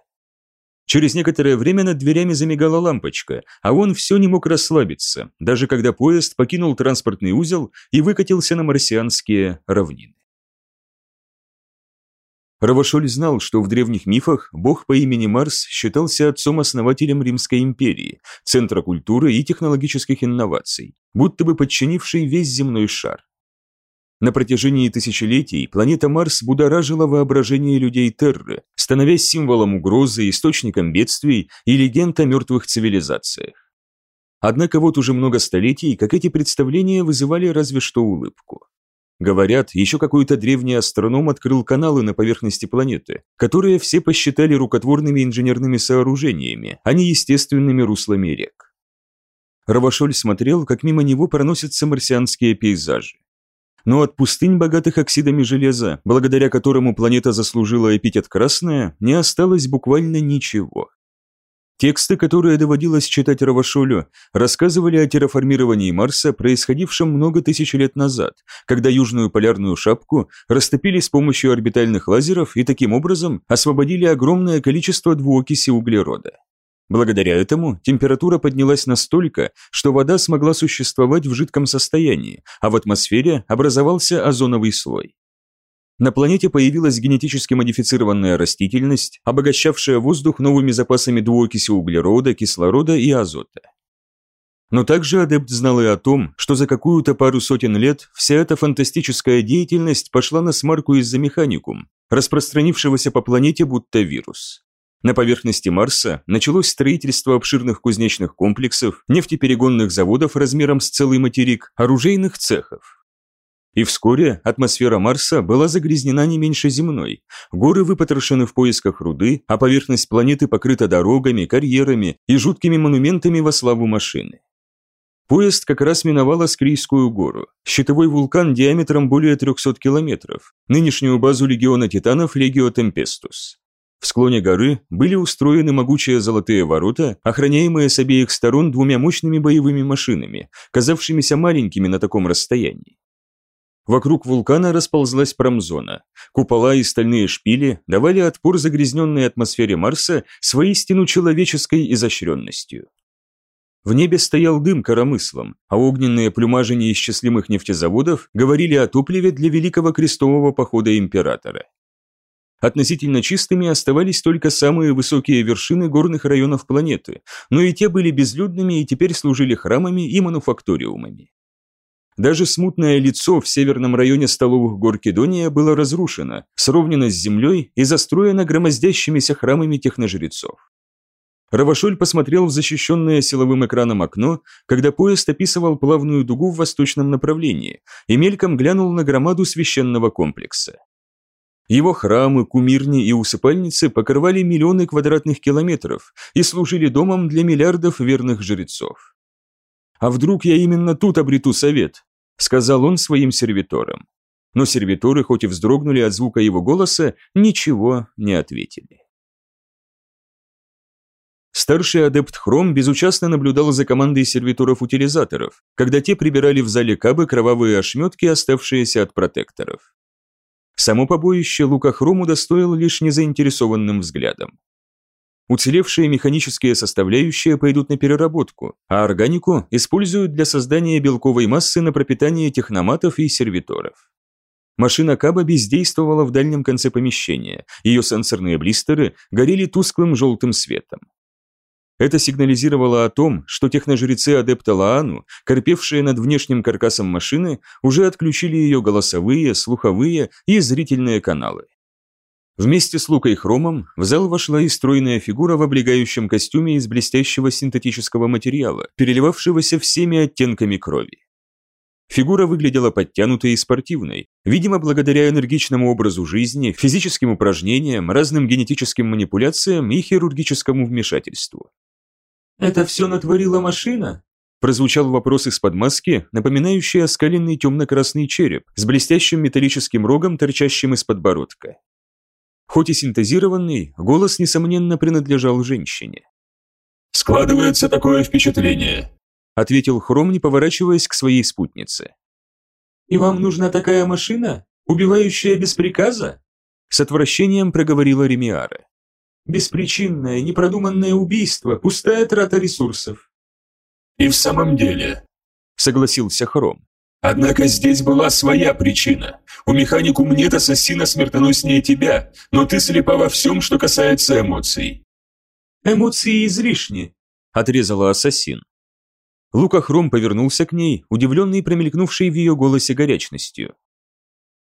Через некоторое время над дверями замигала лампочка, а он все не мог расслабиться, даже когда поезд покинул транспортный узел и выкатился на марсианские равнины. Равашоль знал, что в древних мифах бог по имени Марс считался отцом-основателем Римской империи, центра культуры и технологических инноваций, будто бы подчинивший весь земной шар. На протяжении тысячелетий планета Марс будоражила воображение людей Терры, становясь символом угрозы, источником бедствий и легенд о мертвых цивилизациях. Однако вот уже много столетий, как эти представления вызывали разве что улыбку. Говорят, еще какой-то древний астроном открыл каналы на поверхности планеты, которые все посчитали рукотворными инженерными сооружениями, а не естественными руслами рек. Равашоль смотрел, как мимо него проносятся марсианские пейзажи но от пустынь, богатых оксидами железа, благодаря которому планета заслужила эпитет «красная», не осталось буквально ничего. Тексты, которые доводилось читать Равашолю, рассказывали о терраформировании Марса, происходившем много тысяч лет назад, когда южную полярную шапку растопили с помощью орбитальных лазеров и таким образом освободили огромное количество двуокиси углерода. Благодаря этому температура поднялась настолько, что вода смогла существовать в жидком состоянии, а в атмосфере образовался озоновый слой. На планете появилась генетически модифицированная растительность, обогащавшая воздух новыми запасами двуокиси углерода, кислорода и азота. Но также адепт знал и о том, что за какую-то пару сотен лет вся эта фантастическая деятельность пошла на смарку из-за механикум, распространившегося по планете будто вирус. На поверхности Марса началось строительство обширных кузнечных комплексов, нефтеперегонных заводов размером с целый материк, оружейных цехов. И вскоре атмосфера Марса была загрязнена не меньше земной, горы выпотрошены в поисках руды, а поверхность планеты покрыта дорогами, карьерами и жуткими монументами во славу машины. Поезд как раз миновал Аскрийскую гору, щитовой вулкан диаметром более 300 километров, нынешнюю базу легиона титанов Легио Темпестус. В склоне горы были устроены могучие золотые ворота, охраняемые с обеих сторон двумя мощными боевыми машинами, казавшимися маленькими на таком расстоянии. Вокруг вулкана расползлась промзона. Купола и стальные шпили давали отпор загрязненной атмосфере Марса с воистину человеческой изощренностью. В небе стоял дым коромыслом, а огненные плюмажи неисчислимых нефтезаводов говорили о топливе для Великого Крестового Похода Императора. Относительно чистыми оставались только самые высокие вершины горных районов планеты, но и те были безлюдными и теперь служили храмами и мануфакториумами. Даже смутное лицо в северном районе столовых гор Кедония было разрушено, сровнено с землей и застроено громоздящимися храмами техножрецов. Равашоль посмотрел в защищенное силовым экраном окно, когда поезд описывал плавную дугу в восточном направлении, и мельком глянул на громаду священного комплекса. Его храмы, кумирни и усыпальницы покрывали миллионы квадратных километров и служили домом для миллиардов верных жрецов. «А вдруг я именно тут обрету совет?» – сказал он своим сервиторам. Но сервиторы, хоть и вздрогнули от звука его голоса, ничего не ответили. Старший адепт Хром безучастно наблюдал за командой сервиторов-утилизаторов, когда те прибирали в зале Кабы кровавые ошметки, оставшиеся от протекторов. Само побоище Лука Хром удостоил лишь незаинтересованным взглядом. Уцелевшие механические составляющие пойдут на переработку, а органику используют для создания белковой массы на пропитание техноматов и сервиторов. Машина Каба бездействовала в дальнем конце помещения, ее сенсорные блистеры горели тусклым желтым светом. Это сигнализировало о том, что техножрецы адепта Лаану, корпевшие над внешним каркасом машины, уже отключили ее голосовые, слуховые и зрительные каналы. Вместе с Лукой Хромом в зал вошла и стройная фигура в облегающем костюме из блестящего синтетического материала, переливавшегося всеми оттенками крови. Фигура выглядела подтянутой и спортивной, видимо, благодаря энергичному образу жизни, физическим упражнениям, разным генетическим манипуляциям и хирургическому вмешательству. «Это все натворила машина?» Прозвучал вопрос из-под маски, напоминающий оскаленный темно-красный череп с блестящим металлическим рогом, торчащим из подбородка. Хоть и синтезированный, голос, несомненно, принадлежал женщине. «Складывается такое впечатление», — ответил Хром, не поворачиваясь к своей спутнице. «И вам нужна такая машина, убивающая без приказа?» С отвращением проговорила Ремиара. Беспричинное, непродуманное убийство, пустая трата ресурсов. И в самом деле, согласился Хром. Однако здесь была своя причина. У механикум нет ассасина смертоноснее тебя, но ты слепа во всем, что касается эмоций. Эмоции излишни, отрезала ассасин. Лука Хром повернулся к ней, удивленный промелькнувшей в ее голосе горячностью.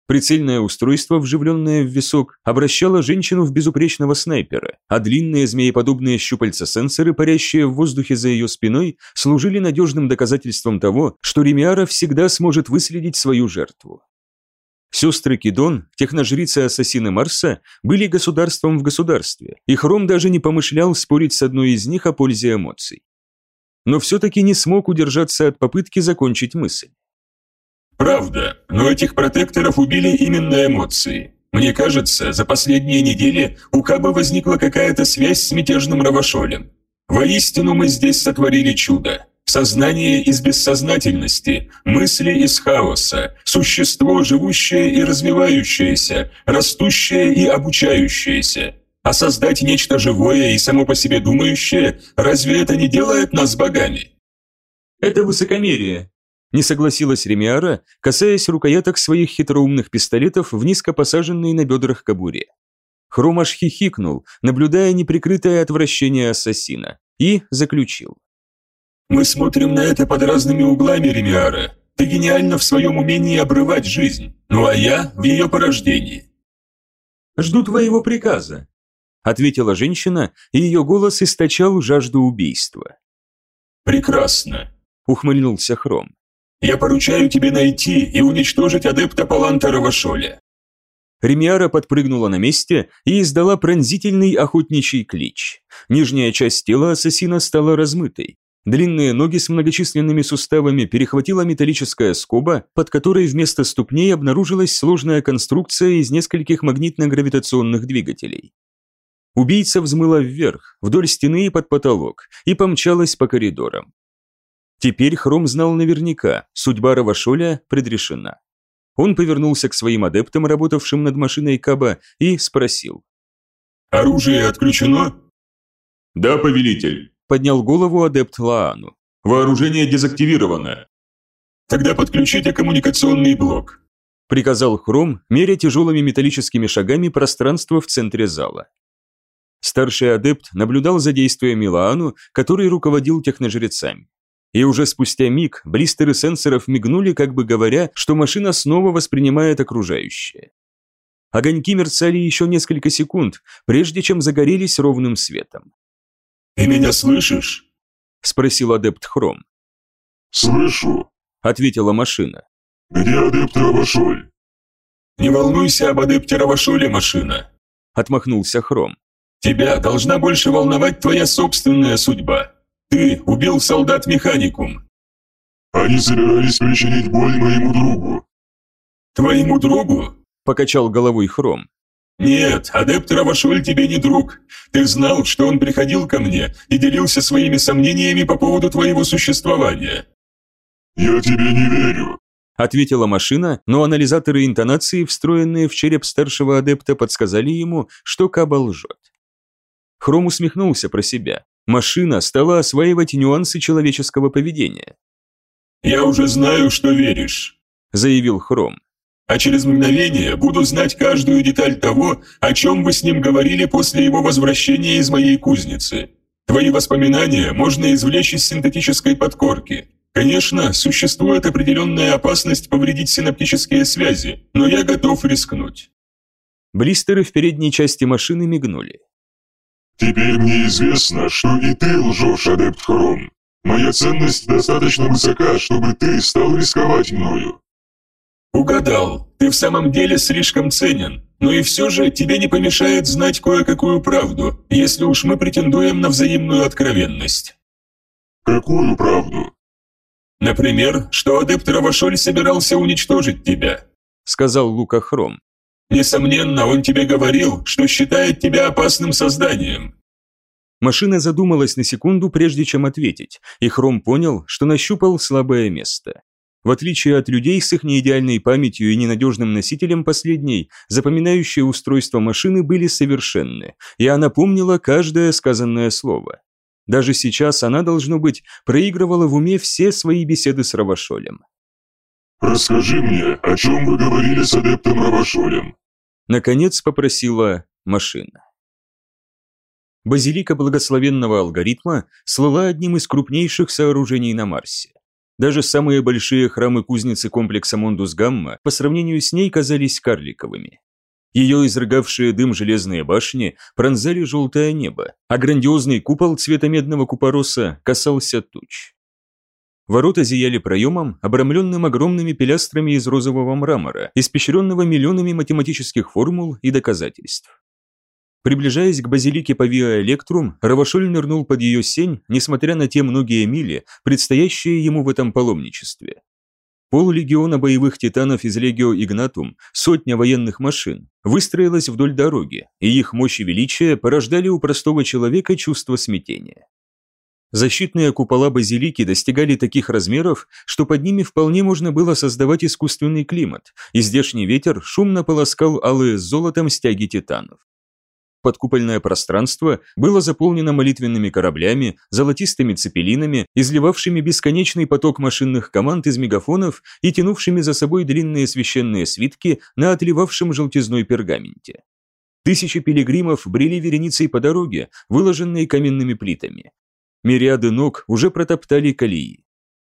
Прицельное устройство, вживленное в висок, обращало женщину в безупречного снайпера, а длинные змееподобные щупальца-сенсоры, парящие в воздухе за ее спиной, служили надежным доказательством того, что Ремиара всегда сможет выследить свою жертву. Сестры Кидон, техножрицы-ассасины Марса, были государством в государстве, и Хром даже не помышлял спорить с одной из них о пользе эмоций. Но все-таки не смог удержаться от попытки закончить мысль. Правда, но этих протекторов убили именно эмоции. Мне кажется, за последние недели у Каба возникла какая-то связь с мятежным Равашолем. Воистину мы здесь сотворили чудо. Сознание из бессознательности, мысли из хаоса, существо, живущее и развивающееся, растущее и обучающееся. А создать нечто живое и само по себе думающее, разве это не делает нас богами? Это высокомерие, не согласилась Ремиара, касаясь рукояток своих хитроумных пистолетов в низко посаженной на бедрах кобуре. Хромаш хихикнул, наблюдая неприкрытое отвращение ассасина, и заключил. «Мы смотрим на это под разными углами, Ремиара. Ты гениальна в своем умении обрывать жизнь, ну а я в ее порождении». «Жду твоего приказа», — ответила женщина, и ее голос источал жажду убийства. «Прекрасно», — ухмыльнулся Хром. Я поручаю тебе найти и уничтожить адепта Паланта Равашоля». Ремиара подпрыгнула на месте и издала пронзительный охотничий клич. Нижняя часть тела ассасина стала размытой. Длинные ноги с многочисленными суставами перехватила металлическая скоба, под которой вместо ступней обнаружилась сложная конструкция из нескольких магнитно-гравитационных двигателей. Убийца взмыла вверх, вдоль стены и под потолок, и помчалась по коридорам. Теперь Хром знал наверняка, судьба Равашоля предрешена. Он повернулся к своим адептам, работавшим над машиной Каба, и спросил. «Оружие отключено?» «Да, повелитель», – поднял голову адепт Лаану. «Вооружение дезактивировано». «Тогда подключите коммуникационный блок», – приказал Хром, меря тяжелыми металлическими шагами пространство в центре зала. Старший адепт наблюдал за действиями Лаану, который руководил техножрецами и уже спустя миг блистеры сенсоров мигнули, как бы говоря, что машина снова воспринимает окружающее. Огоньки мерцали еще несколько секунд, прежде чем загорелись ровным светом. «Ты меня слышишь?» – спросил адепт Хром. «Слышу», – ответила машина. «Где адепт Равашоль?» «Не волнуйся об адепте Равашоле, машина», – отмахнулся Хром. «Тебя должна больше волновать твоя собственная судьба. Ты убил солдат-механикум. Они собирались причинить боль моему другу. Твоему другу? Покачал головой Хром. Нет, адепт Равашоль тебе не друг. Ты знал, что он приходил ко мне и делился своими сомнениями по поводу твоего существования. Я тебе не верю. Ответила машина, но анализаторы интонации, встроенные в череп старшего адепта, подсказали ему, что Каба лжет. Хром усмехнулся про себя. Машина стала осваивать нюансы человеческого поведения. «Я уже знаю, что веришь», – заявил Хром. «А через мгновение буду знать каждую деталь того, о чем вы с ним говорили после его возвращения из моей кузницы. Твои воспоминания можно извлечь из синтетической подкорки. Конечно, существует определенная опасность повредить синаптические связи, но я готов рискнуть». Блистеры в передней части машины мигнули. Теперь мне известно, что и ты лжешь, адепт Хром. Моя ценность достаточно высока, чтобы ты стал рисковать мною. Угадал, ты в самом деле слишком ценен, но и все же тебе не помешает знать кое-какую правду, если уж мы претендуем на взаимную откровенность. Какую правду? Например, что адепт Равашоль собирался уничтожить тебя, сказал Лука Хром. Несомненно, он тебе говорил, что считает тебя опасным созданием. Машина задумалась на секунду, прежде чем ответить, и Хром понял, что нащупал слабое место. В отличие от людей с их неидеальной памятью и ненадежным носителем последней, запоминающие устройства машины были совершенны, и она помнила каждое сказанное слово. Даже сейчас она, должно быть, проигрывала в уме все свои беседы с Равашолем. «Расскажи мне, о чем вы говорили с адептом Равашолем?» Наконец попросила машина. Базилика благословенного алгоритма слыла одним из крупнейших сооружений на Марсе. Даже самые большие храмы-кузницы комплекса Мондус-Гамма по сравнению с ней казались карликовыми. Ее изрыгавшие дым железные башни пронзали желтое небо, а грандиозный купол цвета медного купороса касался туч. Ворота зияли проемом, обрамленным огромными пилястрами из розового мрамора, испещренного миллионами математических формул и доказательств. Приближаясь к базилике Павиа Электрум, Равашоль нырнул под ее сень, несмотря на те многие мили, предстоящие ему в этом паломничестве. Пол легиона боевых титанов из Легио Игнатум, сотня военных машин, выстроилась вдоль дороги, и их мощь и величие порождали у простого человека чувство смятения. Защитные купола базилики достигали таких размеров, что под ними вполне можно было создавать искусственный климат, и здешний ветер шумно полоскал алые с золотом стяги титанов. Подкупольное пространство было заполнено молитвенными кораблями, золотистыми цепелинами, изливавшими бесконечный поток машинных команд из мегафонов и тянувшими за собой длинные священные свитки на отливавшем желтизной пергаменте. Тысячи пилигримов брели вереницей по дороге, выложенной каменными плитами, Мириады ног уже протоптали колеи.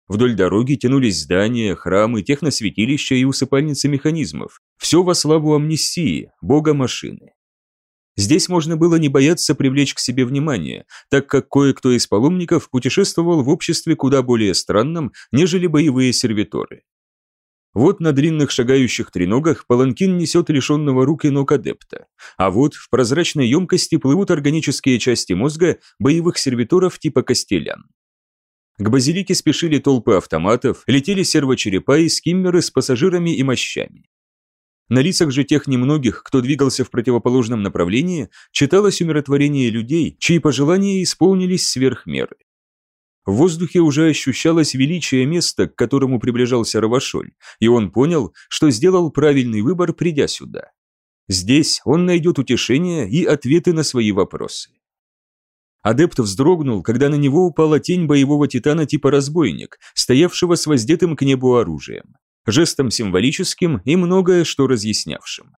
Вдоль дороги тянулись здания, храмы, техносвятилища и усыпальницы механизмов. Все во славу амнисии, бога машины. Здесь можно было не бояться привлечь к себе внимание, так как кое-кто из паломников путешествовал в обществе куда более странном, нежели боевые сервиторы. Вот на длинных шагающих треногах паланкин несет лишенного рук и ног адепта, а вот в прозрачной емкости плывут органические части мозга боевых сервиторов типа костелян. К базилике спешили толпы автоматов, летели сервочерепа и скиммеры с пассажирами и мощами. На лицах же тех немногих, кто двигался в противоположном направлении, читалось умиротворение людей, чьи пожелания исполнились сверх меры. В воздухе уже ощущалось величие места, к которому приближался Равашоль, и он понял, что сделал правильный выбор, придя сюда. Здесь он найдет утешение и ответы на свои вопросы. Адепт вздрогнул, когда на него упала тень боевого титана типа разбойник, стоявшего с воздетым к небу оружием жестом символическим и многое что разъяснявшим.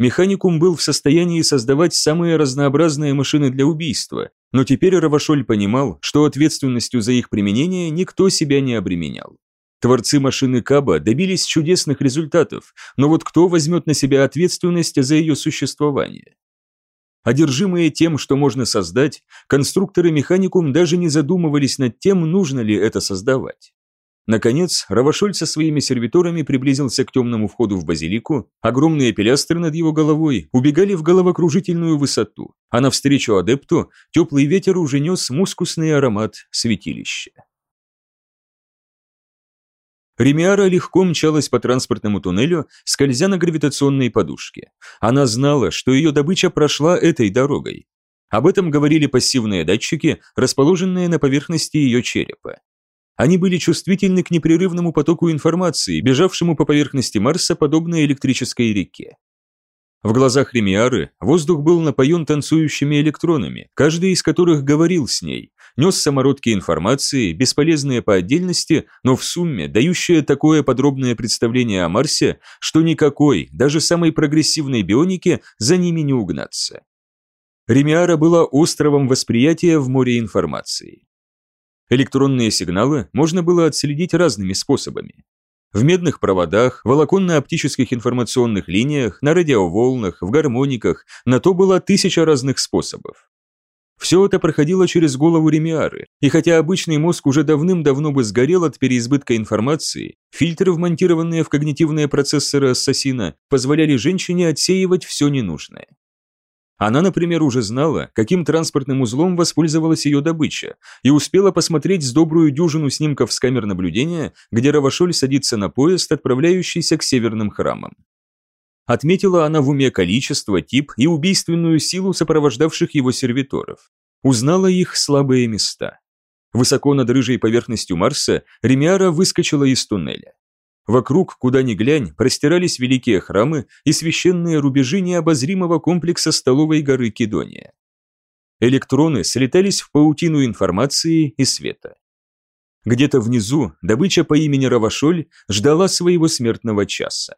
Механикум был в состоянии создавать самые разнообразные машины для убийства, но теперь Равашоль понимал, что ответственностью за их применение никто себя не обременял. Творцы машины Каба добились чудесных результатов, но вот кто возьмет на себя ответственность за ее существование? Одержимые тем, что можно создать, конструкторы механикум даже не задумывались над тем, нужно ли это создавать. Наконец, Равашоль со своими сервиторами приблизился к темному входу в базилику, огромные пилястры над его головой убегали в головокружительную высоту, а навстречу адепту теплый ветер уже нес мускусный аромат святилища. Ремиара легко мчалась по транспортному туннелю, скользя на гравитационной подушке. Она знала, что ее добыча прошла этой дорогой. Об этом говорили пассивные датчики, расположенные на поверхности ее черепа. Они были чувствительны к непрерывному потоку информации, бежавшему по поверхности Марса подобно электрической реке. В глазах Ремиары воздух был напоен танцующими электронами, каждый из которых говорил с ней, нес самородки информации, бесполезные по отдельности, но в сумме дающие такое подробное представление о Марсе, что никакой, даже самой прогрессивной бионике за ними не угнаться. Ремиара была островом восприятия в море информации. Электронные сигналы можно было отследить разными способами. В медных проводах, волоконно-оптических информационных линиях, на радиоволнах, в гармониках, на то было тысяча разных способов. Все это проходило через голову Ремиары, и хотя обычный мозг уже давным-давно бы сгорел от переизбытка информации, фильтры, вмонтированные в когнитивные процессоры ассасина, позволяли женщине отсеивать все ненужное. Она, например, уже знала, каким транспортным узлом воспользовалась ее добыча, и успела посмотреть с добрую дюжину снимков с камер наблюдения, где Равашоль садится на поезд, отправляющийся к северным храмам. Отметила она в уме количество, тип и убийственную силу сопровождавших его сервиторов. Узнала их слабые места. Высоко над рыжей поверхностью Марса Ремиара выскочила из туннеля. Вокруг, куда ни глянь, простирались великие храмы и священные рубежи необозримого комплекса столовой горы Кедония. Электроны слетались в паутину информации и света. Где-то внизу добыча по имени Равашоль ждала своего смертного часа.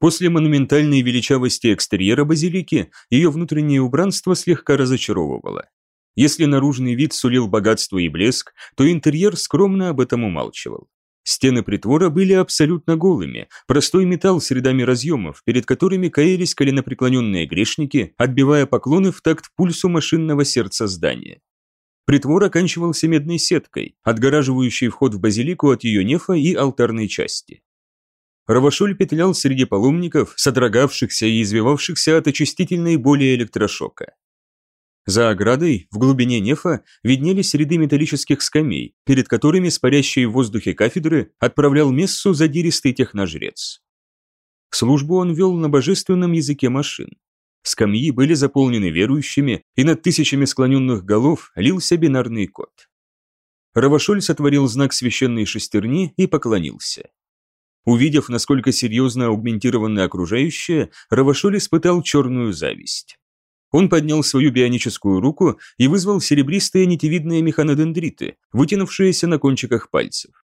После монументальной величавости экстерьера базилики ее внутреннее убранство слегка разочаровывало. Если наружный вид сулил богатство и блеск, то интерьер скромно об этом умалчивал. Стены притвора были абсолютно голыми, простой металл с рядами разъемов, перед которыми каялись коленопреклоненные грешники, отбивая поклоны в такт пульсу машинного сердца здания. Притвор оканчивался медной сеткой, отгораживающей вход в базилику от ее нефа и алтарной части. Равашоль петлял среди паломников, содрогавшихся и извивавшихся от очистительной боли электрошока. За оградой, в глубине нефа, виднелись ряды металлических скамей, перед которыми с парящей в воздухе кафедры отправлял мессу задиристый техножрец. Службу он вел на божественном языке машин. Скамьи были заполнены верующими, и над тысячами склоненных голов лился бинарный код. Равашоль сотворил знак священной шестерни и поклонился. Увидев, насколько серьезно аугментированы окружающее, Равашоль испытал черную зависть. Он поднял свою бионическую руку и вызвал серебристые нитевидные механодендриты, вытянувшиеся на кончиках пальцев.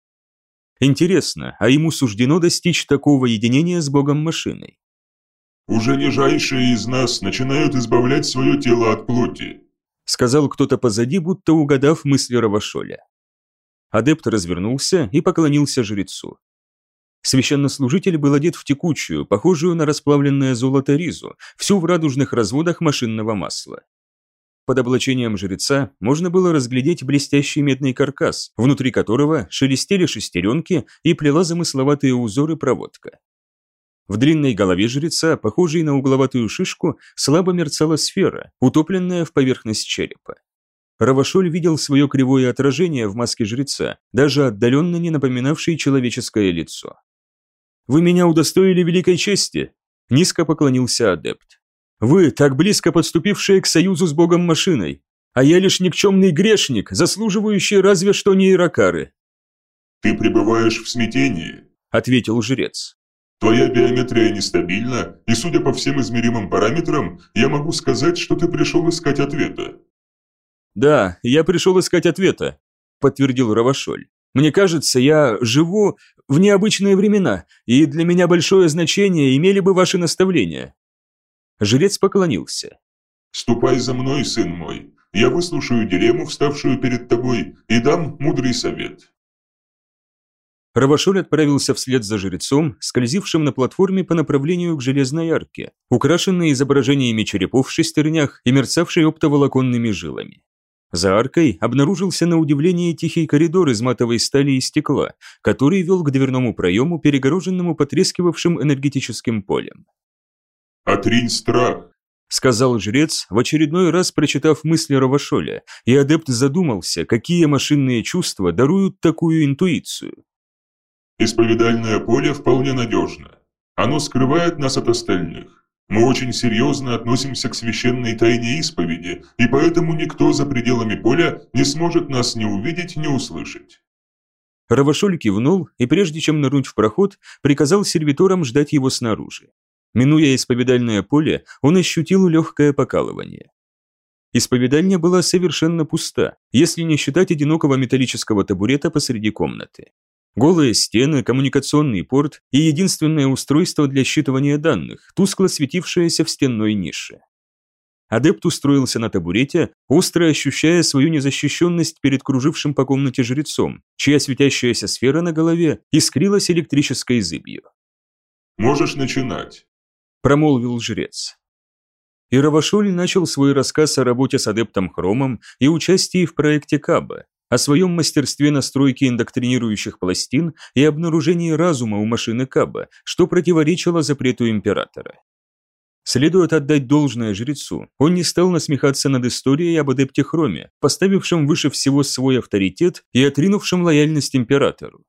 Интересно, а ему суждено достичь такого единения с богом машиной? «Уже нижайшие из нас начинают избавлять свое тело от плоти», сказал кто-то позади, будто угадав мысли Равашоля. Адепт развернулся и поклонился жрецу. Священнослужитель был одет в текучую, похожую на расплавленное золото ризу, всю в радужных разводах машинного масла. Под облачением жреца можно было разглядеть блестящий медный каркас, внутри которого шелестели шестеренки и плела замысловатые узоры проводка. В длинной голове жреца, похожей на угловатую шишку, слабо мерцала сфера, утопленная в поверхность черепа. Равашоль видел свое кривое отражение в маске жреца, даже отдаленно не напоминавшее человеческое лицо. «Вы меня удостоили великой чести!» – низко поклонился адепт. «Вы, так близко подступившие к союзу с богом машиной, а я лишь никчемный грешник, заслуживающий разве что не иракары». «Ты пребываешь в смятении», – ответил жрец. Твоя биометрия нестабильна, и судя по всем измеримым параметрам, я могу сказать, что ты пришел искать ответа». «Да, я пришел искать ответа», – подтвердил Равашоль. «Мне кажется, я живу в необычные времена, и для меня большое значение имели бы ваши наставления». Жрец поклонился. «Ступай за мной, сын мой. Я выслушаю дилемму, вставшую перед тобой, и дам мудрый совет. Равашоль отправился вслед за жрецом, скользившим на платформе по направлению к железной арке, украшенной изображениями черепов в шестернях и мерцавшей оптоволоконными жилами. За аркой обнаружился на удивление тихий коридор из матовой стали и стекла, который вел к дверному проему, перегороженному потрескивавшим энергетическим полем. «Отринь страх!» — сказал жрец, в очередной раз прочитав мысли Равашоля, и адепт задумался, какие машинные чувства даруют такую интуицию. Исповедальное поле вполне надежно. Оно скрывает нас от остальных. Мы очень серьезно относимся к священной тайне исповеди, и поэтому никто за пределами поля не сможет нас ни увидеть, ни услышать. Равашоль кивнул и, прежде чем нырнуть в проход, приказал сервиторам ждать его снаружи. Минуя исповедальное поле, он ощутил легкое покалывание. Исповедальня была совершенно пуста, если не считать одинокого металлического табурета посреди комнаты. Голые стены, коммуникационный порт и единственное устройство для считывания данных, тускло светившееся в стенной нише. Адепт устроился на табурете, остро ощущая свою незащищенность перед кружившим по комнате жрецом, чья светящаяся сфера на голове искрилась электрической зыбью. «Можешь начинать», – промолвил жрец. И Равашоль начал свой рассказ о работе с адептом Хромом и участии в проекте Каба, о своем мастерстве настройки индоктринирующих пластин и обнаружении разума у машины Каба, что противоречило запрету императора. Следует отдать должное жрецу, он не стал насмехаться над историей об адепте Хроме, поставившем выше всего свой авторитет и отринувшем лояльность императору.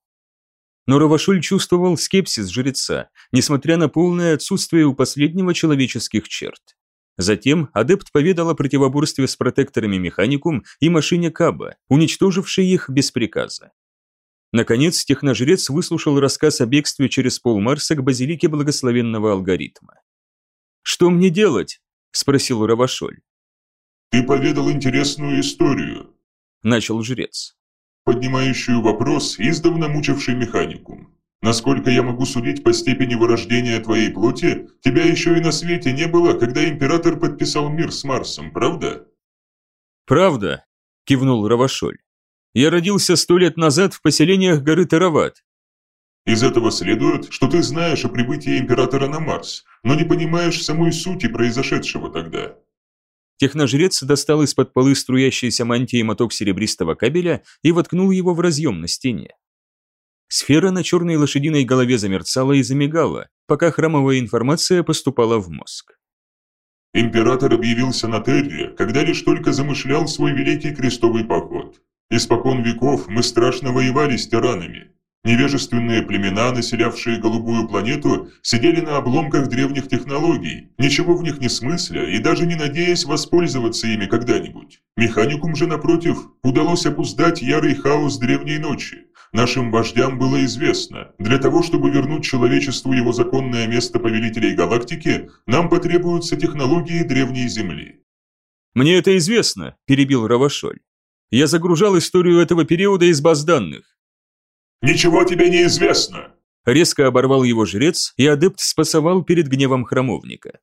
Но Равашуль чувствовал скепсис жреца, несмотря на полное отсутствие у последнего человеческих черт. Затем адепт поведал о противоборстве с протекторами Механикум и машине Каба, уничтожившей их без приказа. Наконец, техножрец выслушал рассказ о бегстве через пол Марса к базилике благословенного алгоритма. «Что мне делать?» – спросил Равашоль. «Ты поведал интересную историю», – начал жрец. «Поднимающую вопрос, издавна мучивший механикум. Насколько я могу судить по степени вырождения твоей плоти, тебя еще и на свете не было, когда император подписал мир с Марсом, правда?» «Правда», – кивнул Равашоль. «Я родился сто лет назад в поселениях горы Тарават». «Из этого следует, что ты знаешь о прибытии императора на Марс, но не понимаешь самой сути произошедшего тогда». Техножрец достал из-под полы струящейся мантии моток серебристого кабеля и воткнул его в разъем на стене. Сфера на черной лошадиной голове замерцала и замигала, пока храмовая информация поступала в мозг. Император объявился на Терре, когда лишь только замышлял свой великий крестовый поход. Испокон веков мы страшно воевали с тиранами. Невежественные племена, населявшие голубую планету, сидели на обломках древних технологий, ничего в них не смысля и даже не надеясь воспользоваться ими когда-нибудь. Механикум же, напротив, удалось обуздать ярый хаос древней ночи, Нашим вождям было известно, для того, чтобы вернуть человечеству его законное место повелителей галактики, нам потребуются технологии древней Земли. «Мне это известно», – перебил Равашоль. «Я загружал историю этого периода из баз данных». «Ничего тебе не известно!» Резко оборвал его жрец, и адепт спасовал перед гневом храмовника.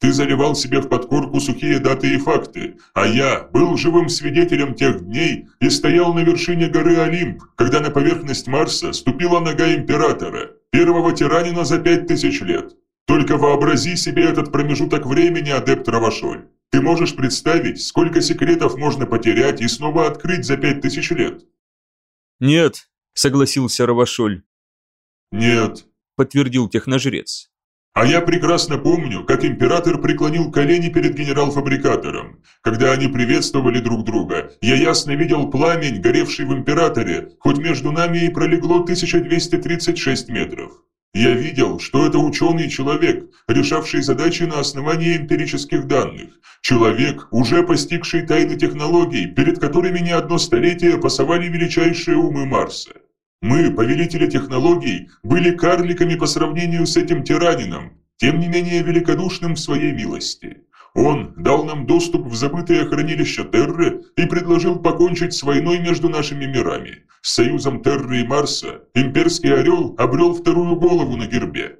Ты заливал себе в подкорку сухие даты и факты, а я был живым свидетелем тех дней и стоял на вершине горы Олимп, когда на поверхность Марса ступила нога Императора, первого тиранина за пять тысяч лет. Только вообрази себе этот промежуток времени, адепт Равашоль. Ты можешь представить, сколько секретов можно потерять и снова открыть за пять тысяч лет? Нет, согласился Равашоль. Нет, подтвердил техножрец. А я прекрасно помню, как император преклонил колени перед генерал-фабрикатором. Когда они приветствовали друг друга, я ясно видел пламень, горевший в императоре, хоть между нами и пролегло 1236 метров. Я видел, что это ученый человек, решавший задачи на основании эмпирических данных. Человек, уже постигший тайны технологий, перед которыми не одно столетие пасовали величайшие умы Марса. Мы, повелители технологий, были карликами по сравнению с этим тиранином, тем не менее великодушным в своей милости. Он дал нам доступ в забытое хранилище Терры и предложил покончить с войной между нашими мирами. С союзом Терры и Марса имперский орел обрел вторую голову на гербе.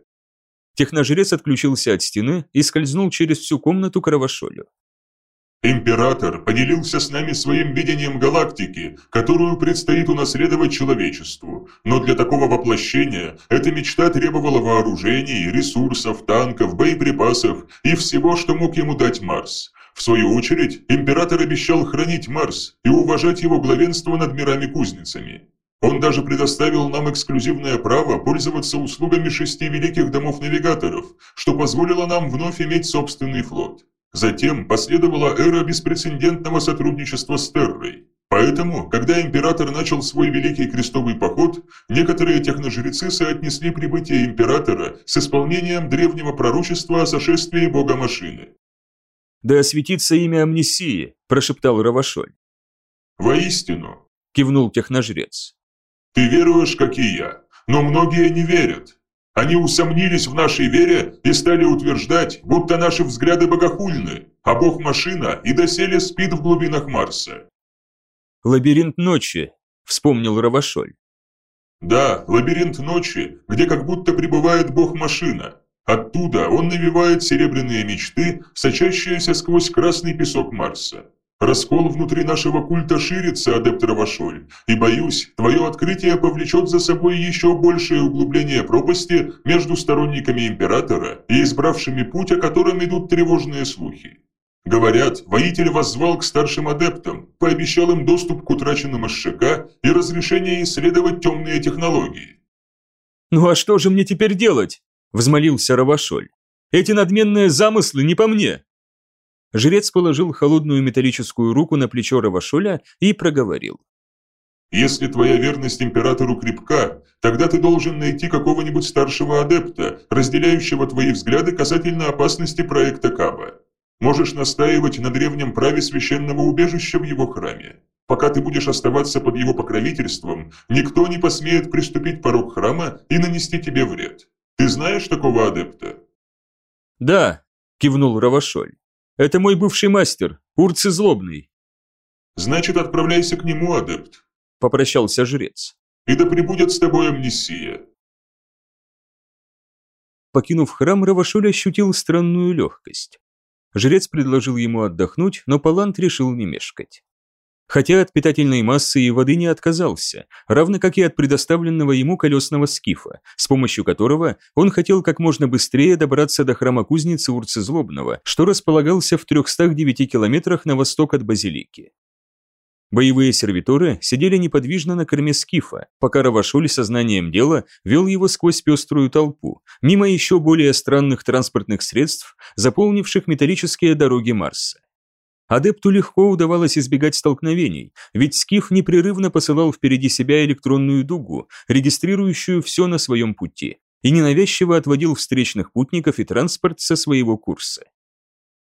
Техножрец отключился от стены и скользнул через всю комнату к Равашолю. Император поделился с нами своим видением галактики, которую предстоит унаследовать человечеству. Но для такого воплощения эта мечта требовала вооружений, ресурсов, танков, боеприпасов и всего, что мог ему дать Марс. В свою очередь, император обещал хранить Марс и уважать его главенство над мирами-кузницами. Он даже предоставил нам эксклюзивное право пользоваться услугами шести великих домов-навигаторов, что позволило нам вновь иметь собственный флот. Затем последовала эра беспрецедентного сотрудничества с Террой. Поэтому, когда император начал свой Великий Крестовый Поход, некоторые техножрецы соотнесли прибытие императора с исполнением древнего пророчества о сошествии бога машины. «Да осветится имя амнисии», – прошептал Равашоль. «Воистину», – кивнул техножрец. «Ты веруешь, как и я, но многие не верят. Они усомнились в нашей вере и стали утверждать, будто наши взгляды богохульны, а бог-машина и доселе спит в глубинах Марса. «Лабиринт ночи», — вспомнил Равашоль. «Да, лабиринт ночи, где как будто пребывает бог-машина. Оттуда он навевает серебряные мечты, сочащиеся сквозь красный песок Марса. Раскол внутри нашего культа ширится, адепт Равашоль, и, боюсь, твое открытие повлечет за собой еще большее углубление пропасти между сторонниками Императора и избравшими путь, о котором идут тревожные слухи. Говорят, воитель воззвал к старшим адептам, пообещал им доступ к утраченным СШК и разрешение исследовать темные технологии. «Ну а что же мне теперь делать?» – взмолился Равашоль. «Эти надменные замыслы не по мне!» Жрец положил холодную металлическую руку на плечо Равашоля и проговорил. «Если твоя верность императору крепка, тогда ты должен найти какого-нибудь старшего адепта, разделяющего твои взгляды касательно опасности проекта Каба. Можешь настаивать на древнем праве священного убежища в его храме. Пока ты будешь оставаться под его покровительством, никто не посмеет приступить порог храма и нанести тебе вред. Ты знаешь такого адепта?» «Да», – кивнул Равашоль. Это мой бывший мастер, Урцы Злобный». «Значит, отправляйся к нему, адепт», – попрощался жрец. «И да пребудет с тобой амнисия». Покинув храм, Равашоль ощутил странную легкость. Жрец предложил ему отдохнуть, но Палант решил не мешкать хотя от питательной массы и воды не отказался, равно как и от предоставленного ему колесного скифа, с помощью которого он хотел как можно быстрее добраться до храма кузницы Урцезлобного, что располагался в 309 километрах на восток от базилики. Боевые сервиторы сидели неподвижно на корме скифа, пока Равашуль сознанием дела вел его сквозь пеструю толпу, мимо еще более странных транспортных средств, заполнивших металлические дороги Марса. Адепту легко удавалось избегать столкновений, ведь Скиф непрерывно посылал впереди себя электронную дугу, регистрирующую все на своем пути, и ненавязчиво отводил встречных путников и транспорт со своего курса.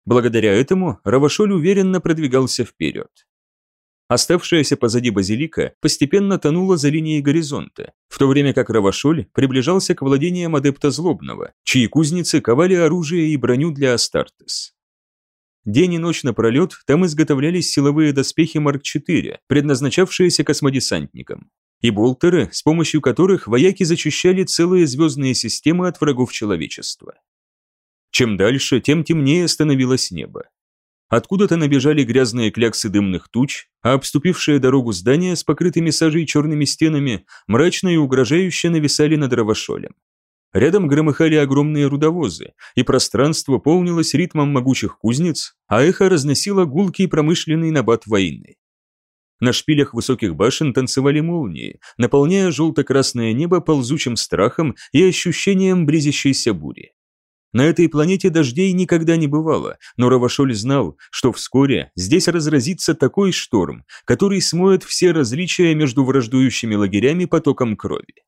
Благодаря этому Равашоль уверенно продвигался вперед. Оставшаяся позади базилика постепенно тонула за линией горизонта, в то время как Равашоль приближался к владениям адепта Злобного, чьи кузницы ковали оружие и броню для Астартес. День и ночь напролет там изготовлялись силовые доспехи Марк-4, предназначавшиеся космодесантникам, и болтеры, с помощью которых вояки зачищали целые звездные системы от врагов человечества. Чем дальше, тем темнее становилось небо. Откуда-то набежали грязные кляксы дымных туч, а обступившие дорогу здания с покрытыми сажей черными стенами мрачно и угрожающе нависали над Равашолем. Рядом громыхали огромные рудовозы, и пространство полнилось ритмом могучих кузнец, а эхо разносило гулкий промышленный набат войны. На шпилях высоких башен танцевали молнии, наполняя желто-красное небо ползучим страхом и ощущением близящейся бури. На этой планете дождей никогда не бывало, но Равашоль знал, что вскоре здесь разразится такой шторм, который смоет все различия между враждующими лагерями потоком крови.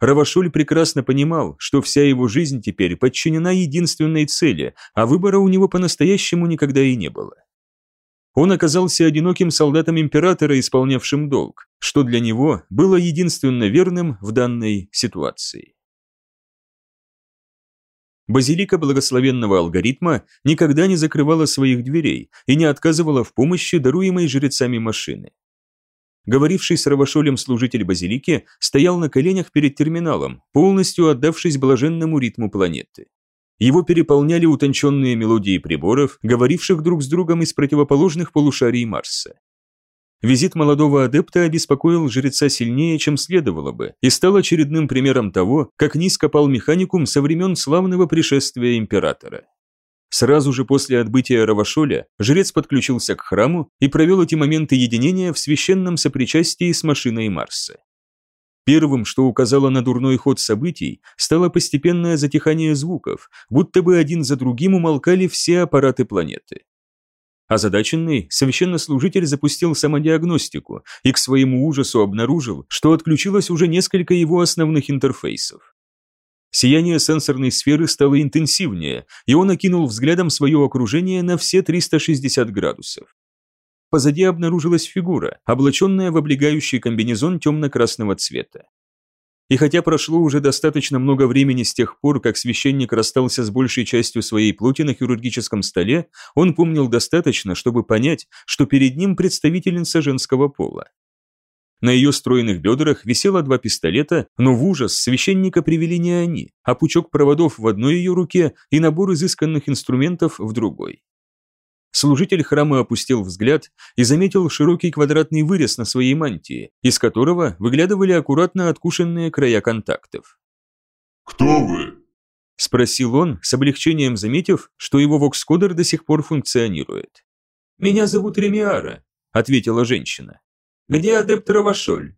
Равашуль прекрасно понимал, что вся его жизнь теперь подчинена единственной цели, а выбора у него по-настоящему никогда и не было. Он оказался одиноким солдатом императора, исполнявшим долг, что для него было единственно верным в данной ситуации. Базилика благословенного алгоритма никогда не закрывала своих дверей и не отказывала в помощи, даруемой жрецами машины. Говоривший с Равашолем служитель базилики стоял на коленях перед терминалом, полностью отдавшись блаженному ритму планеты. Его переполняли утонченные мелодии приборов, говоривших друг с другом из противоположных полушарий Марса. Визит молодого адепта обеспокоил жреца сильнее, чем следовало бы, и стал очередным примером того, как низко пал механикум со времен славного пришествия императора. Сразу же после отбытия Равашоля жрец подключился к храму и провел эти моменты единения в священном сопричастии с машиной Марса. Первым, что указало на дурной ход событий, стало постепенное затихание звуков, будто бы один за другим умолкали все аппараты планеты. Озадаченный, священнослужитель запустил самодиагностику и к своему ужасу обнаружил, что отключилось уже несколько его основных интерфейсов. Сияние сенсорной сферы стало интенсивнее, и он окинул взглядом свое окружение на все 360 градусов. Позади обнаружилась фигура, облаченная в облегающий комбинезон темно-красного цвета. И хотя прошло уже достаточно много времени с тех пор, как священник расстался с большей частью своей плоти на хирургическом столе, он помнил достаточно, чтобы понять, что перед ним представительница женского пола. На ее стройных бедрах висело два пистолета, но в ужас священника привели не они, а пучок проводов в одной ее руке и набор изысканных инструментов в другой. Служитель храма опустил взгляд и заметил широкий квадратный вырез на своей мантии, из которого выглядывали аккуратно откушенные края контактов. «Кто вы?» – спросил он, с облегчением заметив, что его вокскодер до сих пор функционирует. «Меня зовут Ремиара», – ответила женщина. Где адепт Равашоль?»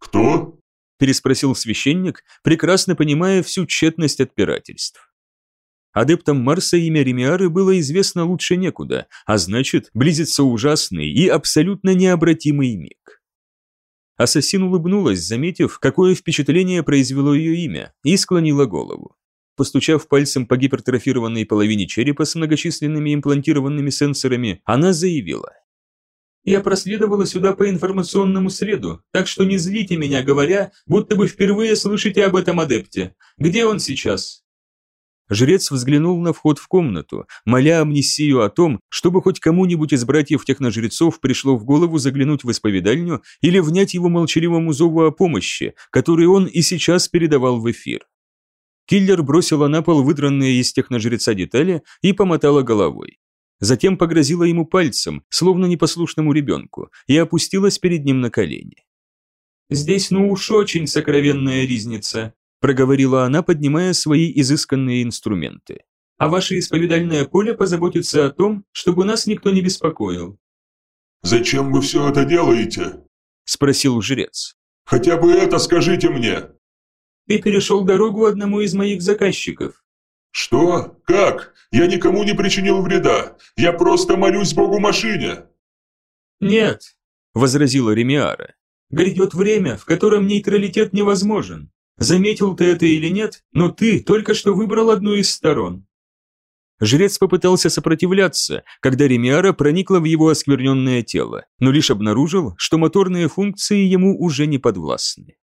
«Кто?» – переспросил священник, прекрасно понимая всю тщетность отпирательств. Адептам Марса имя Ремиары было известно лучше некуда, а значит, близится ужасный и абсолютно необратимый миг. Ассасин улыбнулась, заметив, какое впечатление произвело ее имя, и склонила голову. Постучав пальцем по гипертрофированной половине черепа с многочисленными имплантированными сенсорами, она заявила я проследовала сюда по информационному среду, так что не злите меня, говоря, будто бы впервые слышите об этом адепте. Где он сейчас?» Жрец взглянул на вход в комнату, моля амнисию о том, чтобы хоть кому-нибудь из братьев-техножрецов пришло в голову заглянуть в исповедальню или внять его молчаливому зову о помощи, который он и сейчас передавал в эфир. Киллер бросила на пол выдранные из техножреца детали и помотала головой. Затем погрозила ему пальцем, словно непослушному ребенку, и опустилась перед ним на колени. «Здесь ну уж очень сокровенная ризница», проговорила она, поднимая свои изысканные инструменты. «А ваше исповедальное поле позаботится о том, чтобы нас никто не беспокоил». «Зачем вы все это делаете?» спросил жрец. «Хотя бы это скажите мне!» «Ты перешел дорогу одному из моих заказчиков», «Что? Как? Я никому не причинил вреда. Я просто молюсь Богу-машине». «Нет», – возразила Ремиара. «Грядет время, в котором нейтралитет невозможен. Заметил ты это или нет, но ты только что выбрал одну из сторон». Жрец попытался сопротивляться, когда Ремиара проникла в его оскверненное тело, но лишь обнаружил, что моторные функции ему уже не подвластны.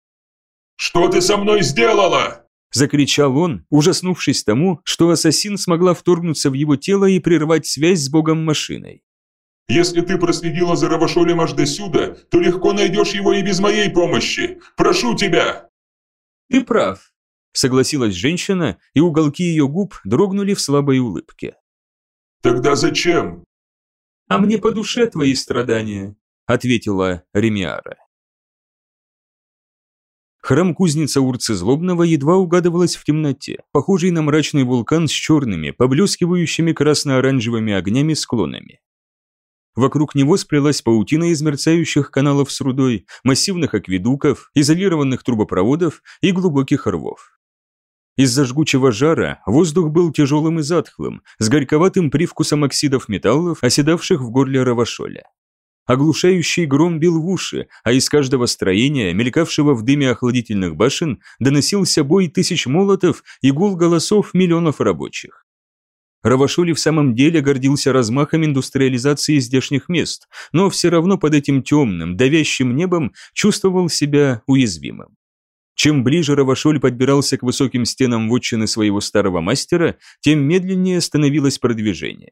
«Что ты со мной сделала?» Закричал он, ужаснувшись тому, что ассасин смогла вторгнуться в его тело и прервать связь с богом-машиной. «Если ты проследила за Равашолем аж до сюда, то легко найдешь его и без моей помощи. Прошу тебя!» «Ты прав», – Согласилась женщина, и уголки ее губ дрогнули в слабой улыбке. «Тогда зачем?» «А мне по душе твои страдания», — ответила Ремиара. Храм кузница Урцы Злобного едва угадывалась в темноте, похожий на мрачный вулкан с черными, поблескивающими красно-оранжевыми огнями склонами. Вокруг него сплелась паутина из мерцающих каналов с рудой, массивных акведуков, изолированных трубопроводов и глубоких рвов. Из-за жгучего жара воздух был тяжелым и затхлым, с горьковатым привкусом оксидов металлов, оседавших в горле равашоля. Оглушающий гром бил в уши, а из каждого строения, мелькавшего в дыме охладительных башен, доносился бой тысяч молотов и гул голосов миллионов рабочих. Равашоли в самом деле гордился размахом индустриализации здешних мест, но все равно под этим темным, давящим небом чувствовал себя уязвимым. Чем ближе Равашоль подбирался к высоким стенам вотчины своего старого мастера, тем медленнее становилось продвижение.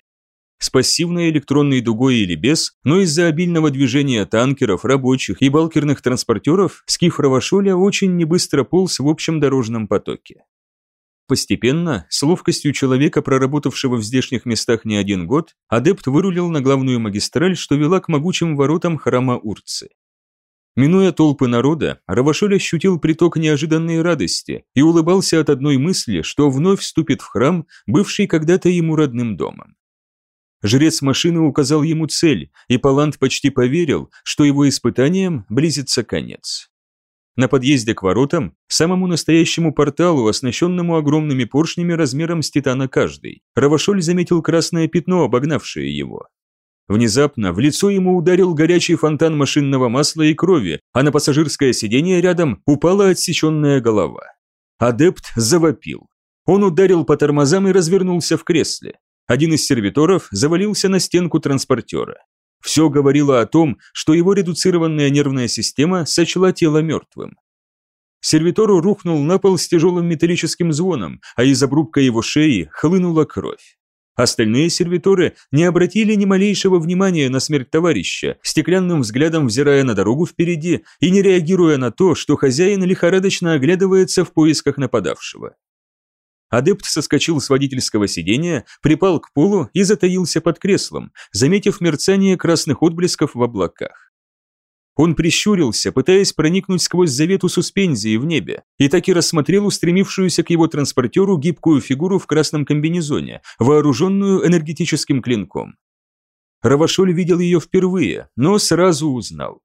С пассивной электронной дугой или без, но из-за обильного движения танкеров, рабочих и балкерных транспортеров скиф Равашоля очень небыстро полз в общем дорожном потоке. Постепенно, с ловкостью человека, проработавшего в здешних местах не один год, адепт вырулил на главную магистраль, что вела к могучим воротам храма Урцы. Минуя толпы народа, Равашоль ощутил приток неожиданной радости и улыбался от одной мысли, что вновь вступит в храм, бывший когда-то ему родным домом. Жрец машины указал ему цель, и Палант почти поверил, что его испытанием близится конец. На подъезде к воротам, самому настоящему порталу, оснащенному огромными поршнями размером с титана каждый, Равашоль заметил красное пятно, обогнавшее его. Внезапно в лицо ему ударил горячий фонтан машинного масла и крови, а на пассажирское сиденье рядом упала отсеченная голова. Адепт завопил. Он ударил по тормозам и развернулся в кресле. Один из сервиторов завалился на стенку транспортера. Все говорило о том, что его редуцированная нервная система сочла тело мертвым. Сервитору рухнул на пол с тяжелым металлическим звоном, а из обрубка его шеи хлынула кровь. Остальные сервиторы не обратили ни малейшего внимания на смерть товарища, стеклянным взглядом взирая на дорогу впереди и не реагируя на то, что хозяин лихорадочно оглядывается в поисках нападавшего. Адепт соскочил с водительского сидения, припал к полу и затаился под креслом, заметив мерцание красных отблесков в облаках. Он прищурился, пытаясь проникнуть сквозь завету суспензии в небе, и так и рассмотрел устремившуюся к его транспортеру гибкую фигуру в красном комбинезоне, вооруженную энергетическим клинком. Равашоль видел ее впервые, но сразу узнал.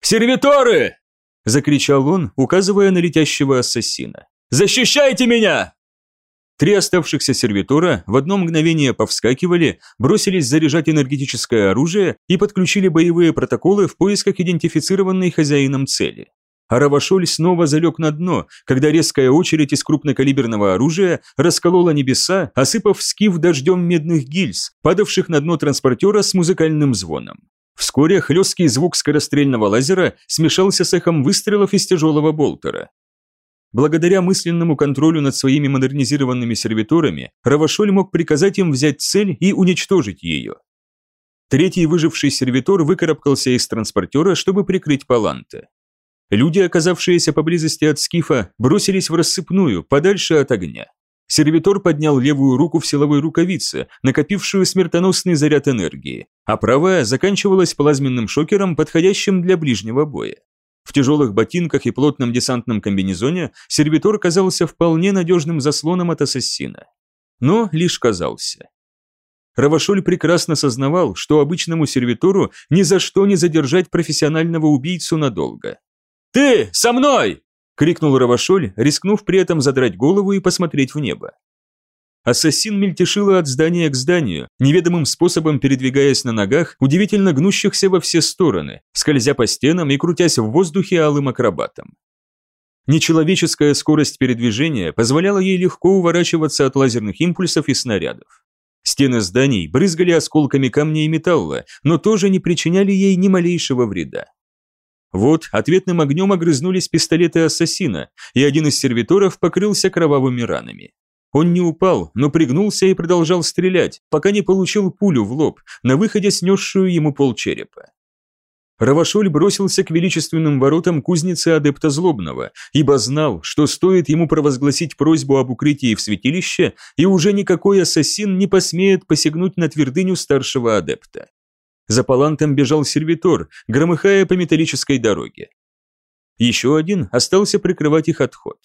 «Сервиторы!» – закричал он, указывая на летящего ассасина. «Защищайте меня!» Три оставшихся сервитора в одно мгновение повскакивали, бросились заряжать энергетическое оружие и подключили боевые протоколы в поисках идентифицированной хозяином цели. А Равашоль снова залег на дно, когда резкая очередь из крупнокалиберного оружия расколола небеса, осыпав скиф дождем медных гильз, падавших на дно транспортера с музыкальным звоном. Вскоре хлесткий звук скорострельного лазера смешался с эхом выстрелов из тяжелого болтера. Благодаря мысленному контролю над своими модернизированными сервиторами, Равашоль мог приказать им взять цель и уничтожить ее. Третий выживший сервитор выкарабкался из транспортера, чтобы прикрыть Паланте. Люди, оказавшиеся поблизости от скифа, бросились в рассыпную, подальше от огня. Сервитор поднял левую руку в силовой рукавице, накопившую смертоносный заряд энергии, а правая заканчивалась плазменным шокером, подходящим для ближнего боя. В тяжелых ботинках и плотном десантном комбинезоне сервитор казался вполне надежным заслоном от ассасина. Но лишь казался. Равашоль прекрасно сознавал, что обычному сервитору ни за что не задержать профессионального убийцу надолго. «Ты со мной!» – крикнул Равашоль, рискнув при этом задрать голову и посмотреть в небо. Ассасин мельтешила от здания к зданию, неведомым способом передвигаясь на ногах, удивительно гнущихся во все стороны, скользя по стенам и крутясь в воздухе алым акробатом. Нечеловеческая скорость передвижения позволяла ей легко уворачиваться от лазерных импульсов и снарядов. Стены зданий брызгали осколками камня и металла, но тоже не причиняли ей ни малейшего вреда. Вот ответным огнем огрызнулись пистолеты ассасина, и один из сервиторов покрылся кровавыми ранами. Он не упал, но пригнулся и продолжал стрелять, пока не получил пулю в лоб, на выходе снесшую ему полчерепа. Равашоль бросился к величественным воротам кузницы адепта Злобного, ибо знал, что стоит ему провозгласить просьбу об укрытии в святилище, и уже никакой ассасин не посмеет посягнуть на твердыню старшего адепта. За палантом бежал сервитор, громыхая по металлической дороге. Еще один остался прикрывать их отход.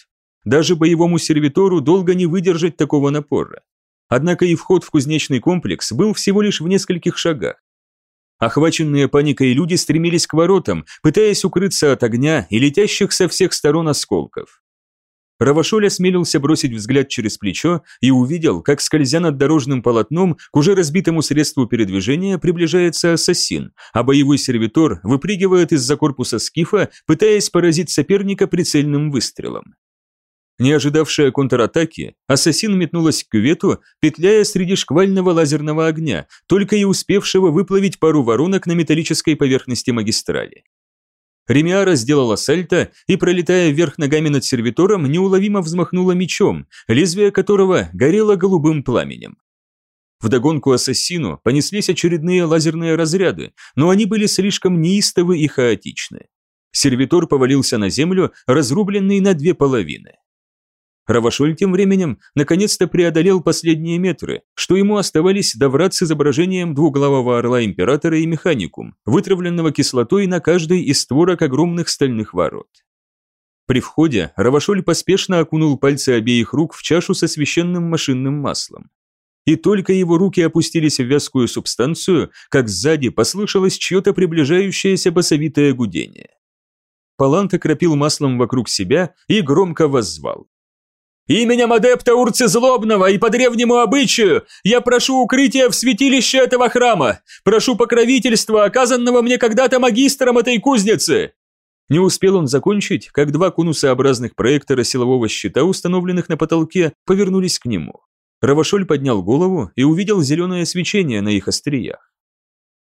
Даже боевому сервитору долго не выдержать такого напора. Однако и вход в кузнечный комплекс был всего лишь в нескольких шагах. Охваченные паникой люди стремились к воротам, пытаясь укрыться от огня и летящих со всех сторон осколков. Равашоль осмелился бросить взгляд через плечо и увидел, как, скользя над дорожным полотном, к уже разбитому средству передвижения приближается ассасин, а боевой сервитор выпрыгивает из-за корпуса скифа, пытаясь поразить соперника прицельным выстрелом. Не ожидавшая контратаки, ассасин метнулась к кювету, петляя среди шквального лазерного огня, только и успевшего выплавить пару воронок на металлической поверхности магистрали. Ремиара сделала сальто и, пролетая вверх ногами над сервитором, неуловимо взмахнула мечом, лезвие которого горело голубым пламенем. Вдогонку ассасину понеслись очередные лазерные разряды, но они были слишком неистовы и хаотичны. Сервитор повалился на землю, разрубленный на две половины. Равашоль тем временем наконец-то преодолел последние метры, что ему оставались до с изображением двуглавого орла императора и механикум, вытравленного кислотой на каждой из створок огромных стальных ворот. При входе Равашоль поспешно окунул пальцы обеих рук в чашу со священным машинным маслом. И только его руки опустились в вязкую субстанцию, как сзади послышалось чье-то приближающееся басовитое гудение. Палант окропил маслом вокруг себя и громко воззвал. Именем адепта Урцы Злобного и по древнему обычаю я прошу укрытия в святилище этого храма. Прошу покровительства, оказанного мне когда-то магистром этой кузницы. Не успел он закончить, как два конусообразных проектора силового щита, установленных на потолке, повернулись к нему. Равашоль поднял голову и увидел зеленое свечение на их остриях.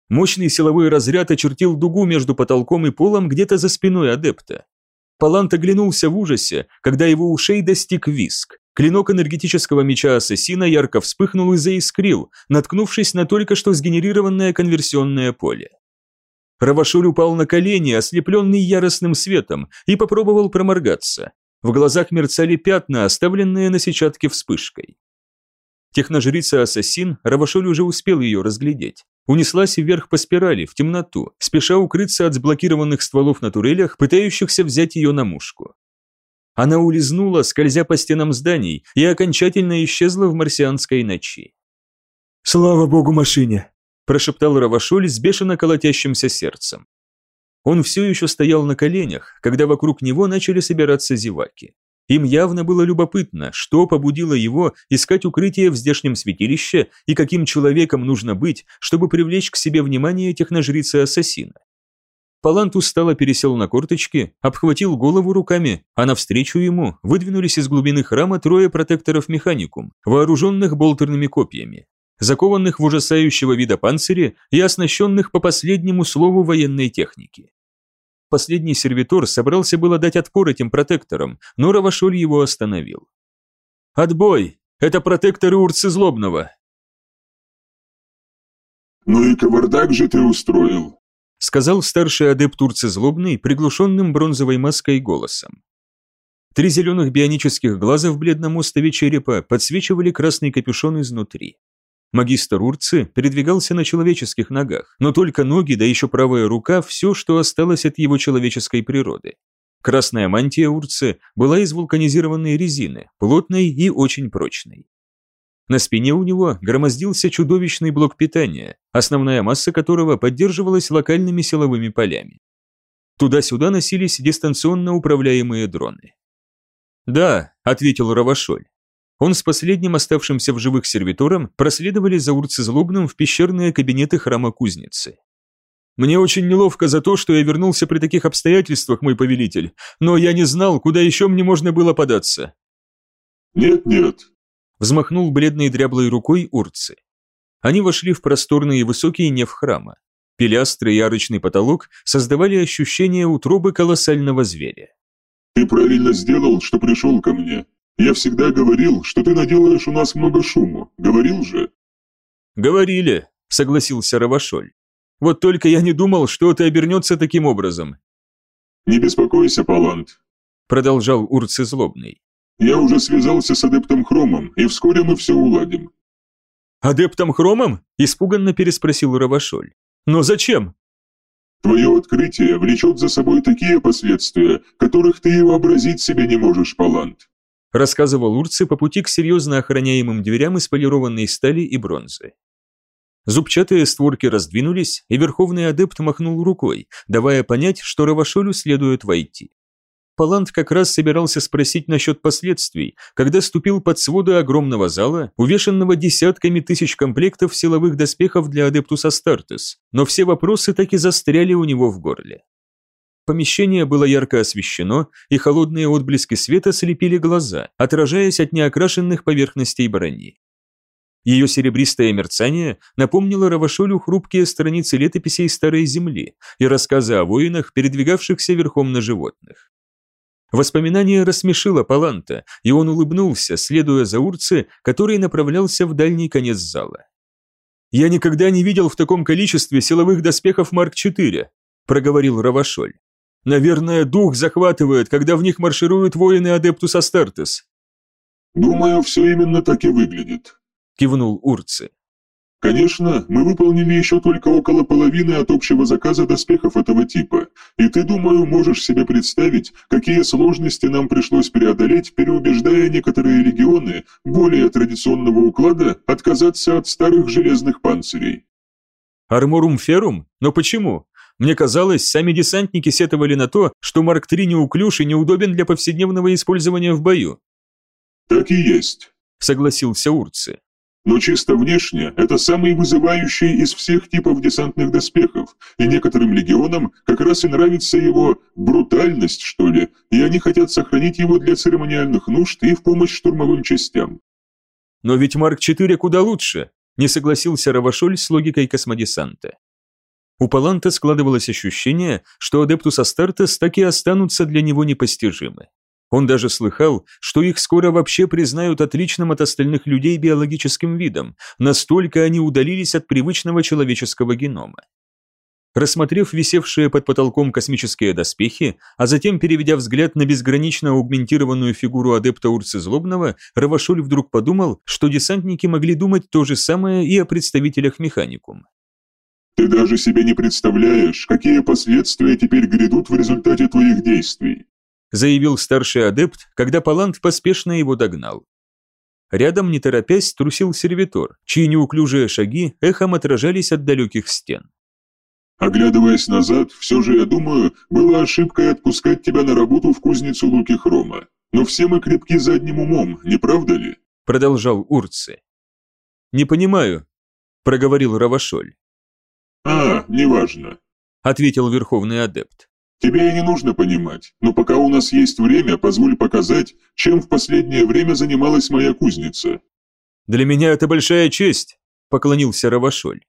Мощный силовой разряд очертил дугу между потолком и полом где-то за спиной адепта. Палант оглянулся в ужасе, когда его ушей достиг виск. Клинок энергетического меча ассасина ярко вспыхнул и заискрил, наткнувшись на только что сгенерированное конверсионное поле. Равашуль упал на колени, ослепленный яростным светом, и попробовал проморгаться. В глазах мерцали пятна, оставленные на сетчатке вспышкой. Техножрица-ассасин, Равашоль уже успел ее разглядеть. Унеслась вверх по спирали, в темноту, спеша укрыться от сблокированных стволов на турелях, пытающихся взять ее на мушку. Она улизнула, скользя по стенам зданий, и окончательно исчезла в марсианской ночи. «Слава богу машине!» – прошептал Равашоль с бешено колотящимся сердцем. Он все еще стоял на коленях, когда вокруг него начали собираться зеваки. Им явно было любопытно, что побудило его искать укрытие в здешнем святилище и каким человеком нужно быть, чтобы привлечь к себе внимание техножрицы-ассасина. Палант устало пересел на корточки, обхватил голову руками, а навстречу ему выдвинулись из глубины храма трое протекторов механикум, вооруженных болтерными копьями, закованных в ужасающего вида панцири и оснащенных по последнему слову военной техники. Последний сервитор собрался было дать отпор этим протекторам, но Равашоль его остановил. «Отбой! Это протекторы Урцы Злобного!» «Ну и кавардак же ты устроил!» сказал старший адепт Урцы Злобный приглушенным бронзовой маской голосом. Три зеленых бионических глаза в бледном остове черепа подсвечивали красный капюшон изнутри. Магистр Урцы передвигался на человеческих ногах, но только ноги, да еще правая рука – все, что осталось от его человеческой природы. Красная мантия Урцы была из вулканизированной резины, плотной и очень прочной. На спине у него громоздился чудовищный блок питания, основная масса которого поддерживалась локальными силовыми полями. Туда-сюда носились дистанционно управляемые дроны. «Да», — ответил Равашоль, он с последним оставшимся в живых сервитором проследовали за Урцезлобным в пещерные кабинеты храма кузницы. «Мне очень неловко за то, что я вернулся при таких обстоятельствах, мой повелитель, но я не знал, куда еще мне можно было податься». «Нет-нет», – взмахнул бледной дряблой рукой Урцы. Они вошли в просторный и высокий неф храма. Пилястры и арочный потолок создавали ощущение утробы колоссального зверя. «Ты правильно сделал, что пришел ко мне. Я всегда говорил, что ты наделаешь у нас много шуму. Говорил же?» «Говорили», — согласился Равашоль. Вот только я не думал, что это обернется таким образом. «Не беспокойся, Палант», — продолжал Урци злобный. «Я уже связался с адептом Хромом, и вскоре мы все уладим». «Адептом Хромом?» – испуганно переспросил Равашоль. «Но зачем?» «Твое открытие влечет за собой такие последствия, которых ты и вообразить себе не можешь, Палант», – рассказывал Урци по пути к серьезно охраняемым дверям из полированной стали и бронзы. Зубчатые створки раздвинулись, и Верховный Адепт махнул рукой, давая понять, что Равашолю следует войти. Палант как раз собирался спросить насчет последствий, когда ступил под своды огромного зала, увешанного десятками тысяч комплектов силовых доспехов для Адептус Астартес, но все вопросы так и застряли у него в горле. Помещение было ярко освещено, и холодные отблески света слепили глаза, отражаясь от неокрашенных поверхностей брони. Ее серебристое мерцание напомнило Равашолю хрупкие страницы летописей Старой Земли и рассказы о воинах, передвигавшихся верхом на животных. Воспоминание рассмешило Паланта, и он улыбнулся, следуя за Урце, который направлялся в дальний конец зала. «Я никогда не видел в таком количестве силовых доспехов Марк-4», – проговорил Равашоль. «Наверное, дух захватывает, когда в них маршируют воины Адептус Астартес». «Думаю, все именно так и выглядит», – кивнул Урци. Конечно, мы выполнили еще только около половины от общего заказа доспехов этого типа, и ты, думаю, можешь себе представить, какие сложности нам пришлось преодолеть, переубеждая некоторые регионы более традиционного уклада отказаться от старых железных панцирей. Арморум ферум? Но почему? Мне казалось, сами десантники сетовали на то, что Марк-3 неуклюж и неудобен для повседневного использования в бою. Так и есть, согласился Урци. Но чисто внешне это самый вызывающий из всех типов десантных доспехов, и некоторым легионам как раз и нравится его брутальность, что ли, и они хотят сохранить его для церемониальных нужд и в помощь штурмовым частям. Но ведь Марк-4 куда лучше, не согласился Равашоль с логикой космодесанта. У Паланта складывалось ощущение, что Адептус Астартес так и останутся для него непостижимы. Он даже слыхал, что их скоро вообще признают отличным от остальных людей биологическим видом, настолько они удалились от привычного человеческого генома. Рассмотрев висевшие под потолком космические доспехи, а затем переведя взгляд на безгранично аугментированную фигуру адепта Урцы Злобного, Равашуль вдруг подумал, что десантники могли думать то же самое и о представителях механикум. «Ты даже себе не представляешь, какие последствия теперь грядут в результате твоих действий заявил старший адепт, когда Палант поспешно его догнал. Рядом, не торопясь, трусил сервитор, чьи неуклюжие шаги эхом отражались от далеких стен. «Оглядываясь назад, все же, я думаю, было ошибкой отпускать тебя на работу в кузницу Луки Хрома. Но все мы крепки задним умом, не правда ли?» Продолжал Урци. «Не понимаю», – проговорил Равашоль. «А, неважно», – ответил Верховный Адепт. Тебе и не нужно понимать, но пока у нас есть время, позволь показать, чем в последнее время занималась моя кузница». «Для меня это большая честь», – поклонился Равашоль.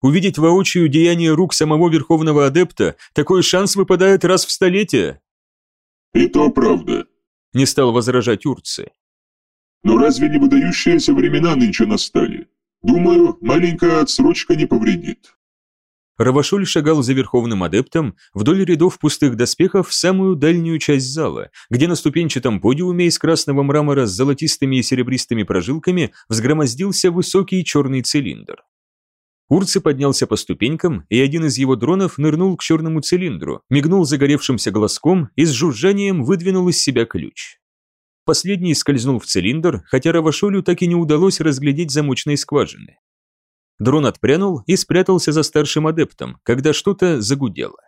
«Увидеть воочию деяние рук самого Верховного Адепта, такой шанс выпадает раз в столетие». «И то правда», – не стал возражать Урцы. «Но разве не выдающиеся времена нынче настали? Думаю, маленькая отсрочка не повредит». Равашоль шагал за верховным адептом вдоль рядов пустых доспехов в самую дальнюю часть зала, где на ступенчатом подиуме из красного мрамора с золотистыми и серебристыми прожилками взгромоздился высокий черный цилиндр. Урци поднялся по ступенькам, и один из его дронов нырнул к черному цилиндру, мигнул загоревшимся глазком и с жужжанием выдвинул из себя ключ. Последний скользнул в цилиндр, хотя Равашолю так и не удалось разглядеть замочной скважины. Дрон отпрянул и спрятался за старшим адептом, когда что-то загудело.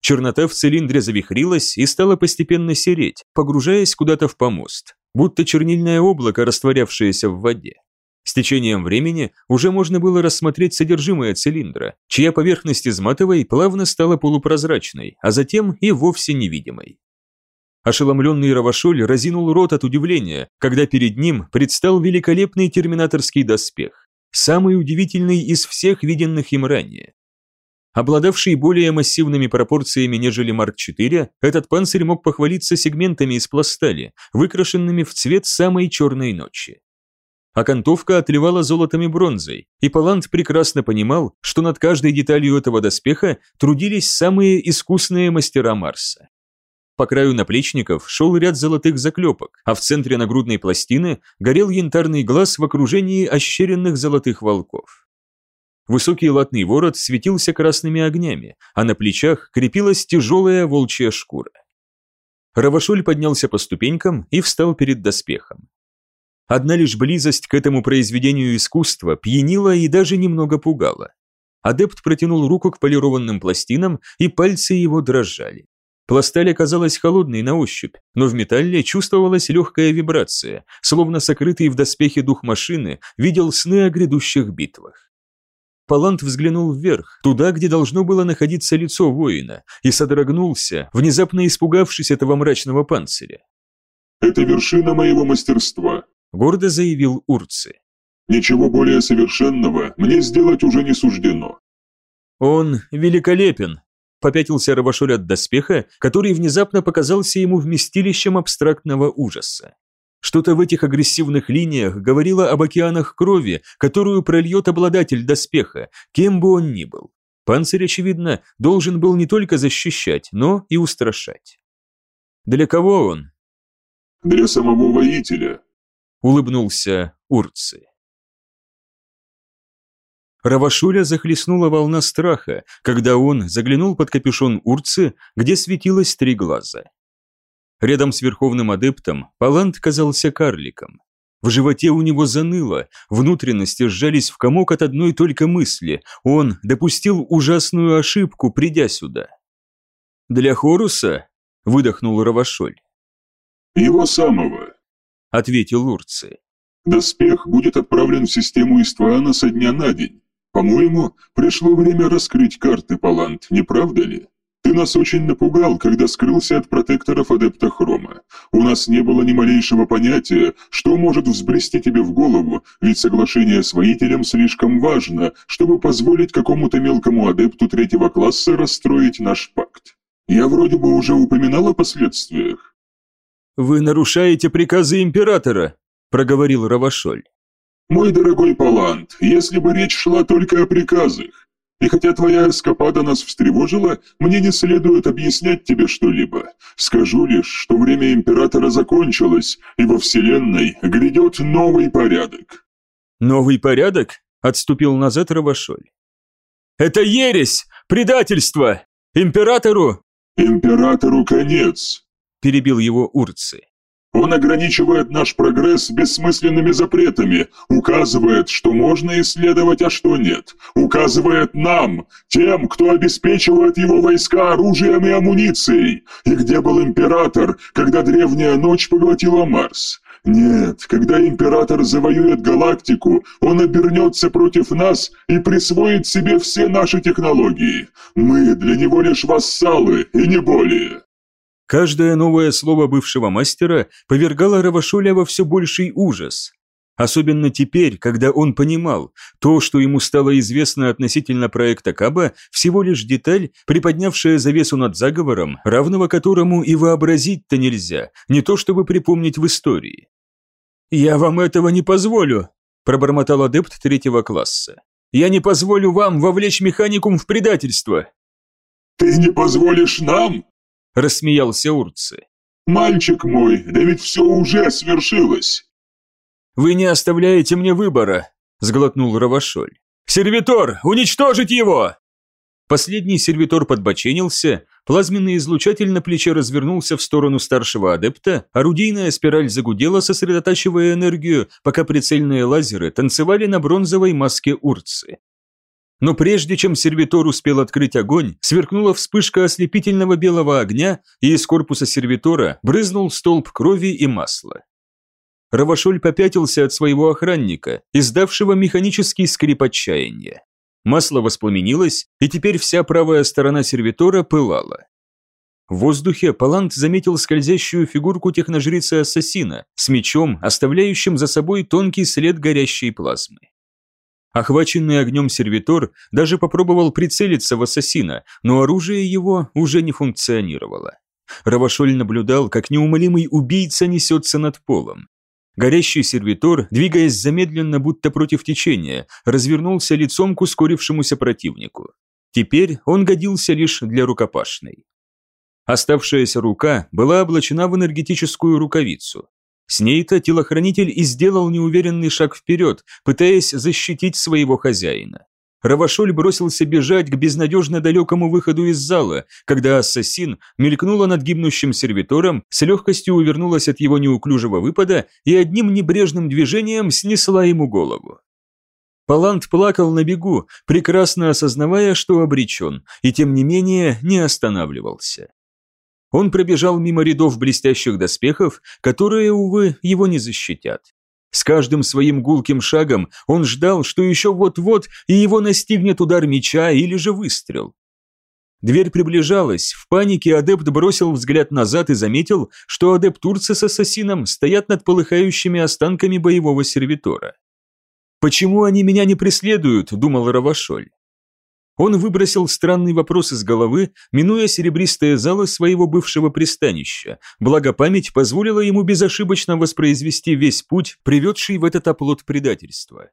Чернота в цилиндре завихрилась и стала постепенно сереть, погружаясь куда-то в помост, будто чернильное облако, растворявшееся в воде. С течением времени уже можно было рассмотреть содержимое цилиндра, чья поверхность из матовой плавно стала полупрозрачной, а затем и вовсе невидимой. Ошеломленный Равашоль разинул рот от удивления, когда перед ним предстал великолепный терминаторский доспех самый удивительный из всех виденных им ранее. Обладавший более массивными пропорциями, нежели Марк-4, этот панцирь мог похвалиться сегментами из пластали, выкрашенными в цвет самой черной ночи. Окантовка отливала золотом и бронзой, и Палант прекрасно понимал, что над каждой деталью этого доспеха трудились самые искусные мастера Марса. По краю наплечников шел ряд золотых заклепок, а в центре нагрудной пластины горел янтарный глаз в окружении ощеренных золотых волков. Высокий латный ворот светился красными огнями, а на плечах крепилась тяжелая волчья шкура. Равашоль поднялся по ступенькам и встал перед доспехом. Одна лишь близость к этому произведению искусства пьянила и даже немного пугала. Адепт протянул руку к полированным пластинам, и пальцы его дрожали. Пласталь оказалась холодной на ощупь, но в металле чувствовалась легкая вибрация, словно сокрытый в доспехе дух машины видел сны о грядущих битвах. Палант взглянул вверх, туда, где должно было находиться лицо воина, и содрогнулся, внезапно испугавшись этого мрачного панциря. «Это вершина моего мастерства», – гордо заявил Урци. «Ничего более совершенного мне сделать уже не суждено». «Он великолепен», – попятился Равашоль от доспеха, который внезапно показался ему вместилищем абстрактного ужаса. Что-то в этих агрессивных линиях говорило об океанах крови, которую прольет обладатель доспеха, кем бы он ни был. Панцирь, очевидно, должен был не только защищать, но и устрашать. Для кого он? Для самого воителя, улыбнулся Урци. Равашуля захлестнула волна страха, когда он заглянул под капюшон Урцы, где светилось три глаза. Рядом с Верховным Адептом Палант казался карликом. В животе у него заныло, внутренности сжались в комок от одной только мысли. Он допустил ужасную ошибку, придя сюда. «Для Хоруса?» – выдохнул Равашоль. «Его самого», – ответил Урци. «Доспех будет отправлен в систему Иствана со дня на день. По-моему, пришло время раскрыть карты, Палант, не правда ли?» Ты нас очень напугал, когда скрылся от протекторов адепта Хрома. У нас не было ни малейшего понятия, что может взбрести тебе в голову, ведь соглашение с воителем слишком важно, чтобы позволить какому-то мелкому адепту третьего класса расстроить наш пакт. Я вроде бы уже упоминал о последствиях. «Вы нарушаете приказы Императора», – проговорил Равашоль. «Мой дорогой Палант, если бы речь шла только о приказах, и хотя твоя эскапада нас встревожила, мне не следует объяснять тебе что-либо. Скажу лишь, что время Императора закончилось, и во Вселенной грядет новый порядок». «Новый порядок?» – отступил назад Равашоль. «Это ересь! Предательство! Императору...» «Императору конец!» – перебил его Урци. Он ограничивает наш прогресс бессмысленными запретами, указывает, что можно исследовать, а что нет. Указывает нам, тем, кто обеспечивает его войска оружием и амуницией. И где был император, когда древняя ночь поглотила Марс? Нет, когда император завоюет галактику, он обернется против нас и присвоит себе все наши технологии. Мы для него лишь вассалы, и не более. Каждое новое слово бывшего мастера повергало Равашоля во все больший ужас. Особенно теперь, когда он понимал, то, что ему стало известно относительно проекта Каба, всего лишь деталь, приподнявшая завесу над заговором, равного которому и вообразить-то нельзя, не то чтобы припомнить в истории. «Я вам этого не позволю», – пробормотал адепт третьего класса. «Я не позволю вам вовлечь механикум в предательство». «Ты не позволишь нам?» – рассмеялся Урци. «Мальчик мой, да ведь все уже свершилось!» «Вы не оставляете мне выбора», – сглотнул Равашоль. «Сервитор, уничтожить его!» Последний сервитор подбоченился, плазменный излучатель на плече развернулся в сторону старшего адепта, орудийная спираль загудела, сосредотачивая энергию, пока прицельные лазеры танцевали на бронзовой маске Урцы. Но прежде чем сервитор успел открыть огонь, сверкнула вспышка ослепительного белого огня, и из корпуса сервитора брызнул столб крови и масла. Равашоль попятился от своего охранника, издавшего механический скрип отчаяния. Масло воспламенилось, и теперь вся правая сторона сервитора пылала. В воздухе Палант заметил скользящую фигурку техножрицы-ассасина с мечом, оставляющим за собой тонкий след горящей плазмы. Охваченный огнем сервитор даже попробовал прицелиться в ассасина, но оружие его уже не функционировало. Равашоль наблюдал, как неумолимый убийца несется над полом. Горящий сервитор, двигаясь замедленно, будто против течения, развернулся лицом к ускорившемуся противнику. Теперь он годился лишь для рукопашной. Оставшаяся рука была облачена в энергетическую рукавицу. С ней-то телохранитель и сделал неуверенный шаг вперед, пытаясь защитить своего хозяина. Равашоль бросился бежать к безнадежно далекому выходу из зала, когда ассасин мелькнула над гибнущим сервитором, с легкостью увернулась от его неуклюжего выпада и одним небрежным движением снесла ему голову. Палант плакал на бегу, прекрасно осознавая, что обречен, и тем не менее не останавливался. Он пробежал мимо рядов блестящих доспехов, которые, увы, его не защитят. С каждым своим гулким шагом он ждал, что еще вот-вот и его настигнет удар меча или же выстрел. Дверь приближалась, в панике адепт бросил взгляд назад и заметил, что адепт Турцы с ассасином стоят над полыхающими останками боевого сервитора. «Почему они меня не преследуют?» – думал Равашоль. Он выбросил странный вопрос из головы, минуя серебристые залы своего бывшего пристанища, благо память позволила ему безошибочно воспроизвести весь путь, приведший в этот оплот предательства.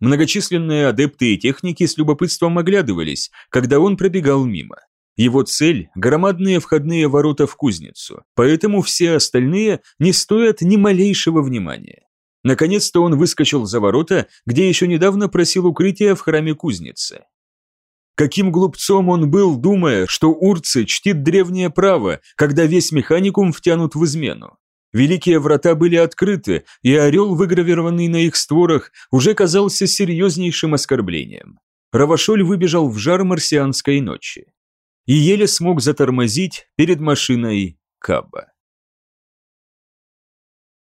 Многочисленные адепты и техники с любопытством оглядывались, когда он пробегал мимо. Его цель – громадные входные ворота в кузницу, поэтому все остальные не стоят ни малейшего внимания. Наконец-то он выскочил за ворота, где еще недавно просил укрытия в храме кузницы. Каким глупцом он был, думая, что Урцы чтит древнее право, когда весь механикум втянут в измену. Великие врата были открыты, и орел, выгравированный на их створах, уже казался серьезнейшим оскорблением. Равашоль выбежал в жар марсианской ночи. И еле смог затормозить перед машиной Каба.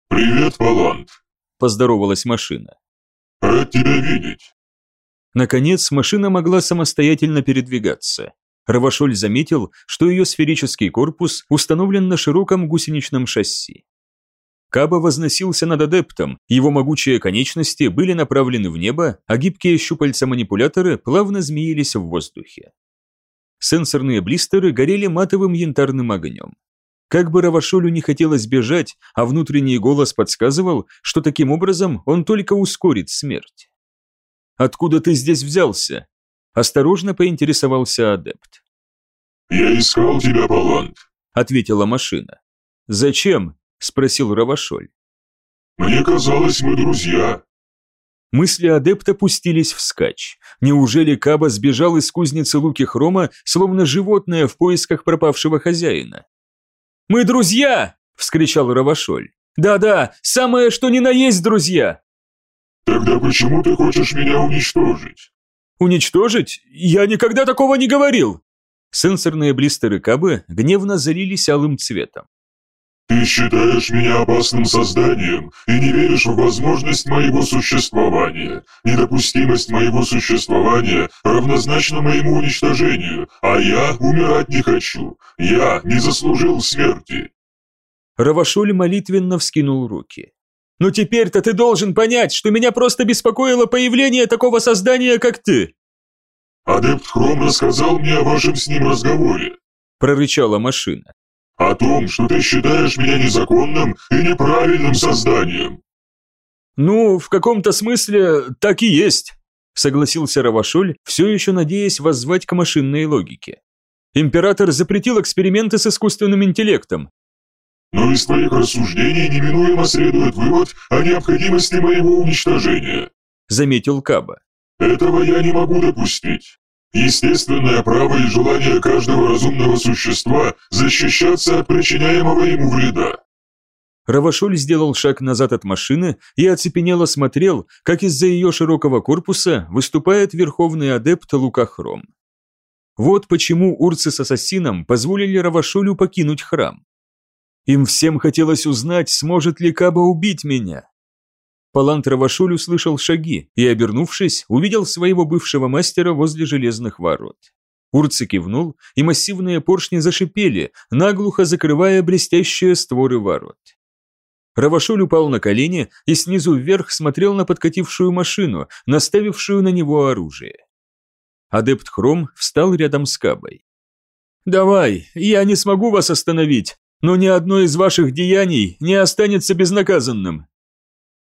«Привет, Палант!» – поздоровалась машина. «Рад тебя видеть!» Наконец, машина могла самостоятельно передвигаться. Равашоль заметил, что ее сферический корпус установлен на широком гусеничном шасси. Каба возносился над адептом, его могучие конечности были направлены в небо, а гибкие щупальца-манипуляторы плавно змеились в воздухе. Сенсорные блистеры горели матовым янтарным огнем. Как бы Равашолю не хотелось бежать, а внутренний голос подсказывал, что таким образом он только ускорит смерть. Откуда ты здесь взялся?» Осторожно поинтересовался адепт. «Я искал тебя, Палант», — ответила машина. «Зачем?» — спросил Равашоль. «Мне казалось, мы друзья». Мысли адепта пустились вскачь. Неужели Каба сбежал из кузницы Луки Хрома, словно животное в поисках пропавшего хозяина? «Мы друзья!» — вскричал Равашоль. «Да-да, самое что ни на есть друзья!» «Тогда почему ты хочешь меня уничтожить?» «Уничтожить? Я никогда такого не говорил!» Сенсорные блистеры Кабы гневно залились алым цветом. «Ты считаешь меня опасным созданием и не веришь в возможность моего существования. Недопустимость моего существования равнозначна моему уничтожению, а я умирать не хочу. Я не заслужил смерти». Равашоль молитвенно вскинул руки. Но теперь-то ты должен понять, что меня просто беспокоило появление такого создания, как ты!» «Адепт Хром рассказал мне о вашем с ним разговоре», – прорычала машина. «О том, что ты считаешь меня незаконным и неправильным созданием». «Ну, в каком-то смысле так и есть», – согласился Равашоль, все еще надеясь воззвать к машинной логике. «Император запретил эксперименты с искусственным интеллектом, но из твоих рассуждений неминуемо следует вывод о необходимости моего уничтожения», — заметил Каба. «Этого я не могу допустить. Естественное право и желание каждого разумного существа защищаться от причиняемого ему вреда». Равашоль сделал шаг назад от машины и оцепенело смотрел, как из-за ее широкого корпуса выступает верховный адепт Лукахром. Вот почему урцы с ассасином позволили Равашолю покинуть храм. Им всем хотелось узнать, сможет ли Каба убить меня. Палант Равашуль услышал шаги и, обернувшись, увидел своего бывшего мастера возле железных ворот. Урци кивнул, и массивные поршни зашипели, наглухо закрывая блестящие створы ворот. Равашуль упал на колени и снизу вверх смотрел на подкатившую машину, наставившую на него оружие. Адепт Хром встал рядом с Кабой. «Давай, я не смогу вас остановить, но ни одно из ваших деяний не останется безнаказанным.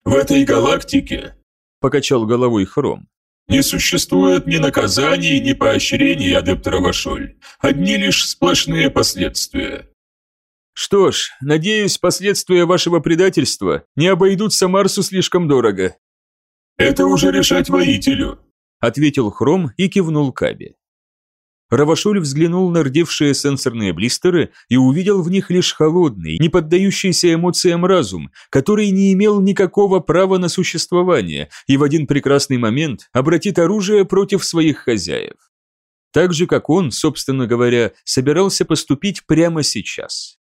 В этой галактике, покачал головой Хром, не существует ни наказаний, ни поощрений, адепт Равашоль. Одни лишь сплошные последствия. Что ж, надеюсь, последствия вашего предательства не обойдутся Марсу слишком дорого. Это уже решать воителю, ответил Хром и кивнул Кабе. Равашоль взглянул на рдевшие сенсорные блистеры и увидел в них лишь холодный, не поддающийся эмоциям разум, который не имел никакого права на существование и в один прекрасный момент обратит оружие против своих хозяев. Так же, как он, собственно говоря, собирался поступить прямо сейчас.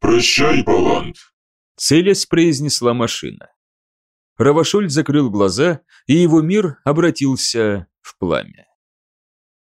«Прощай, Балант», – целясь произнесла машина. Равашоль закрыл глаза, и его мир обратился в пламя.